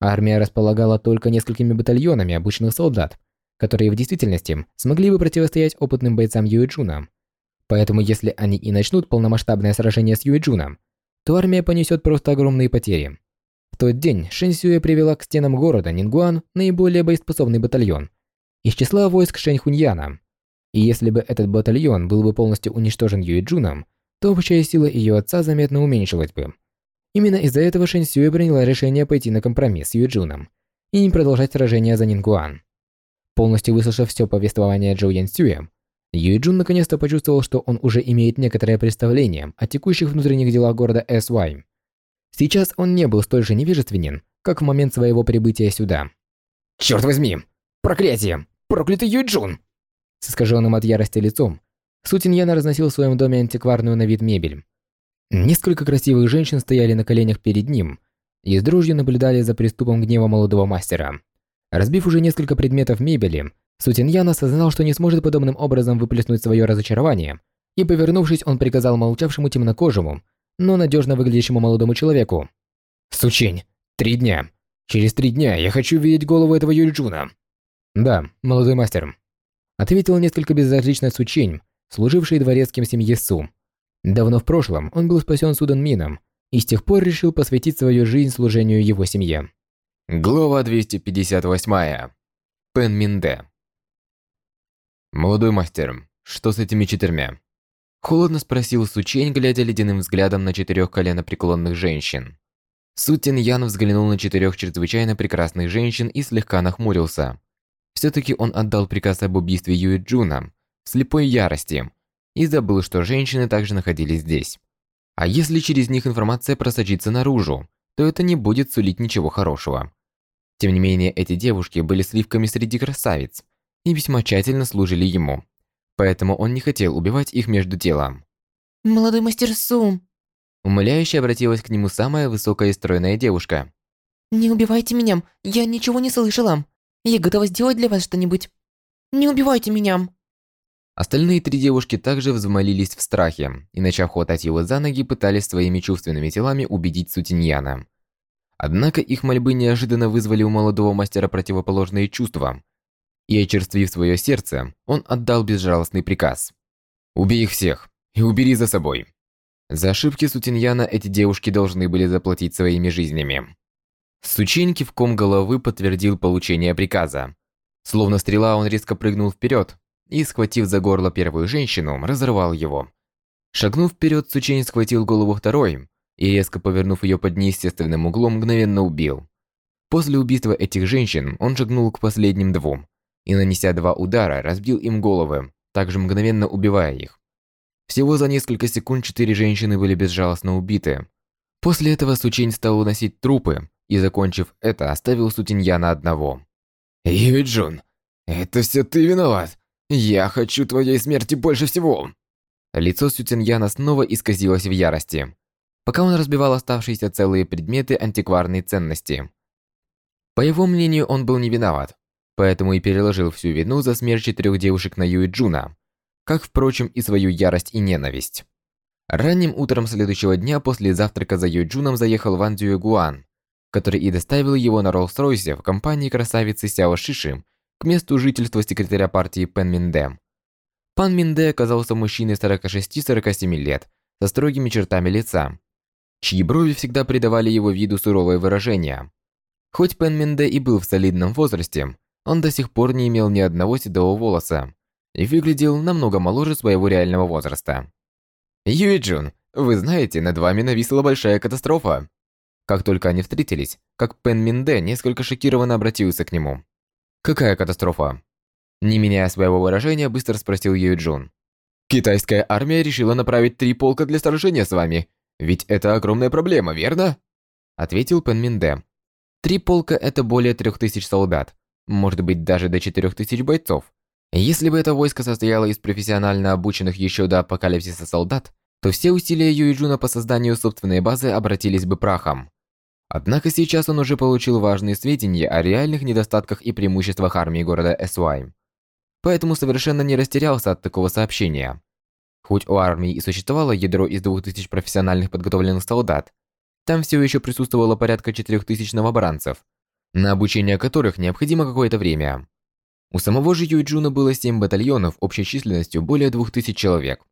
Армия располагала только несколькими батальонами обычных солдат, которые в действительности смогли бы противостоять опытным бойцам Юэджуна. Поэтому если они и начнут полномасштабное сражение с Юэджуном, то армия понесет просто огромные потери. В тот день Шэнь Сюэ привела к стенам города Нингуан наиболее боеспособный батальон из числа войск Шэнь Хуньяна. И если бы этот батальон был бы полностью уничтожен Юэджуном, то общая сила ее отца заметно уменьшилась бы. Именно из-за этого Шэнь Сюэ приняла решение пойти на компромисс с Юджуном и не продолжать сражение за Нингуан. Полностью выслушав все повествование Джоу Ян Сюэ, Юджун наконец-то почувствовал, что он уже имеет некоторое представление о текущих внутренних делах города Эсвай. Сейчас он не был столь же невежественен, как в момент своего прибытия сюда. «Черт возьми! Проклятие! Проклятый Юджун!» С искаженным от ярости лицом, Сутиньяна разносил в своем доме антикварную на вид мебель. Несколько красивых женщин стояли на коленях перед ним и с дрожью наблюдали за приступом гнева молодого мастера. Разбив уже несколько предметов мебели, Сутиньян осознал, что не сможет подобным образом выплеснуть свое разочарование, и, повернувшись, он приказал молчавшему темнокожему, но надежно выглядящему молодому человеку. «Сучень, три дня. Через три дня я хочу видеть голову этого Юльджуна». «Да, молодой мастер», — ответил несколько безразлично Сучень, служивший дворецким семьи Су. Давно в прошлом он был спасен Судан Мином и с тех пор решил посвятить свою жизнь служению его семье. Глава 258. Пен Минде. «Молодой мастер, что с этими четырьмя?» Холодно спросил Сучень, глядя ледяным взглядом на четырех коленопреклонных женщин. Сутин Ян взглянул на четырех чрезвычайно прекрасных женщин и слегка нахмурился. Все-таки он отдал приказ об убийстве Юи Джуна в слепой ярости и забыл, что женщины также находились здесь. А если через них информация просочится наружу, то это не будет сулить ничего хорошего. Тем не менее, эти девушки были сливками среди красавиц и весьма тщательно служили ему. Поэтому он не хотел убивать их между делом. «Молодой мастер Сум!» Умоляюще обратилась к нему самая высокая и стройная девушка. «Не убивайте меня, я ничего не слышала. Я готова сделать для вас что-нибудь. Не убивайте меня!» Остальные три девушки также взмолились в страхе и, начав хватать его за ноги, пытались своими чувственными телами убедить Сутиньяна. Однако их мольбы неожиданно вызвали у молодого мастера противоположные чувства. И, очерствив свое сердце, он отдал безжалостный приказ. «Убей их всех и убери за собой». За ошибки Сутиньяна эти девушки должны были заплатить своими жизнями. Сучин кивком головы подтвердил получение приказа. Словно стрела, он резко прыгнул вперед, и, схватив за горло первую женщину, разорвал его. Шагнув вперед, Сучень схватил голову второй и, резко повернув ее под неестественным углом, мгновенно убил. После убийства этих женщин он шагнул к последним двум и, нанеся два удара, разбил им головы, также мгновенно убивая их. Всего за несколько секунд четыре женщины были безжалостно убиты. После этого Сучень стал уносить трупы и, закончив это, оставил Сутиньяна одного. «Юйджун, это все ты виноват. «Я хочу твоей смерти больше всего!» Лицо Сютиньяна снова исказилось в ярости, пока он разбивал оставшиеся целые предметы антикварной ценности. По его мнению, он был не виноват, поэтому и переложил всю вину за смерть четырех девушек на Юи Джуна, как, впрочем, и свою ярость и ненависть. Ранним утром следующего дня после завтрака за Юй Джуном заехал Ван Дюэгуан, который и доставил его на Роллс-Ройсе в компании красавицы Сяо Шиши к месту жительства секретаря партии Пен Минде. Пан Минде оказался мужчиной 46-47 лет, со строгими чертами лица, чьи брови всегда придавали его виду суровое выражение. Хоть Пен Минде и был в солидном возрасте, он до сих пор не имел ни одного седого волоса и выглядел намного моложе своего реального возраста. «Юи Джун, вы знаете, над вами нависла большая катастрофа». Как только они встретились, как Пен Минде несколько шокированно обратился к нему. «Какая катастрофа?» Не меняя своего выражения, быстро спросил Юй Джун. «Китайская армия решила направить три полка для сражения с вами. Ведь это огромная проблема, верно?» Ответил Пен Минде. Три полка – это более трех тысяч солдат. Может быть, даже до четырех тысяч бойцов. Если бы это войско состояло из профессионально обученных еще до апокалипсиса солдат, то все усилия Юй Джуна по созданию собственной базы обратились бы прахом. Однако сейчас он уже получил важные сведения о реальных недостатках и преимуществах армии города Эсуай. Поэтому совершенно не растерялся от такого сообщения. Хоть у армии и существовало ядро из 2000 профессиональных подготовленных солдат, там все еще присутствовало порядка 4000 новобранцев, на обучение которых необходимо какое-то время. У самого же Юйджуна было 7 батальонов общей численностью более 2000 человек.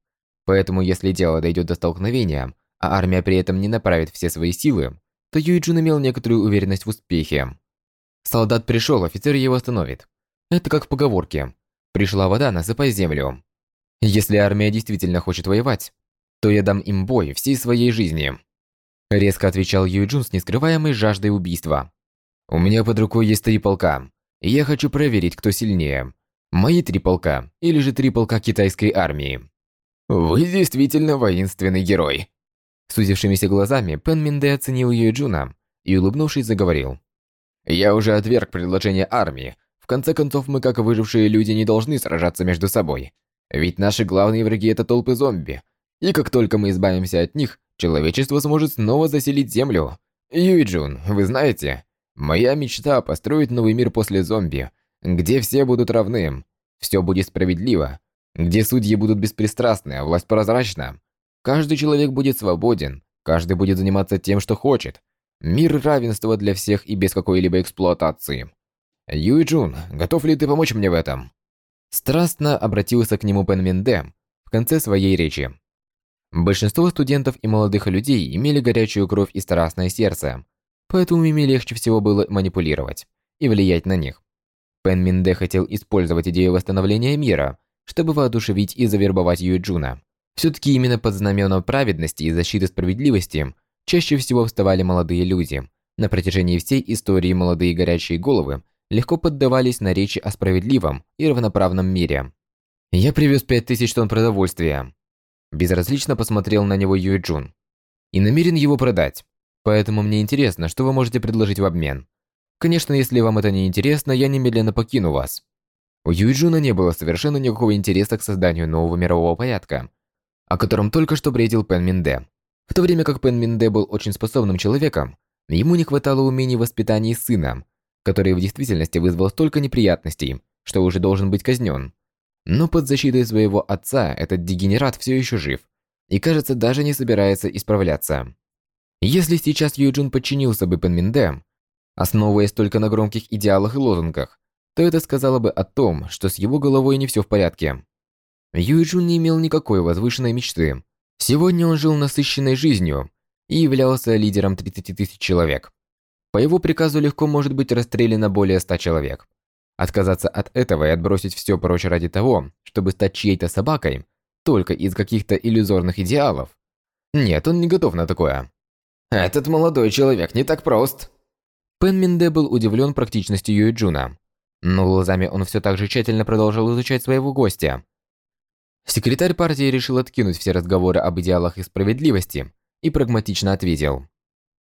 Поэтому если дело дойдет до столкновения, а армия при этом не направит все свои силы, то Юйджин имел некоторую уверенность в успехе. Солдат пришел, офицер его остановит. Это как в поговорке. Пришла вода, насыпай землю. Если армия действительно хочет воевать, то я дам им бой всей своей жизни. Резко отвечал Юйджун с нескрываемой жаждой убийства. У меня под рукой есть три полка, и я хочу проверить, кто сильнее. Мои три полка или же три полка китайской армии. Вы действительно воинственный герой. Сузившимися глазами Пен Минде оценил Юй Джуна и, улыбнувшись, заговорил. «Я уже отверг предложение армии. В конце концов, мы, как выжившие люди, не должны сражаться между собой. Ведь наши главные враги – это толпы зомби. И как только мы избавимся от них, человечество сможет снова заселить Землю. Юй Джун, вы знаете, моя мечта – построить новый мир после зомби, где все будут равны, все будет справедливо, где судьи будут беспристрастны, а власть прозрачна, Каждый человек будет свободен, каждый будет заниматься тем, что хочет. Мир равенства для всех и без какой-либо эксплуатации. Юй Джун, готов ли ты помочь мне в этом? Страстно обратился к нему Пен Минде в конце своей речи. Большинство студентов и молодых людей имели горячую кровь и страстное сердце, поэтому ими легче всего было манипулировать и влиять на них. Пен Минде хотел использовать идею восстановления мира, чтобы воодушевить и завербовать Юй Джуна. Все-таки именно под знамена праведности и защиты справедливости чаще всего вставали молодые люди. На протяжении всей истории молодые горячие головы легко поддавались на речи о справедливом и равноправном мире. «Я привез пять тысяч тонн продовольствия». Безразлично посмотрел на него Юй Джун. «И намерен его продать. Поэтому мне интересно, что вы можете предложить в обмен. Конечно, если вам это не интересно, я немедленно покину вас». У Юй Джуна не было совершенно никакого интереса к созданию нового мирового порядка, о котором только что бредил Пен Минде. В то время как Пен Минде был очень способным человеком, ему не хватало умений воспитания сына, который в действительности вызвал столько неприятностей, что уже должен быть казнен. Но под защитой своего отца этот дегенерат все еще жив и, кажется, даже не собирается исправляться. Если сейчас Юджин подчинился бы Пен Минде, основываясь только на громких идеалах и лозунгах, то это сказало бы о том, что с его головой не все в порядке. Юджин не имел никакой возвышенной мечты. Сегодня он жил насыщенной жизнью и являлся лидером 30 тысяч человек. По его приказу легко может быть расстреляно более 100 человек. Отказаться от этого и отбросить все прочь ради того, чтобы стать чьей-то собакой, только из каких-то иллюзорных идеалов. Нет, он не готов на такое. Этот молодой человек не так прост. Пен Минде был удивлен практичностью Юэджуна, но глазами он все так же тщательно продолжал изучать своего гостя. Секретарь партии решил откинуть все разговоры об идеалах и справедливости и прагматично ответил.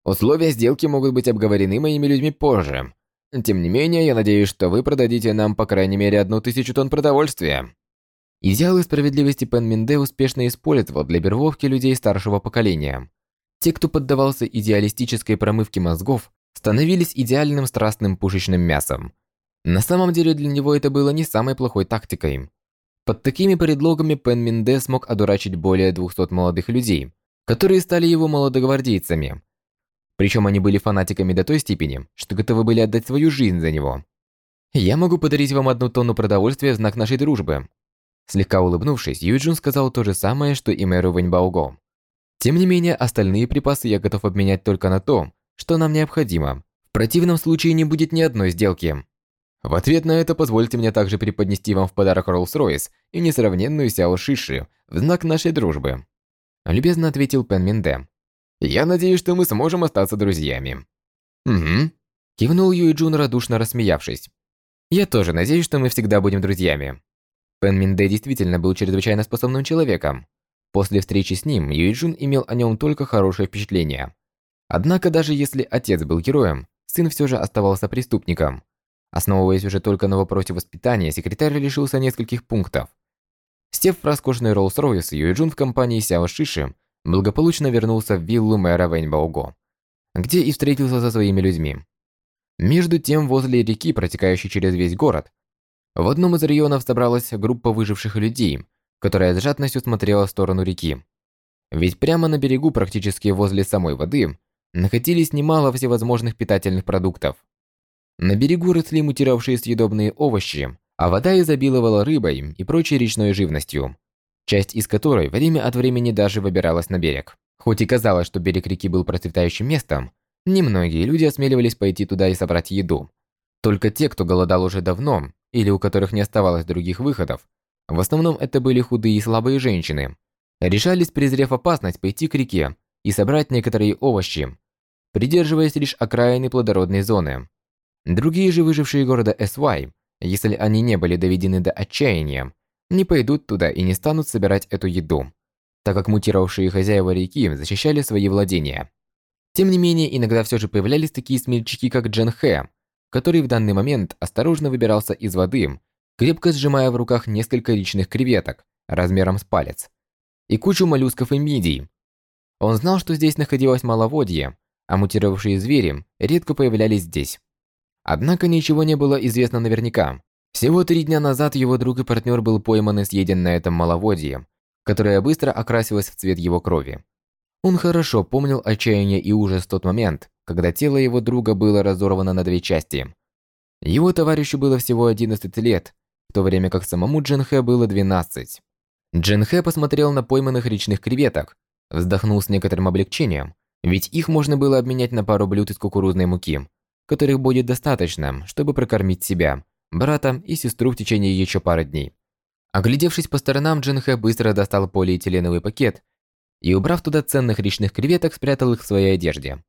«Условия сделки могут быть обговорены моими людьми позже. Тем не менее, я надеюсь, что вы продадите нам по крайней мере одну тысячу тонн продовольствия». Идеалы справедливости Пен Минде успешно использовал для вербовки людей старшего поколения. Те, кто поддавался идеалистической промывке мозгов, становились идеальным страстным пушечным мясом. На самом деле для него это было не самой плохой тактикой. Под такими предлогами Пен Минде смог одурачить более 200 молодых людей, которые стали его молодогвардейцами. Причем они были фанатиками до той степени, что готовы были отдать свою жизнь за него. «Я могу подарить вам одну тонну продовольствия в знак нашей дружбы». Слегка улыбнувшись, Юджин сказал то же самое, что и мэру Вэньбаого. Тем не менее, остальные припасы я готов обменять только на то, что нам необходимо. В противном случае не будет ни одной сделки. В ответ на это позвольте мне также преподнести вам в подарок Rolls-Royce и несравненную Сяо Шиши в знак нашей дружбы. Любезно ответил Пен Минде. Я надеюсь, что мы сможем остаться друзьями. Угу. Кивнул Юй Джун, радушно рассмеявшись. Я тоже надеюсь, что мы всегда будем друзьями. Пен Минде действительно был чрезвычайно способным человеком. После встречи с ним Юйджун имел о нем только хорошее впечатление. Однако даже если отец был героем, сын все же оставался преступником. Основываясь уже только на вопросе воспитания, секретарь лишился нескольких пунктов. Сев в роскошный Роллс-Ройс, Юйджун в компании Сяо Шиши благополучно вернулся в виллу мэра Вэньбаого, где и встретился со своими людьми. Между тем, возле реки, протекающей через весь город, в одном из районов собралась группа выживших людей, которая с жадностью смотрела в сторону реки. Ведь прямо на берегу, практически возле самой воды, находились немало всевозможных питательных продуктов. На берегу росли мутировавшие съедобные овощи, а вода изобиловала рыбой и прочей речной живностью, часть из которой время от времени даже выбиралась на берег. Хоть и казалось, что берег реки был процветающим местом, немногие люди осмеливались пойти туда и собрать еду. Только те, кто голодал уже давно, или у которых не оставалось других выходов, в основном это были худые и слабые женщины. Решались, презрев опасность, пойти к реке и собрать некоторые овощи, придерживаясь лишь окраины плодородной зоны. Другие же выжившие города СY, если они не были доведены до отчаяния, не пойдут туда и не станут собирать эту еду, так как мутировавшие хозяева реки защищали свои владения. Тем не менее, иногда все же появлялись такие смельчаки, как Джен Хэ, который в данный момент осторожно выбирался из воды крепко сжимая в руках несколько речных креветок размером с палец и кучу моллюсков и мидий. Он знал, что здесь находилось маловодье, а мутировавшие звери редко появлялись здесь. Однако ничего не было известно наверняка. Всего три дня назад его друг и партнер был пойман и съеден на этом маловодье, которое быстро окрасилось в цвет его крови. Он хорошо помнил отчаяние и ужас в тот момент, когда тело его друга было разорвано на две части. Его товарищу было всего 11 лет, в то время как самому Джинхэ было 12. Джинхэ посмотрел на пойманных речных креветок, вздохнул с некоторым облегчением, ведь их можно было обменять на пару блюд из кукурузной муки, которых будет достаточно, чтобы прокормить себя, брата и сестру в течение еще пары дней. Оглядевшись по сторонам, Джинхэ быстро достал полиэтиленовый пакет и, убрав туда ценных речных креветок, спрятал их в своей одежде.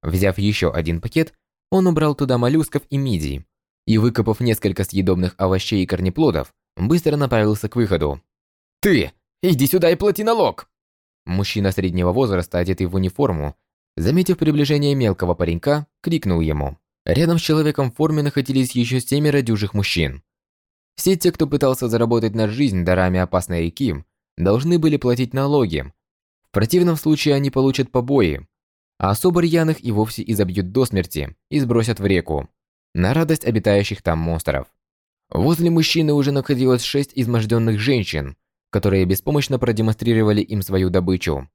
Взяв еще один пакет, он убрал туда моллюсков и мидий, и, выкопав несколько съедобных овощей и корнеплодов, быстро направился к выходу. «Ты! Иди сюда и плати налог!» Мужчина среднего возраста, одетый в униформу, заметив приближение мелкого паренька, крикнул ему. Рядом с человеком в форме находились еще семеро дюжих мужчин. Все те, кто пытался заработать на жизнь дарами опасной реки, должны были платить налоги. В противном случае они получат побои, а особо рьяных и вовсе изобьют до смерти и сбросят в реку, на радость обитающих там монстров. Возле мужчины уже находилось шесть изможденных женщин, которые беспомощно продемонстрировали им свою добычу.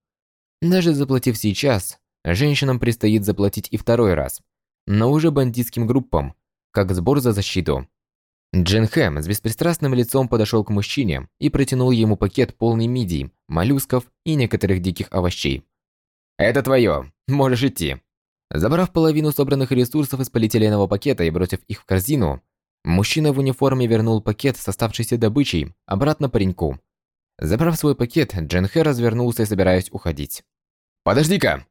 Даже заплатив сейчас, женщинам предстоит заплатить и второй раз, но уже бандитским группам, как сбор за защиту. Джин Хэм с беспристрастным лицом подошел к мужчине и протянул ему пакет полный мидий, моллюсков и некоторых диких овощей. «Это твое, можешь идти». Забрав половину собранных ресурсов из полиэтиленового пакета и бросив их в корзину, мужчина в униформе вернул пакет с оставшейся добычей обратно пареньку. Забрав свой пакет, Джин Хэ развернулся, собираясь уходить. «Подожди-ка!»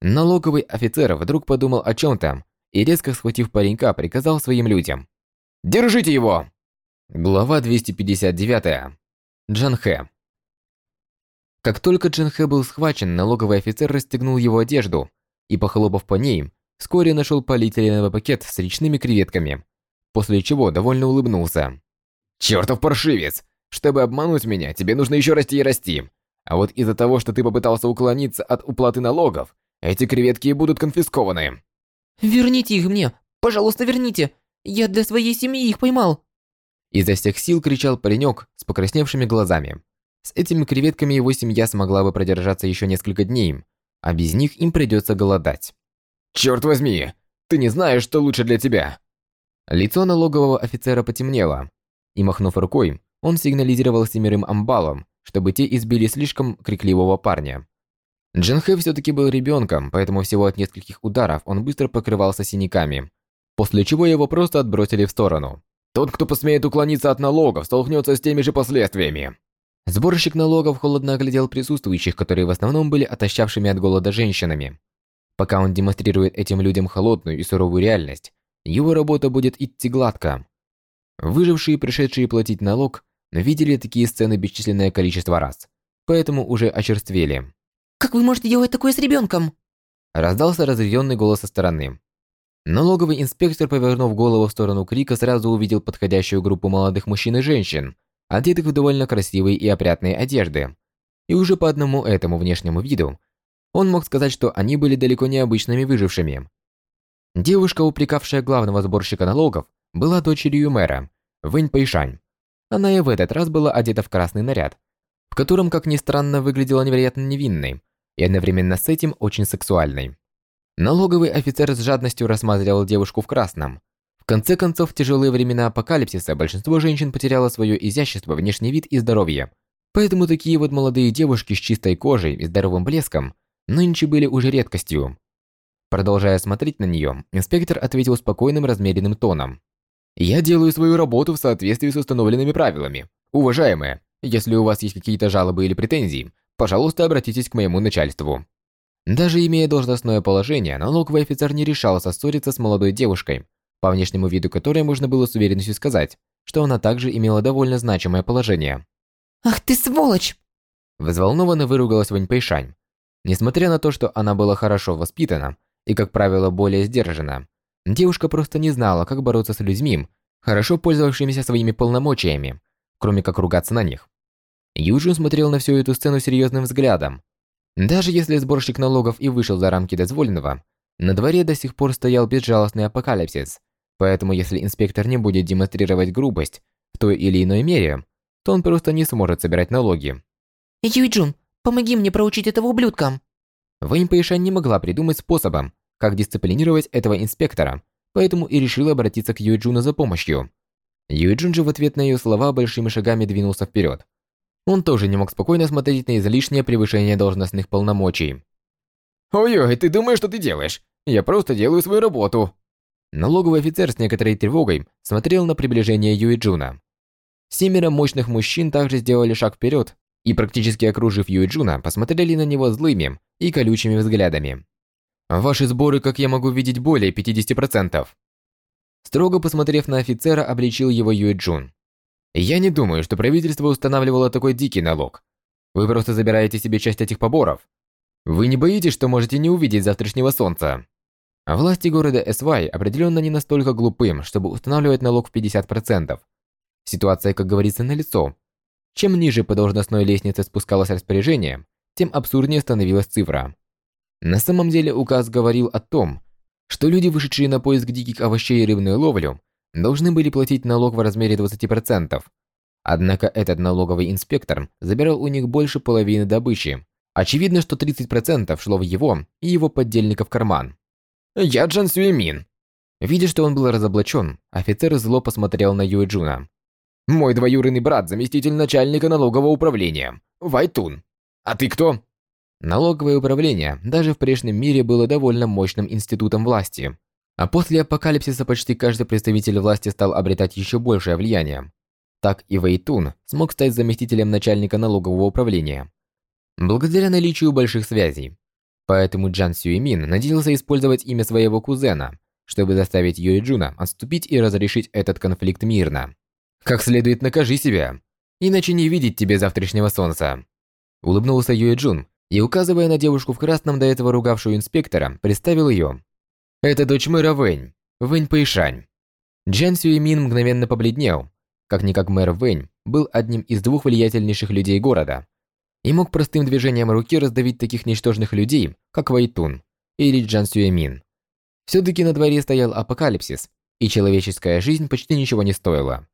Налоговый офицер вдруг подумал о чем-то и, резко схватив паренька, приказал своим людям. «Держите его!» Глава 259. Джан Хэ. Как только Джин Хэ был схвачен, налоговый офицер расстегнул его одежду и, похлопав по ней, вскоре нашел полиэтиленовый пакет с речными креветками, после чего довольно улыбнулся. «Чертов паршивец! Чтобы обмануть меня, тебе нужно еще расти и расти. А вот из-за того, что ты попытался уклониться от уплаты налогов, эти креветки будут конфискованы». «Верните их мне! Пожалуйста, верните! Я для своей семьи их поймал!» Изо всех сил кричал паренек с покрасневшими глазами. С этими креветками его семья смогла бы продержаться еще несколько дней, а без них им придется голодать. «Черт возьми! Ты не знаешь, что лучше для тебя!» Лицо налогового офицера потемнело, и, махнув рукой, он сигнализировал семерым амбалам, чтобы те избили слишком крикливого парня. Джинхэ все-таки был ребенком, поэтому всего от нескольких ударов он быстро покрывался синяками, после чего его просто отбросили в сторону. «Тот, кто посмеет уклониться от налогов, столкнется с теми же последствиями!» Сборщик налогов холодно оглядел присутствующих, которые в основном были отощавшими от голода женщинами. Пока он демонстрирует этим людям холодную и суровую реальность, его работа будет идти гладко. Выжившие, пришедшие платить налог, видели такие сцены бесчисленное количество раз, поэтому уже очерствели. «Как вы можете делать такое с ребенком?» Раздался разъяренный голос со стороны. Налоговый инспектор, повернув голову в сторону крика, сразу увидел подходящую группу молодых мужчин и женщин, одетых в довольно красивые и опрятные одежды. И уже по одному этому внешнему виду он мог сказать, что они были далеко не обычными выжившими. Девушка, упрекавшая главного сборщика налогов, была дочерью мэра, Вэнь Пэйшань. Она и в этот раз была одета в красный наряд, в котором, как ни странно, выглядела невероятно невинной и одновременно с этим очень сексуальной. Налоговый офицер с жадностью рассматривал девушку в красном, в конце концов, в тяжелые времена апокалипсиса большинство женщин потеряло свое изящество, внешний вид и здоровье. Поэтому такие вот молодые девушки с чистой кожей и здоровым блеском нынче были уже редкостью. Продолжая смотреть на нее, инспектор ответил спокойным размеренным тоном. «Я делаю свою работу в соответствии с установленными правилами. Уважаемые, если у вас есть какие-то жалобы или претензии, пожалуйста, обратитесь к моему начальству». Даже имея должностное положение, налоговый офицер не решался ссориться с молодой девушкой, по внешнему виду которой можно было с уверенностью сказать, что она также имела довольно значимое положение. «Ах ты сволочь!» Взволнованно выругалась Вань Пэйшань. Несмотря на то, что она была хорошо воспитана и, как правило, более сдержана, девушка просто не знала, как бороться с людьми, хорошо пользовавшимися своими полномочиями, кроме как ругаться на них. Юджин смотрел на всю эту сцену серьезным взглядом. Даже если сборщик налогов и вышел за рамки дозволенного, на дворе до сих пор стоял безжалостный апокалипсис, Поэтому если инспектор не будет демонстрировать грубость в той или иной мере, то он просто не сможет собирать налоги. Юйджун, помоги мне проучить этого ублюдка. Вэнь Пэйшань не могла придумать способа, как дисциплинировать этого инспектора, поэтому и решила обратиться к Юйджуну за помощью. Юйджун же в ответ на ее слова большими шагами двинулся вперед. Он тоже не мог спокойно смотреть на излишнее превышение должностных полномочий. «Ой-ой, ты думаешь, что ты делаешь? Я просто делаю свою работу!» Налоговый офицер с некоторой тревогой смотрел на приближение Юи Джуна. Семеро мощных мужчин также сделали шаг вперед и практически окружив Юэджуна, посмотрели на него злыми и колючими взглядами. «Ваши сборы, как я могу видеть, более 50%. Строго посмотрев на офицера, обличил его Юэджун. «Я не думаю, что правительство устанавливало такой дикий налог. Вы просто забираете себе часть этих поборов. Вы не боитесь, что можете не увидеть завтрашнего солнца?» Власти города Эсвай определенно не настолько глупым, чтобы устанавливать налог в 50%. Ситуация, как говорится, налицо. Чем ниже по должностной лестнице спускалось распоряжение, тем абсурднее становилась цифра. На самом деле указ говорил о том, что люди, вышедшие на поиск диких овощей и рыбную ловлю, должны были платить налог в размере 20%. Однако этот налоговый инспектор забирал у них больше половины добычи. Очевидно, что 30% шло в его и его поддельников карман. «Я Джан Сюэмин». Видя, что он был разоблачен, офицер зло посмотрел на Юэджуна. «Мой двоюродный брат, заместитель начальника налогового управления, Вайтун. А ты кто?» Налоговое управление даже в прежнем мире было довольно мощным институтом власти. А после апокалипсиса почти каждый представитель власти стал обретать еще большее влияние. Так и Вэйтун смог стать заместителем начальника налогового управления. Благодаря наличию больших связей. Поэтому Джан Сюэмин надеялся использовать имя своего кузена, чтобы заставить Юэ Джуна отступить и разрешить этот конфликт мирно. «Как следует накажи себя, иначе не видеть тебе завтрашнего солнца», улыбнулся Юэ Джун, и, указывая на девушку в красном, до этого ругавшую инспектора, представил ее. «Это дочь мэра Вэнь, Вэнь Пэйшань». Джан Сюэмин мгновенно побледнел. Как-никак мэр Вэнь был одним из двух влиятельнейших людей города и мог простым движением руки раздавить таких ничтожных людей, как Вайтун или Джан Сюэмин. Все-таки на дворе стоял апокалипсис, и человеческая жизнь почти ничего не стоила.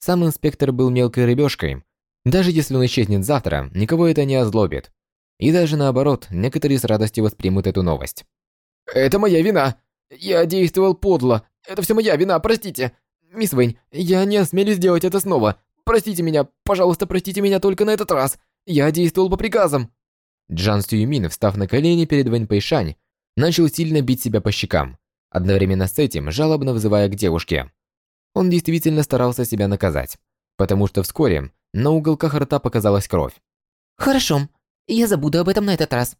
Сам инспектор был мелкой рыбешкой. Даже если он исчезнет завтра, никого это не озлобит. И даже наоборот, некоторые с радостью воспримут эту новость. «Это моя вина! Я действовал подло! Это все моя вина, простите! Мисс Вэнь, я не осмелюсь сделать это снова! Простите меня, пожалуйста, простите меня только на этот раз! Я действовал по приказам!» Джан Сюймин, встав на колени перед Вэнь Пэйшань, начал сильно бить себя по щекам, одновременно с этим жалобно вызывая к девушке. Он действительно старался себя наказать, потому что вскоре на уголках рта показалась кровь. «Хорошо, я забуду об этом на этот раз.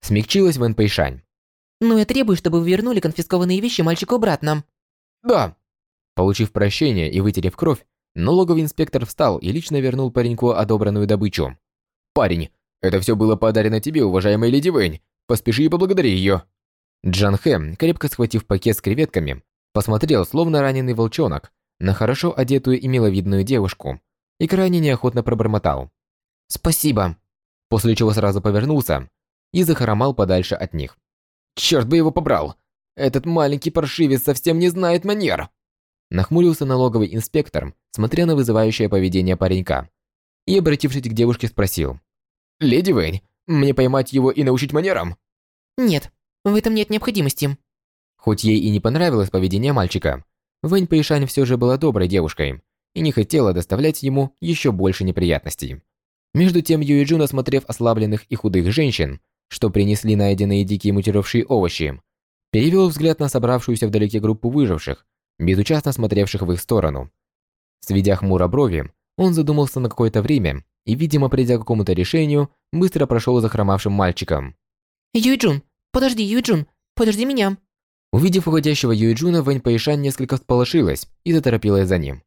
Смягчилась Вэн Пэйшань. Но я требую, чтобы вы вернули конфискованные вещи мальчику обратно. Да. Получив прощение и вытерев кровь, налоговый инспектор встал и лично вернул пареньку одобренную добычу. Парень, это все было подарено тебе, уважаемая леди Вэнь. Поспеши и поблагодари ее. Джан Хэ, крепко схватив пакет с креветками, посмотрел, словно раненый волчонок, на хорошо одетую и миловидную девушку и крайне неохотно пробормотал. «Спасибо» после чего сразу повернулся и захромал подальше от них. «Черт бы его побрал! Этот маленький паршивец совсем не знает манер!» Нахмурился налоговый инспектор, смотря на вызывающее поведение паренька, и, обратившись к девушке, спросил. «Леди Вэнь, мне поймать его и научить манерам?» «Нет, в этом нет необходимости». Хоть ей и не понравилось поведение мальчика, Вэнь Пэйшань все же была доброй девушкой и не хотела доставлять ему еще больше неприятностей. Между тем Юэджун, осмотрев ослабленных и худых женщин, что принесли найденные дикие мутировавшие овощи, перевел взгляд на собравшуюся вдалеке группу выживших, безучастно смотревших в их сторону. Сведя хмуро брови, он задумался на какое-то время и, видимо, придя к какому-то решению, быстро прошел за хромавшим мальчиком. «Юйджун, подожди, Юйджун, подожди меня!» Увидев уходящего Юйджуна, Вэнь Пэйшан несколько всполошилась и заторопилась за ним.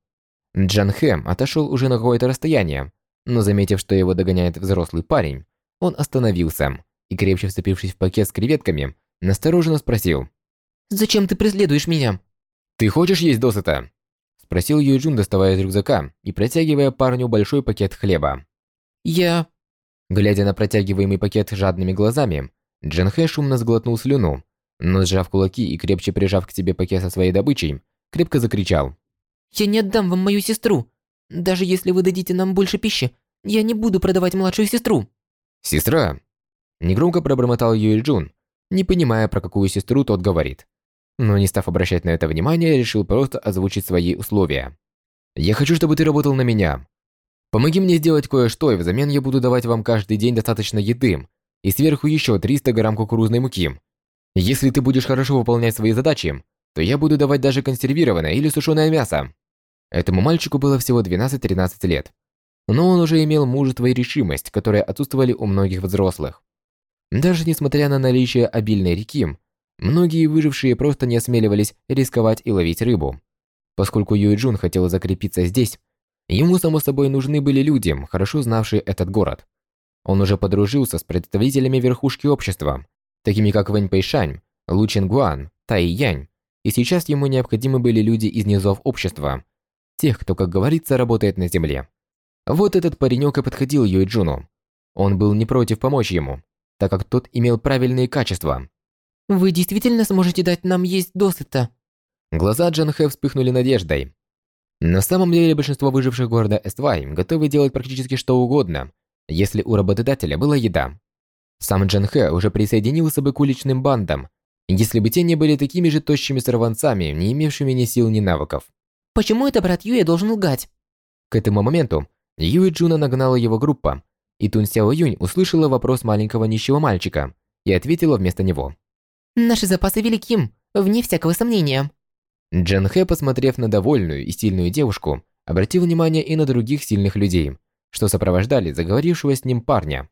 Джан Хэ отошел уже на какое-то расстояние, но заметив, что его догоняет взрослый парень, он остановился и, крепче вцепившись в пакет с креветками, настороженно спросил. «Зачем ты преследуешь меня?» «Ты хочешь есть досыта?» Спросил Юджун, доставая из рюкзака и протягивая парню большой пакет хлеба. «Я...» Глядя на протягиваемый пакет жадными глазами, Джанхэ шумно сглотнул слюну, но сжав кулаки и крепче прижав к себе пакет со своей добычей, крепко закричал. «Я не отдам вам мою сестру! Даже если вы дадите нам больше пищи, я не буду продавать младшую сестру. Сестра? Негромко пробормотал Юэль Джун, не понимая, про какую сестру тот говорит. Но не став обращать на это внимания, решил просто озвучить свои условия. Я хочу, чтобы ты работал на меня. Помоги мне сделать кое-что, и взамен я буду давать вам каждый день достаточно еды, и сверху еще 300 грамм кукурузной муки. Если ты будешь хорошо выполнять свои задачи, то я буду давать даже консервированное или сушеное мясо. Этому мальчику было всего 12-13 лет. но он уже имел мужество и решимость, которые отсутствовали у многих взрослых. Даже несмотря на наличие обильной реки, многие выжившие просто не осмеливались рисковать и ловить рыбу. Поскольку Юй Джун хотел закрепиться здесь, ему само собой нужны были люди, хорошо знавшие этот город. Он уже подружился с представителями верхушки общества, такими как Вэнь Пэйшань, Лу Чингуан, Тай Янь, и сейчас ему необходимы были люди из низов общества, тех, кто, как говорится, работает на земле. Вот этот паренек и подходил Юй Джуну. Он был не против помочь ему, так как тот имел правильные качества. Вы действительно сможете дать нам есть досыта? Глаза Джан Хэ вспыхнули надеждой. На самом деле большинство выживших города SY готовы делать практически что угодно, если у работодателя была еда. Сам Джан Хэ уже присоединился бы к уличным бандам, если бы те не были такими же тощими сорванцами, не имевшими ни сил, ни навыков. Почему это брат Юя должен лгать? К этому моменту Юи Джуна нагнала его группа, и Тун Сяо Юнь услышала вопрос маленького нищего мальчика и ответила вместо него. Наши запасы велики, вне всякого сомнения. Джан Хэ, посмотрев на довольную и сильную девушку, обратил внимание и на других сильных людей, что сопровождали заговорившего с ним парня.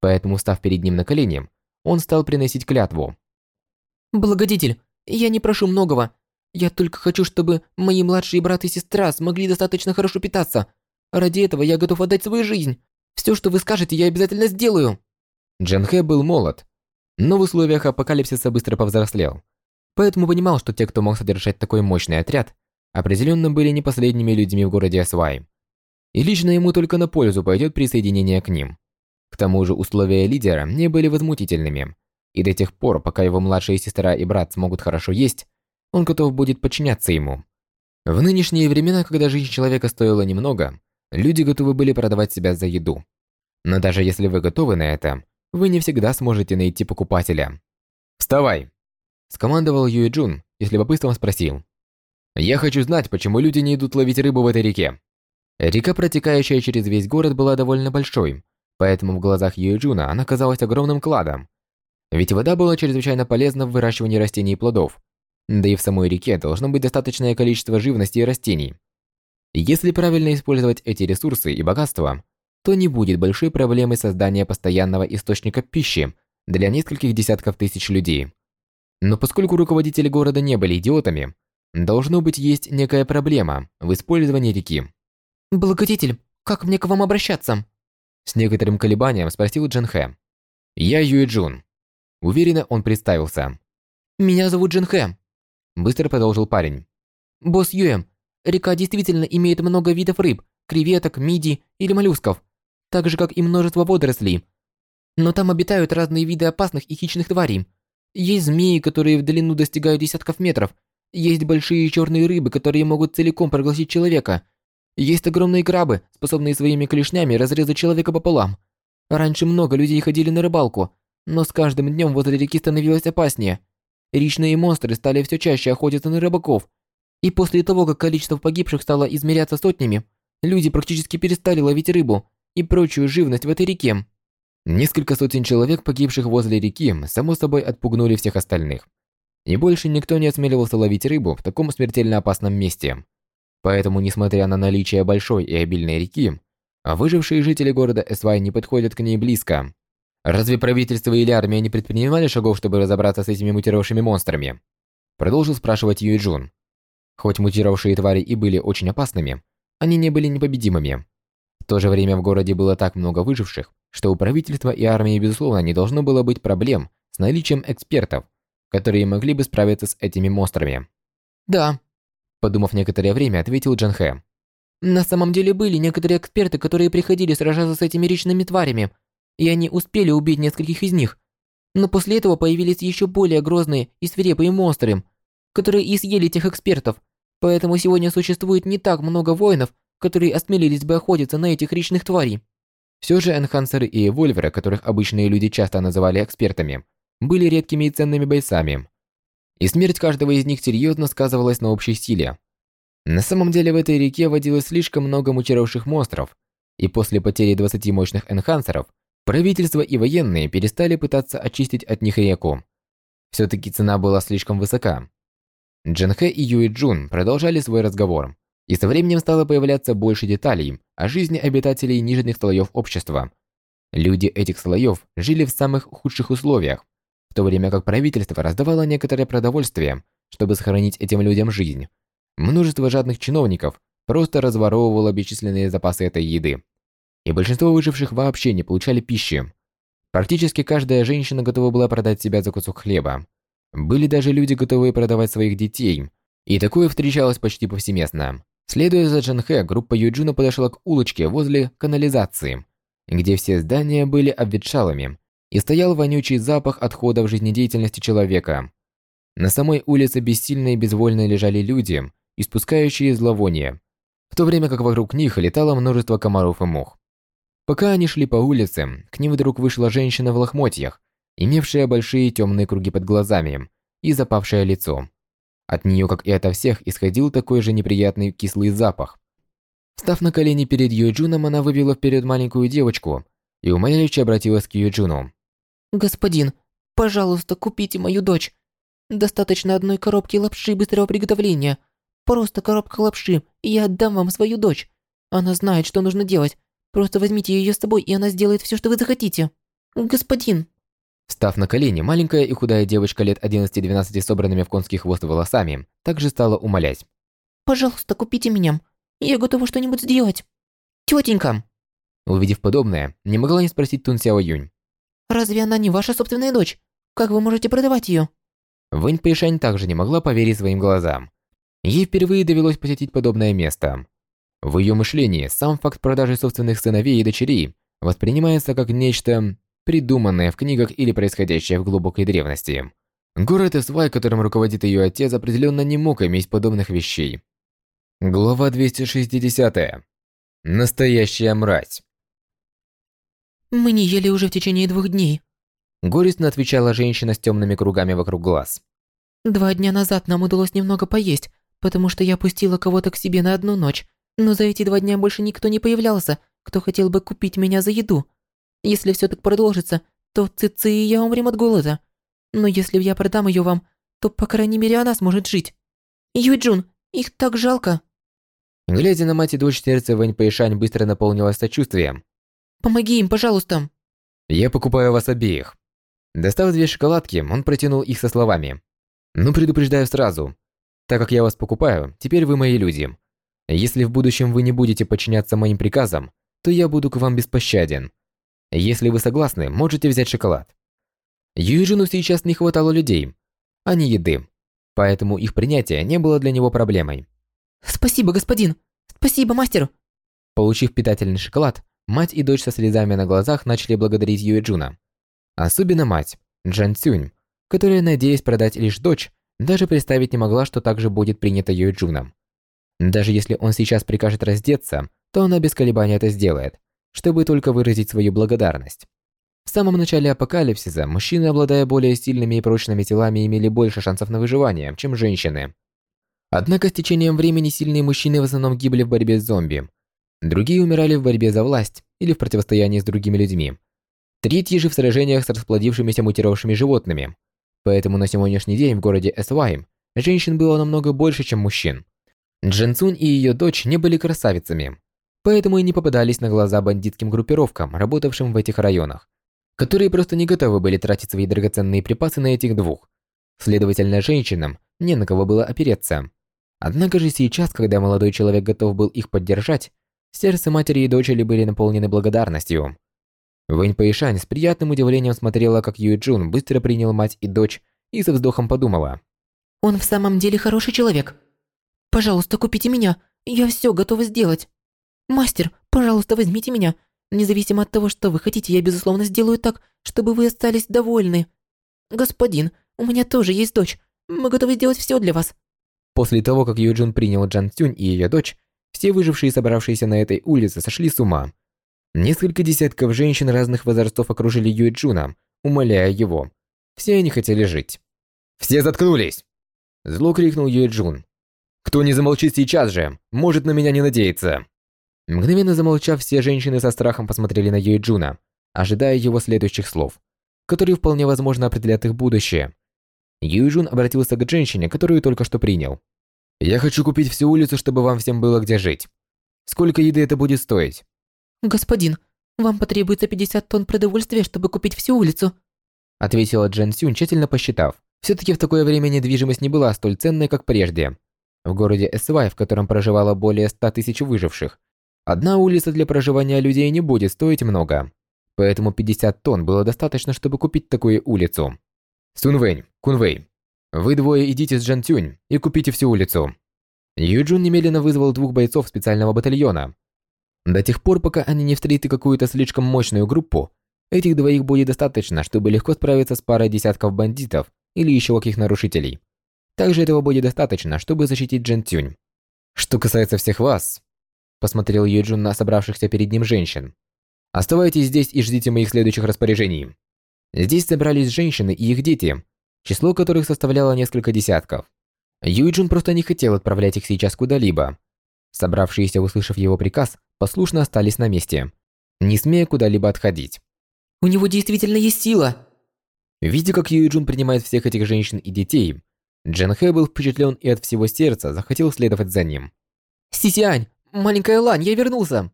Поэтому, став перед ним на колени, он стал приносить клятву. Благодетель, я не прошу многого. Я только хочу, чтобы мои младшие брат и сестра смогли достаточно хорошо питаться. Ради этого я готов отдать свою жизнь. Все, что вы скажете, я обязательно сделаю. Джанхэ был молод, но в условиях апокалипсиса быстро повзрослел. Поэтому понимал, что те, кто мог содержать такой мощный отряд, определенно были не последними людьми в городе Асвай. И лично ему только на пользу пойдет присоединение к ним. К тому же условия лидера не были возмутительными, и до тех пор, пока его младшая сестра и брат смогут хорошо есть, он готов будет подчиняться ему. В нынешние времена, когда жизнь человека стоила немного, Люди готовы были продавать себя за еду. Но даже если вы готовы на это, вы не всегда сможете найти покупателя. «Вставай!» – скомандовал Юй Джун и с любопытством спросил. «Я хочу знать, почему люди не идут ловить рыбу в этой реке». Река, протекающая через весь город, была довольно большой, поэтому в глазах Юй Джуна она казалась огромным кладом. Ведь вода была чрезвычайно полезна в выращивании растений и плодов. Да и в самой реке должно быть достаточное количество живности и растений, если правильно использовать эти ресурсы и богатства, то не будет большой проблемы создания постоянного источника пищи для нескольких десятков тысяч людей. Но поскольку руководители города не были идиотами, должно быть есть некая проблема в использовании реки. «Благодетель, как мне к вам обращаться?» С некоторым колебанием спросил Джин Хэ. «Я Юэ Джун». Уверенно он представился. «Меня зовут Джин Хэ», – быстро продолжил парень. «Босс Юэ, Река действительно имеет много видов рыб, креветок, мидий или моллюсков, так же как и множество водорослей. Но там обитают разные виды опасных и хищных тварей. Есть змеи, которые в длину достигают десятков метров. Есть большие черные рыбы, которые могут целиком проглотить человека. Есть огромные крабы, способные своими клешнями разрезать человека пополам. Раньше много людей ходили на рыбалку, но с каждым днем возле реки становилось опаснее. Речные монстры стали все чаще охотиться на рыбаков, и после того, как количество погибших стало измеряться сотнями, люди практически перестали ловить рыбу и прочую живность в этой реке. Несколько сотен человек, погибших возле реки, само собой отпугнули всех остальных. И больше никто не осмеливался ловить рыбу в таком смертельно опасном месте. Поэтому, несмотря на наличие большой и обильной реки, выжившие жители города Эсвай не подходят к ней близко. Разве правительство или армия не предпринимали шагов, чтобы разобраться с этими мутировавшими монстрами? Продолжил спрашивать Юй Джун. Хоть мутировавшие твари и были очень опасными, они не были непобедимыми. В то же время в городе было так много выживших, что у правительства и армии, безусловно, не должно было быть проблем с наличием экспертов, которые могли бы справиться с этими монстрами. «Да», – подумав некоторое время, ответил Джан Хэ. «На самом деле были некоторые эксперты, которые приходили сражаться с этими речными тварями, и они успели убить нескольких из них. Но после этого появились еще более грозные и свирепые монстры – которые и съели тех экспертов, поэтому сегодня существует не так много воинов, которые осмелились бы охотиться на этих речных тварей. Все же энхансеры и эвольверы, которых обычные люди часто называли экспертами, были редкими и ценными бойцами. И смерть каждого из них серьезно сказывалась на общей силе. На самом деле в этой реке водилось слишком много мутировавших монстров, и после потери 20 мощных энхансеров, правительство и военные перестали пытаться очистить от них реку. Все-таки цена была слишком высока. Джанхэ и Юи Джун продолжали свой разговор, И со временем стало появляться больше деталей о жизни обитателей нижних слоев общества. Люди этих слоев жили в самых худших условиях, в то время как правительство раздавало некоторое продовольствие, чтобы сохранить этим людям жизнь. Множество жадных чиновников просто разворовывало бесчисленные запасы этой еды. И большинство выживших вообще не получали пищи. Практически каждая женщина готова была продать себя за кусок хлеба. Были даже люди, готовые продавать своих детей. И такое встречалось почти повсеместно. Следуя за Джанхэ, группа Юджуна подошла к улочке возле канализации, где все здания были обветшалыми, и стоял вонючий запах отходов жизнедеятельности человека. На самой улице бессильно и безвольно лежали люди, испускающие зловоние, в то время как вокруг них летало множество комаров и мух. Пока они шли по улице, к ним вдруг вышла женщина в лохмотьях, имевшая большие темные круги под глазами и запавшее лицо. От нее, как и ото всех, исходил такой же неприятный кислый запах. Встав на колени перед Юджуном, она вывела вперед маленькую девочку и умоляюще обратилась к Юджуну. «Господин, пожалуйста, купите мою дочь. Достаточно одной коробки лапши быстрого приготовления. Просто коробка лапши, и я отдам вам свою дочь. Она знает, что нужно делать. Просто возьмите ее с собой, и она сделает все, что вы захотите. Господин!» Встав на колени, маленькая и худая девочка лет 11-12 с собранными в конский хвост волосами также стала умолять. «Пожалуйста, купите меня. Я готова что-нибудь сделать. Тетенька!» Увидев подобное, не могла не спросить Тун Сяо Юнь. «Разве она не ваша собственная дочь? Как вы можете продавать ее?» Вэнь Пэйшань также не могла поверить своим глазам. Ей впервые довелось посетить подобное место. В ее мышлении сам факт продажи собственных сыновей и дочерей воспринимается как нечто придуманное в книгах или происходящее в глубокой древности. Город Эсвай, которым руководит ее отец, определенно не мог иметь подобных вещей. Глава 260. Настоящая мразь. «Мы не ели уже в течение двух дней». Горестно отвечала женщина с темными кругами вокруг глаз. «Два дня назад нам удалось немного поесть, потому что я пустила кого-то к себе на одну ночь, но за эти два дня больше никто не появлялся, кто хотел бы купить меня за еду. Если все так продолжится, то Цици и я умрем от голода. Но если я продам ее вам, то, по крайней мере, она сможет жить. Юйджун, их так жалко. Глядя на мать и дочь, сердце Вэнь Пэйшань быстро наполнилось сочувствием. Помоги им, пожалуйста. Я покупаю вас обеих. Достав две шоколадки, он протянул их со словами. Ну, предупреждаю сразу. Так как я вас покупаю, теперь вы мои люди. Если в будущем вы не будете подчиняться моим приказам, то я буду к вам беспощаден. Если вы согласны, можете взять шоколад. Юджину сейчас не хватало людей, а не еды, поэтому их принятие не было для него проблемой. Спасибо, господин. Спасибо, мастер. Получив питательный шоколад, мать и дочь со слезами на глазах начали благодарить Юэджуна. Особенно мать, Джан Цюнь, которая, надеясь продать лишь дочь, даже представить не могла, что также будет принято Юэджуном. Даже если он сейчас прикажет раздеться, то она без колебаний это сделает, чтобы только выразить свою благодарность. В самом начале апокалипсиса мужчины, обладая более сильными и прочными телами, имели больше шансов на выживание, чем женщины. Однако с течением времени сильные мужчины в основном гибли в борьбе с зомби. Другие умирали в борьбе за власть или в противостоянии с другими людьми. Третьи же в сражениях с расплодившимися мутировавшими животными. Поэтому на сегодняшний день в городе Эсвайм женщин было намного больше, чем мужчин. Джинсун и ее дочь не были красавицами, поэтому и не попадались на глаза бандитским группировкам, работавшим в этих районах, которые просто не готовы были тратить свои драгоценные припасы на этих двух. Следовательно, женщинам не на кого было опереться. Однако же сейчас, когда молодой человек готов был их поддержать, сердце матери и дочери были наполнены благодарностью. Вэнь Пэйшань с приятным удивлением смотрела, как Юй Джун быстро принял мать и дочь и со вздохом подумала. «Он в самом деле хороший человек. Пожалуйста, купите меня. Я все готова сделать. Мастер, пожалуйста, возьмите меня. Независимо от того, что вы хотите, я безусловно сделаю так, чтобы вы остались довольны. Господин, у меня тоже есть дочь. Мы готовы сделать все для вас. После того, как Юджин принял Джан Цюнь и ее дочь, все выжившие, собравшиеся на этой улице, сошли с ума. Несколько десятков женщин разных возрастов окружили Юджуна, умоляя его. Все они хотели жить. «Все заткнулись!» Зло крикнул Юджун. Кто не замолчит сейчас же, может на меня не надеяться. Мгновенно замолчав, все женщины со страхом посмотрели на Юэджуна, ожидая его следующих слов, которые вполне возможно определят их будущее. Юэджун обратился к женщине, которую только что принял. Я хочу купить всю улицу, чтобы вам всем было где жить. Сколько еды это будет стоить? Господин, вам потребуется 50 тонн продовольствия, чтобы купить всю улицу. Ответила Джан Сюн, тщательно посчитав. Все-таки в такое время недвижимость не была столь ценной, как прежде. В городе Эсвай, в котором проживало более 100 тысяч выживших, одна улица для проживания людей не будет стоить много. Поэтому 50 тонн было достаточно, чтобы купить такую улицу. Сунвэнь, Кунвэй, вы двое идите с Джан Тюнь и купите всю улицу. Юджун немедленно вызвал двух бойцов специального батальона. До тех пор, пока они не встретят какую-то слишком мощную группу, этих двоих будет достаточно, чтобы легко справиться с парой десятков бандитов или еще каких нарушителей. Также этого будет достаточно, чтобы защитить Джен Тюнь. Что касается всех вас, посмотрел Юджун на собравшихся перед ним женщин. Оставайтесь здесь и ждите моих следующих распоряжений. Здесь собрались женщины и их дети, число которых составляло несколько десятков. Юджун просто не хотел отправлять их сейчас куда-либо. Собравшиеся, услышав его приказ, послушно остались на месте, не смея куда-либо отходить. У него действительно есть сила. Видя, как Юджун принимает всех этих женщин и детей, Джан Хэ был впечатлен и от всего сердца захотел следовать за ним. Сисянь, маленькая Лань, я вернулся.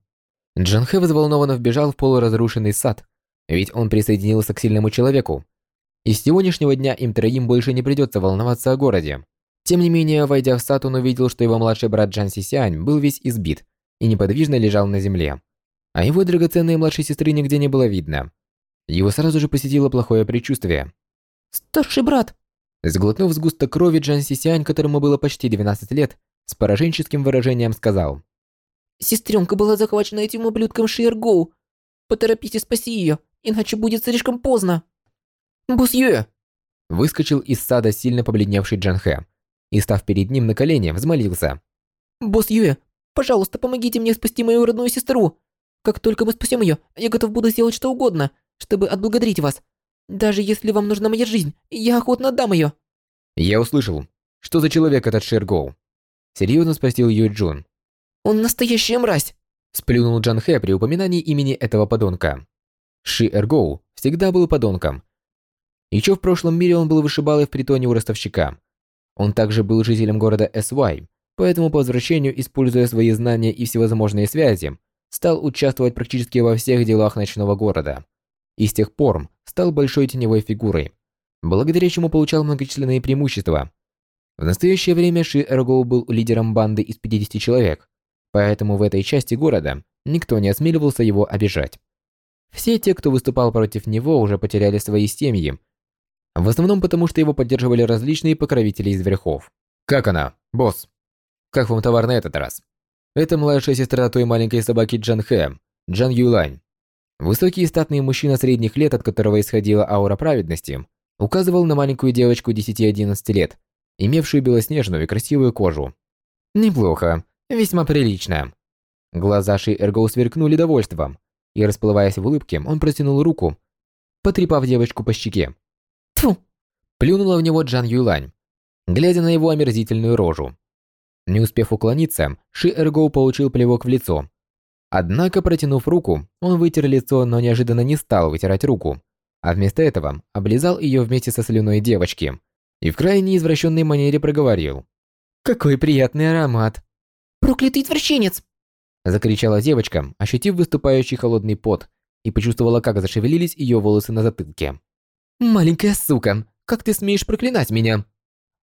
Джан Хэ взволнованно вбежал в полуразрушенный сад, ведь он присоединился к сильному человеку. И с сегодняшнего дня им троим больше не придется волноваться о городе. Тем не менее, войдя в сад, он увидел, что его младший брат Джан Сисянь был весь избит и неподвижно лежал на земле. А его драгоценной младшей сестры нигде не было видно. Его сразу же посетило плохое предчувствие. «Старший брат!» Сглотнув сгусток крови, Джан Сисянь, которому было почти 12 лет, с пораженческим выражением сказал. «Сестренка была захвачена этим ублюдком Шиергоу. Поторопитесь спаси ее, иначе будет слишком поздно». «Босс Юэ!» Выскочил из сада сильно побледневший Джан Хэ и, став перед ним на колени, взмолился. «Босс Юэ, пожалуйста, помогите мне спасти мою родную сестру. Как только мы спасем ее, я готов буду сделать что угодно, чтобы отблагодарить вас. Даже если вам нужна моя жизнь, я охотно отдам ее». «Я услышал. Что за человек этот Шергоу?» Серьезно спросил Юй Джун. «Он настоящая мразь!» Сплюнул Джан Хэ при упоминании имени этого подонка. Ши Эргоу всегда был подонком. Еще в прошлом мире он был вышибалой в притоне у ростовщика. Он также был жителем города Свай, поэтому по возвращению, используя свои знания и всевозможные связи, стал участвовать практически во всех делах ночного города и с тех пор стал большой теневой фигурой, благодаря чему получал многочисленные преимущества. В настоящее время Ши Эргоу был лидером банды из 50 человек, поэтому в этой части города никто не осмеливался его обижать. Все те, кто выступал против него, уже потеряли свои семьи, в основном потому, что его поддерживали различные покровители из верхов. «Как она, босс? Как вам товар на этот раз?» Это младшая сестра той маленькой собаки Джан Хэ, Джан Юлань. Высокий и статный мужчина средних лет, от которого исходила аура праведности, указывал на маленькую девочку 10-11 лет, имевшую белоснежную и красивую кожу. Неплохо, весьма прилично. Глаза Ши Эргоу сверкнули довольством, и, расплываясь в улыбке, он протянул руку, потрепав девочку по щеке. Тьфу! Плюнула в него Джан Юйлань, глядя на его омерзительную рожу. Не успев уклониться, Ши Эргоу получил плевок в лицо, Однако, протянув руку, он вытер лицо, но неожиданно не стал вытирать руку, а вместо этого облизал ее вместе со слюной девочки и в крайне извращенной манере проговорил. «Какой приятный аромат!» «Проклятый извращенец!» Закричала девочка, ощутив выступающий холодный пот, и почувствовала, как зашевелились ее волосы на затылке. «Маленькая сука, как ты смеешь проклинать меня?»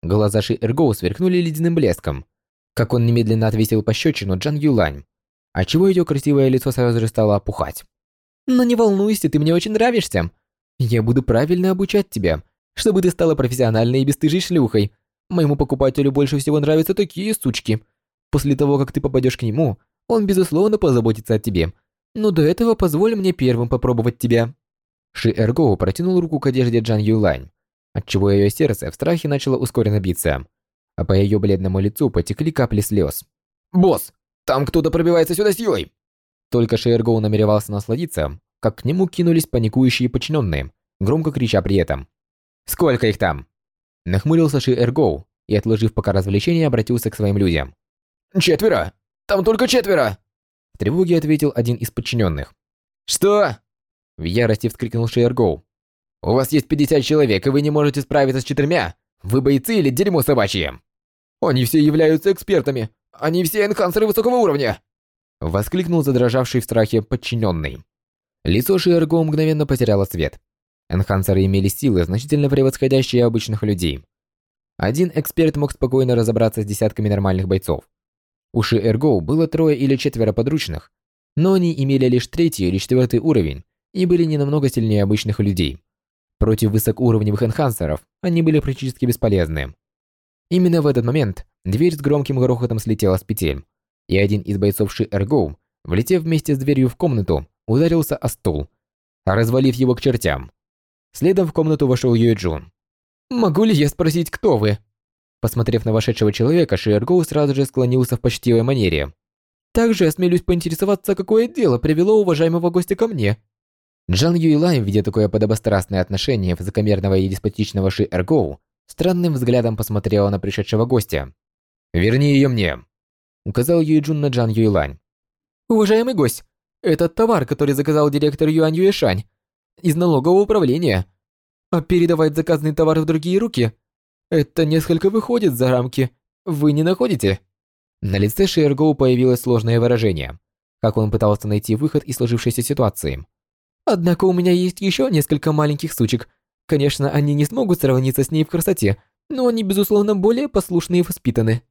Глаза Ши Эргоу сверкнули ледяным блеском, как он немедленно отвесил пощечину Джан Юлань отчего ее красивое лицо сразу же стало опухать. «Но не волнуйся, ты мне очень нравишься. Я буду правильно обучать тебя, чтобы ты стала профессиональной и бесстыжей шлюхой. Моему покупателю больше всего нравятся такие сучки. После того, как ты попадешь к нему, он, безусловно, позаботится о тебе. Но до этого позволь мне первым попробовать тебя». Ши Эргоу протянул руку к одежде Джан Юлань, отчего ее сердце в страхе начало ускоренно биться, а по ее бледному лицу потекли капли слез. «Босс, там кто-то пробивается сюда силой!» Только Шейргоу намеревался насладиться, как к нему кинулись паникующие подчиненные, громко крича при этом. «Сколько их там?» Нахмурился Шейргоу и, отложив пока развлечение, обратился к своим людям. «Четверо! Там только четверо!» В тревоге ответил один из подчиненных. «Что?» В ярости вскрикнул Шейргоу. «У вас есть 50 человек, и вы не можете справиться с четырьмя? Вы бойцы или дерьмо собачье?» Они все являются экспертами! Они все энхансеры высокого уровня!» Воскликнул задрожавший в страхе подчиненный. Лицо Шиэрго мгновенно потеряло цвет. Энхансеры имели силы, значительно превосходящие обычных людей. Один эксперт мог спокойно разобраться с десятками нормальных бойцов. У Шиэрго было трое или четверо подручных, но они имели лишь третий или четвертый уровень и были не намного сильнее обычных людей. Против высокоуровневых энхансеров они были практически бесполезны. Именно в этот момент дверь с громким грохотом слетела с петель, и один из бойцов Ши Эргоу, влетев вместе с дверью в комнату, ударился о стул, развалив его к чертям. Следом в комнату вошел Юэ Джун. «Могу ли я спросить, кто вы?» Посмотрев на вошедшего человека, Ши Эргоу сразу же склонился в почтивой манере. «Также осмелюсь поинтересоваться, какое дело привело уважаемого гостя ко мне?» Джан Юйлайн, видя такое подобострастное отношение высокомерного и деспотичного Ши Эргоу, странным взглядом посмотрела на пришедшего гостя. «Верни ее мне», — указал Юйджун на Джан Юйлань. «Уважаемый гость, этот товар, который заказал директор Юань Юэшань из налогового управления. А передавать заказанный товар в другие руки — это несколько выходит за рамки. Вы не находите?» На лице Шиэргоу появилось сложное выражение, как он пытался найти выход из сложившейся ситуации. Однако у меня есть еще несколько маленьких сучек. Конечно, они не смогут сравниться с ней в красоте, но они, безусловно, более послушны и воспитаны.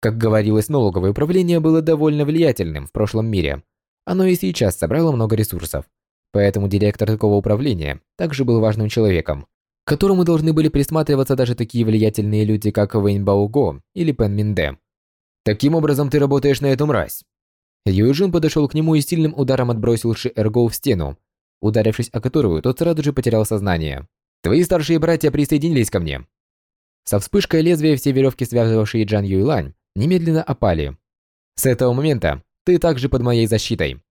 Как говорилось, налоговое управление было довольно влиятельным в прошлом мире. Оно и сейчас собрало много ресурсов. Поэтому директор такого управления также был важным человеком, которому должны были присматриваться даже такие влиятельные люди, как Вэнь Бао Го или Пен Минде. Таким образом, ты работаешь на эту мразь. Юджин подошел к нему и сильным ударом отбросил Ши Эрго в стену, ударившись о которую, тот сразу же потерял сознание. «Твои старшие братья присоединились ко мне». Со вспышкой лезвия все веревки, связывавшие Джан Юйлань, немедленно опали. «С этого момента ты также под моей защитой.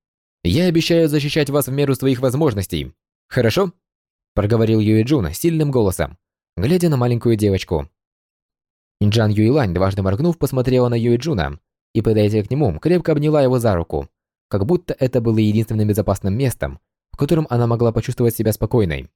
Я обещаю защищать вас в меру своих возможностей. Хорошо?» Проговорил Юэ Джун сильным голосом, глядя на маленькую девочку. Джан Юйлань, дважды моргнув, посмотрела на Юэ Джуна и, подойдя к нему, крепко обняла его за руку, как будто это было единственным безопасным местом, в котором она могла почувствовать себя спокойной.